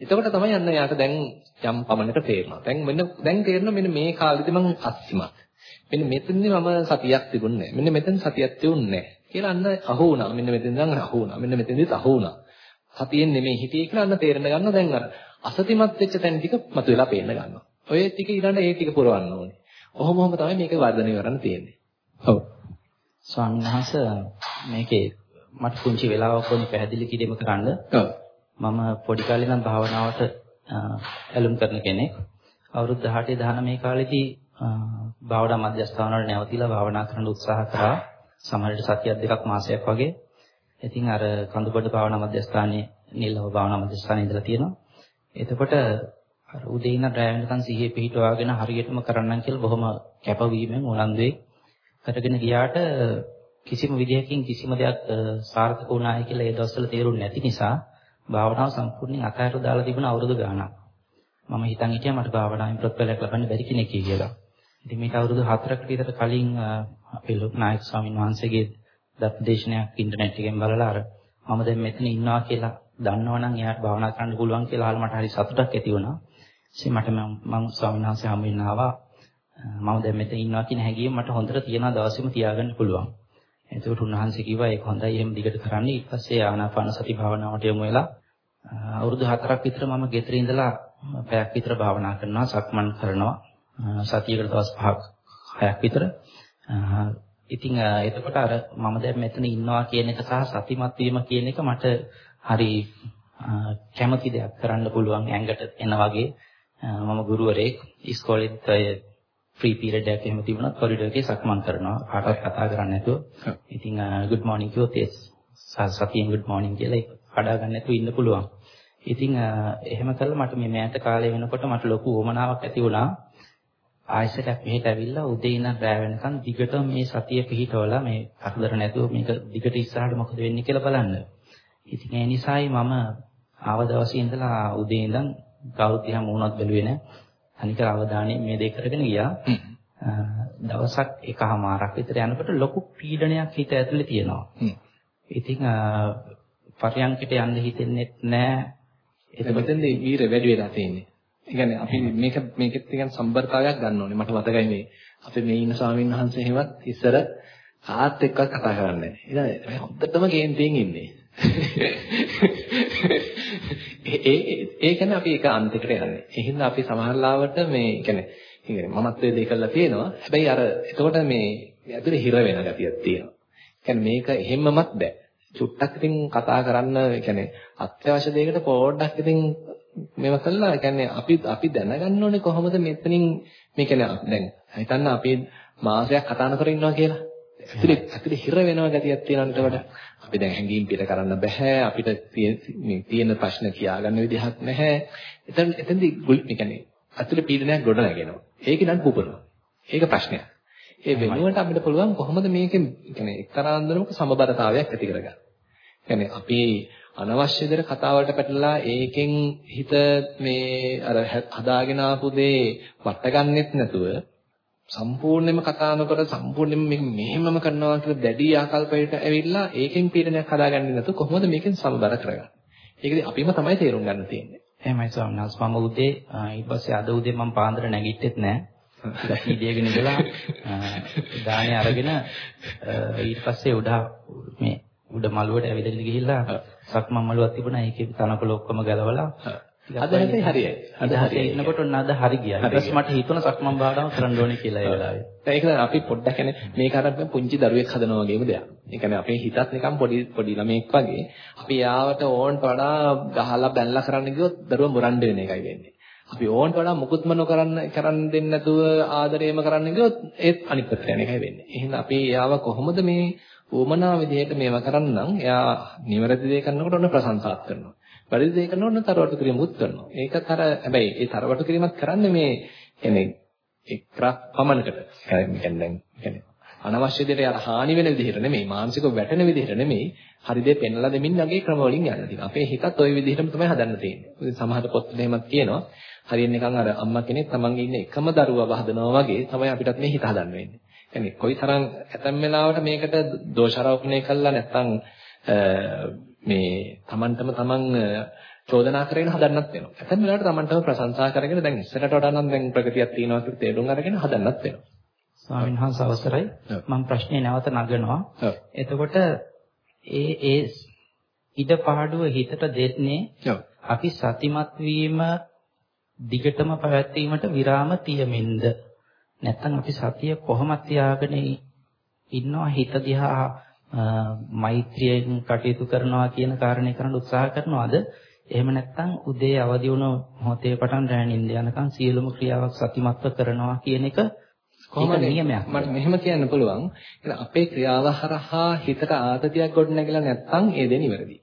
S1: එතකොට තමයි යන්න යාට දැන් යම් පමණකට තේරෙනවා. දැන් මෙන්න දැන් තේරෙනවා මෙන්න මේ කාලෙදි මම අස්සිමත්. මෙන්න මෙතනදී මම සතියක් තිබුණේ නැහැ. මෙන්න මෙතන සතියක් තියුන්නේ නැහැ. කියලා අන්න අහු වුණා. මෙන්න මෙතෙන් දැන් අහු වුණා. මෙන්න මෙතෙන්දිත් අහු වුණා. සතියෙන් නෙමෙයි හිටියේ කියලා අන්න තේරෙන්න ගන්නවා දැන් අර අසතිමත් වෙච්ච තැන් ටික මතුවලා පේන්න ගන්නවා. ඔය ටික ඊළඟ ඒ ටික පුරවන්න ඕනේ. ඔහොම ඔහොම තමයි මේක වර්ධනය කරන්න තියෙන්නේ. ඔව්.
S7: ස්වාමීන් වහන්සේ මේකේ මට පුංචි වෙලාවක් වුණේ පැහැදිලි කිරීම කරන්න.
S1: ඔව්.
S7: මම පොඩි කාලේ ඉඳන් භාවනාවට ඇලුම් කරන කෙනෙක්. අවුරුදු 18 19 කාලෙදී භාවනා මධ්‍යස්ථාන වල නැවතිලා භාවනා කරන්න උත්සාහ කරා. සමහර විට සතියක් දෙකක් මාසයක් වගේ. ඉතින් අර කඳුබඩ භාවනා මධ්‍යස්ථානයේ නිලව භාවනා මධ්‍යස්ථානයේ ඉඳලා තියෙනවා. එතකොට අර උදේ ඉඳන් රැ වෙනකන් සිහිය පිහිටවාගෙන හරියටම කරන්නම් කියලා බොහොම කැපවීමෙන් උනන්දුවේ කරගෙන ගියාට කිසිම විදිහකින් කිසිම දෙයක් සාර්ථක වුණායි කියලා ඒ දවස්වල තේරුන්නේ නැති නිසා භාවනාව සම්පූර්ණයෙන් අතහැර දාලා තිබුණ අවුරුදු ගාණක්. මම හිතන් හිටියා මට භාවනාවෙන් ප්‍රතිඵලයක් ලබන්න බැරි කෙනෙක් කියලා. ඉතින් මේක අවුරුදු 4කට විතර කලින් අපේ ලොකු නායක ස්වාමීන් වහන්සේගේ දත්දේශනයක් ඉන්ටර්නෙට් එකෙන් බලලා අර මම දැන් මෙතන ඉන්නවා කියලා දන්නවනම් එයාට භාවනා කරන්න පුළුවන් කියලා අහලා මට හරි සතුටක් ඇති වුණා. ඉතින් මට මම ස්වාමීන් වහන්සේ හමු වෙන්න ආවා. මම දැන් මෙතන ඉන්නවා කියන හැඟීම මට හොඳට තියෙනවා දවසේම තියාගන්න පුළුවන්. එතකොට උන්වහන්සේ කිව්වා ඒක හොඳයි එහෙම දිගට කරන්න. ඊට පස්සේ ආනාපාන සති භාවනාවට යමු වෙලා අවුරුදු 4ක් විතර මම ගෙදර ඉඳලා පැයක් විතර භාවනා කරනවා, සක්මන් කරනවා. සතියකට දවස් 5ක් 6ක් විතර. ඉතින් එතකොට අර මම දැන් මෙතන ඉන්නවා කියන එක සහ සතිමත් වීම කියන එක මට හරි කැමති දෙයක් කරන්න පුළුවන් ඇඟට එන වගේ මම ගුරුවරයෙක් ඉස්කෝලේත් ෆ්‍රී පීරියඩ් එකක් එහෙම තිබුණත් කොරිඩර් එකේ සක්මන් කරනවා කාටවත් කතා කරන්නේ නැතුව. ඉතින් good morning කිව්වොත් ඒ සතියෙන් good morning කියලා කඩා ගන්න නැතුව ඉන්න පුළුවන්. ඉතින් එහෙම කළා මට මේ මෑත කාලේ වෙනකොට මට ලොකු උවමනාවක් ඇති වුණා. ආයෙසට මෙහෙට ඇවිල්ලා උදේ ඉඳන් රෑ වෙනකන් දිගටම මේ සතිය පිහිටවලා මේ කරදර නැතුව මේක දිගට ඉස්සරහට මොකද වෙන්නේ කියලා බලන්න. ඉතින් ඒ නිසායි මම ආව දවසේ ඉඳලා උදේ ඉඳන් කවුරුත් දිහා මුණක් බැලුවේ නැහැ. අනික අවධානයෙන් මේ දේ කරගෙන ගියා. දවසක් එකමාරක් විතර යනකොට ලොකු පීඩනයක් හිත ඇතුලේ තියෙනවා. ඉතින් පරියන්කට යන්න හිතෙන්නේ නැහැ.
S1: ඒක මෙතෙන්දී වීර වැඩි වෙලා තියෙන්නේ. ඒ කියන්නේ අපි මේක මේකෙත් කියන සම්බරතාවයක් ගන්න ඕනේ. මට මතකයි මේ අපේ මේ ඉන්න ස්වාමීන් වහන්සේ එහෙමත් ඉස්සර කාත් එක්කවත් කතා කරන්නේ නැහැ. ඉතින් හොද්දටම කේන්තියෙන් ඉන්නේ. ඒ ඒ කියන්නේ අපි එක අන්තයකට යන්නේ. ඒ හින්දා අපි සමහරලාවට මේ කියන්නේ කියන්නේ මමත්වයේ දෙය කළා තියෙනවා. හැබැයි අර එතකොට මේ ඇතුලේ හිර වෙන ගතියක් තියෙනවා. කියන්නේ මේක එහෙම්මමත් බෑ. චුට්ටක් ඉතින් කතා කරන්න කියන්නේ අත්‍යවශ්‍ය දෙයකට පොඩ්ඩක් ඉතින් මේව කළා. කියන්නේ අපි අපි දැනගන්න ඕනේ කොහොමද මෙතනින් මේ කියන්නේ දැන් හිතන්න අපි මාසයක් කතා නොකර ඉන්නවා කියලා. ඇතුලේ ඇතුලේ හිර වෙනවා ගතියක් තියෙනවට වඩා. අපි දැන් හැංගීම් පිට කරන්න බෑ. අපිට මේ තියෙන ප්‍රශ්න කියාගන්න විදිහක් නැහැ. එතන එතෙන්දී මේ කියන්නේ ඇතුලේ පීඩනයක් ගොඩ නැගෙනවා ඒක නම් පුපුරනවා. ඒක ප්‍රශ්නයක්. ඒ වෙනුවට අපිට පුළුවන් කොහොමද මේකෙන් කියන්නේ එක්තරා අන්දමක සමබරතාවයක් ඇති කරගන්න. කියන්නේ අපි අනවශ්‍ය දේ කතාවලට පැටලලා ඒකෙන් හිත මේ අර හදාගෙන ආපු දේ වටගන්නෙත් නැතුව සම්පූර්ණයෙන්ම කතා නොකර සම්පූර්ණයෙන්ම මේක මෙහෙමම කරනවා කියලා දැඩි ආකල්පයකට ඇවිල්ලා ඒකෙන් පීඩනයක් හදාගන්නේ නැතු කොහොමද මේකෙන් සමබර කරගන්නේ? ඒකදී අපිම තමයි තේරුම් ගන්න තියෙන්නේ.
S7: එහෙමයි ස්වාමීන් වහන්සේ මම උදේ ඊට පස්සේ අද උදේ මම පාන්දර නැගිට්ටෙත් නෑ. ඉතින් ඉඳලා දාහනේ අරගෙන ඊට පස්සේ උඩ මේ උඩ මළුවට ඇවිදගෙන ගිහිල්ලා සක්මන් මළුවක් තිබුණා ඒකේ තනකොළ ඔක්කොම ගලවලා
S1: අද හැබැයි හරියයි.
S7: අද හරියයි. ඉන්නකොට ඔන්න අද හරි ගියා. ඊට පස්සේ මට හිතුණා සක්මන් භාවනාව කරන්න ඕනේ කියලා ඒ වෙලාවේ.
S1: ඒක අපි පොඩ්ඩක් කියන්නේ මේක අර පුංචි දරුවෙක් හදනවා වගේම දෙයක්. ඒ කියන්නේ අපේ හිතත් නිකන් පොඩි පොඩි ළමෙක් වගේ. අපි යාවට ඕන්ට වඩා ගහලා බැනලා කරන්න ගියොත් දරුවා මුරණ්ඩ වෙන එකයි වෙන්නේ. අපි ඕන්ට වඩා මුකුත්ම නොකරන්න කරන්න දෙන්නේ නැතුව ආදරේම කරන්න ගියොත් ඒත් අනිත් පැත්තට යන එකයි වෙන්නේ. එහෙනම් අපි යාව කොහොමද මේ උවමනා විදිහට මේවා කරන්නම් එයා නිවැරදි දේ කරනකොට ඔන්න ප්‍රශංසාත් කරනවා. වැරදි දේ කරනකොට ඔන්න තරවටු කිරීමකුත් කරනවා. ඒකත් අර හැබැයි ඒ තරවටු කිරීමත් කරන්නේ මේ කියන්නේ එක්රක් පමණකට. කියන්නේ දැන් කියන්නේ අනවශ්‍ය දෙයට යාර හානි වෙන විදිහට නෙමෙයි මානසිකව වැටෙන විදිහට නෙමෙයි හරි දේ පෙන්ලා දෙමින් යගේ ක්‍රම වලින් යන්න තියෙනවා. අපේ හිතත් ওই විදිහටම තමයි හදන්න තියෙන්නේ. සමහර පොත්වල එහෙමත් කියනවා. හරියට නිකන් අර අම්මා කෙනෙක් තමන්ගේ ඉන්න එකම දරුවා හදනවා වගේ තමයි අපිටත් මේ හිත හදන්න වෙන්නේ. يعني කොයිතරම් ඇතැම් වෙලාවට මේකට දෝෂාරෝපණය කළා නැත්නම් මේ Tamanටම Taman චෝදනා කරගෙන හදන්නත් වෙනවා. ඇතැම් වෙලාවට Tamanටම ප්‍රශංසා කරගෙන දැන් ඉස්සරට වඩා නම් දැන් ප්‍රගතියක් තියෙනවා කියලා තේරුම් අරගෙන හදන්නත් වෙනවා.
S7: ස්වාමීන් වහන්සේ අවසරයි මම ප්‍රශ්නේ නැවත නගනවා. එතකොට ඒ ඒ ඉඩ පාඩුව හිතට දෙන්නේ අපි සතිමත් වීම දිගටම පැවැත්වීමට විරාම තියමින්ද නැත්නම් අපි සතිය කොහොමද තියාගෙන ඉන්නවා හිත දිහා මෛත්‍රියෙන් කටයුතු කරනවා කියන කාරණේ කරන්න උත්සාහ කරනවාද? එහෙම නැත්නම් උදේ අවදි වුණ මොහොතේ පටන් රැ නිින්ද යනකම් සියලුම ක්‍රියාවක් සතිමත්ව කරනවා කියන එක කොහොමද? නියමයක්.
S1: මට මෙහෙම කියන්න පුළුවන්. අපේ ක්‍රියාව හරහා හිතට ආතතියක් ගොඩනැගිලා නැත්නම් ඒ දේ නිවැරදි.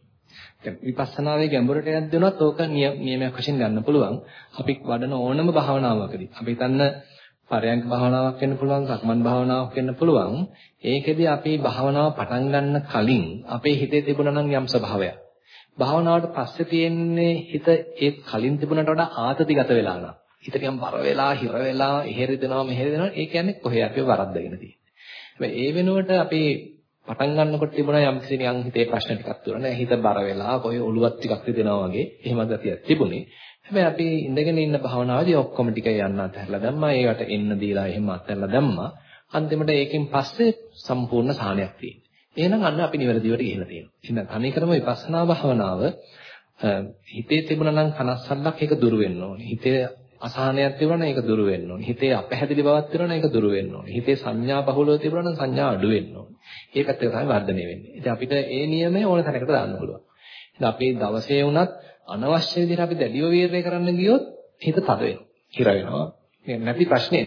S1: දැන් විපස්සනාවේ ගැඹුරට යද්දී ඕක නියමයක් වශයෙන් ගන්න පුළුවන්. අපි වඩන ඕනම භාවනාවකදී අපි හිතන්න පරයන්ක භාවනාවක් වෙන්න පුළුවන්, සක්මන් භාවනාවක් වෙන්න පුළුවන්. ඒකෙදි අපි භාවනාව පටන් ගන්න කලින් අපේ හිතේ තිබුණා නම් යම් ස්වභාවයක්. භාවනාවට පස්සේ තියෙන්නේ හිත ඒ කලින් තිබුණට වඩා ආතතිගත වෙලා නම්. හිත නිකන් බර වෙලා, හිර වෙලා, එහෙරි දෙනවා, මෙහෙරි දෙනවා. ඒ කියන්නේ කොහේ අපි වරද්දගෙන තියෙන්නේ. හැබැයි ඒ වෙනුවට අපි පටන් ගන්නකොට තිබුණා යම් කිසි නිකන් හිතේ ප්‍රශ්න ටිකක් තිබුණා. හිත බර වෙලා, කොහේ ඔලුවක් ටිකක් රිදෙනවා වගේ. එහෙම ගතියක් තිබුණේ. හැබැයි අපි ඉඳගෙන ඉන්න භාවනාවේදී ඔක්කොම ටික යන්න අතහැරලා දැම්මා. ඒවට එන්න දීලා එහෙම අතහැරලා දැම්මා. අන්තිමට ඒකෙන් පස්සේ සම්පූර්ණ සාහනයක් තියෙනවා. එහෙනම් අන්න අපි නිවැරදිවට ගිහිලා තියෙනවා. එහෙනම් තනිකරම විපස්සනා භාවනාව හිතේ තිබුණා නම් කනස්සල්ලක් ඒක දුරු වෙන්න ඕනේ. හිතේ අසහනයක් තිබුණා නම් ඒක දුරු වෙන්න ඕනේ. හිතේ අපහැදිලි බවක් තිබුණා නම් ඒක දුරු වෙන්න ඕනේ. හිතේ සංඥා බහුලව තිබුණා නම් සංඥා අඩු වෙන්න ඕනේ. ඒ පැත්තට තමයි වර්ධනය වෙන්නේ. ඉතින් අපිට ඒ නියමය ඕන තැනකට දාන්න පුළුවන්. ඉතින් අපි දවසේ වුණත් අනවශ්‍ය විදිහට අපි දැඩිව වීරය කරන්න ගියොත් හිත තද වෙනවා. හිර වෙනවා. නැති ප්‍රශ්නේ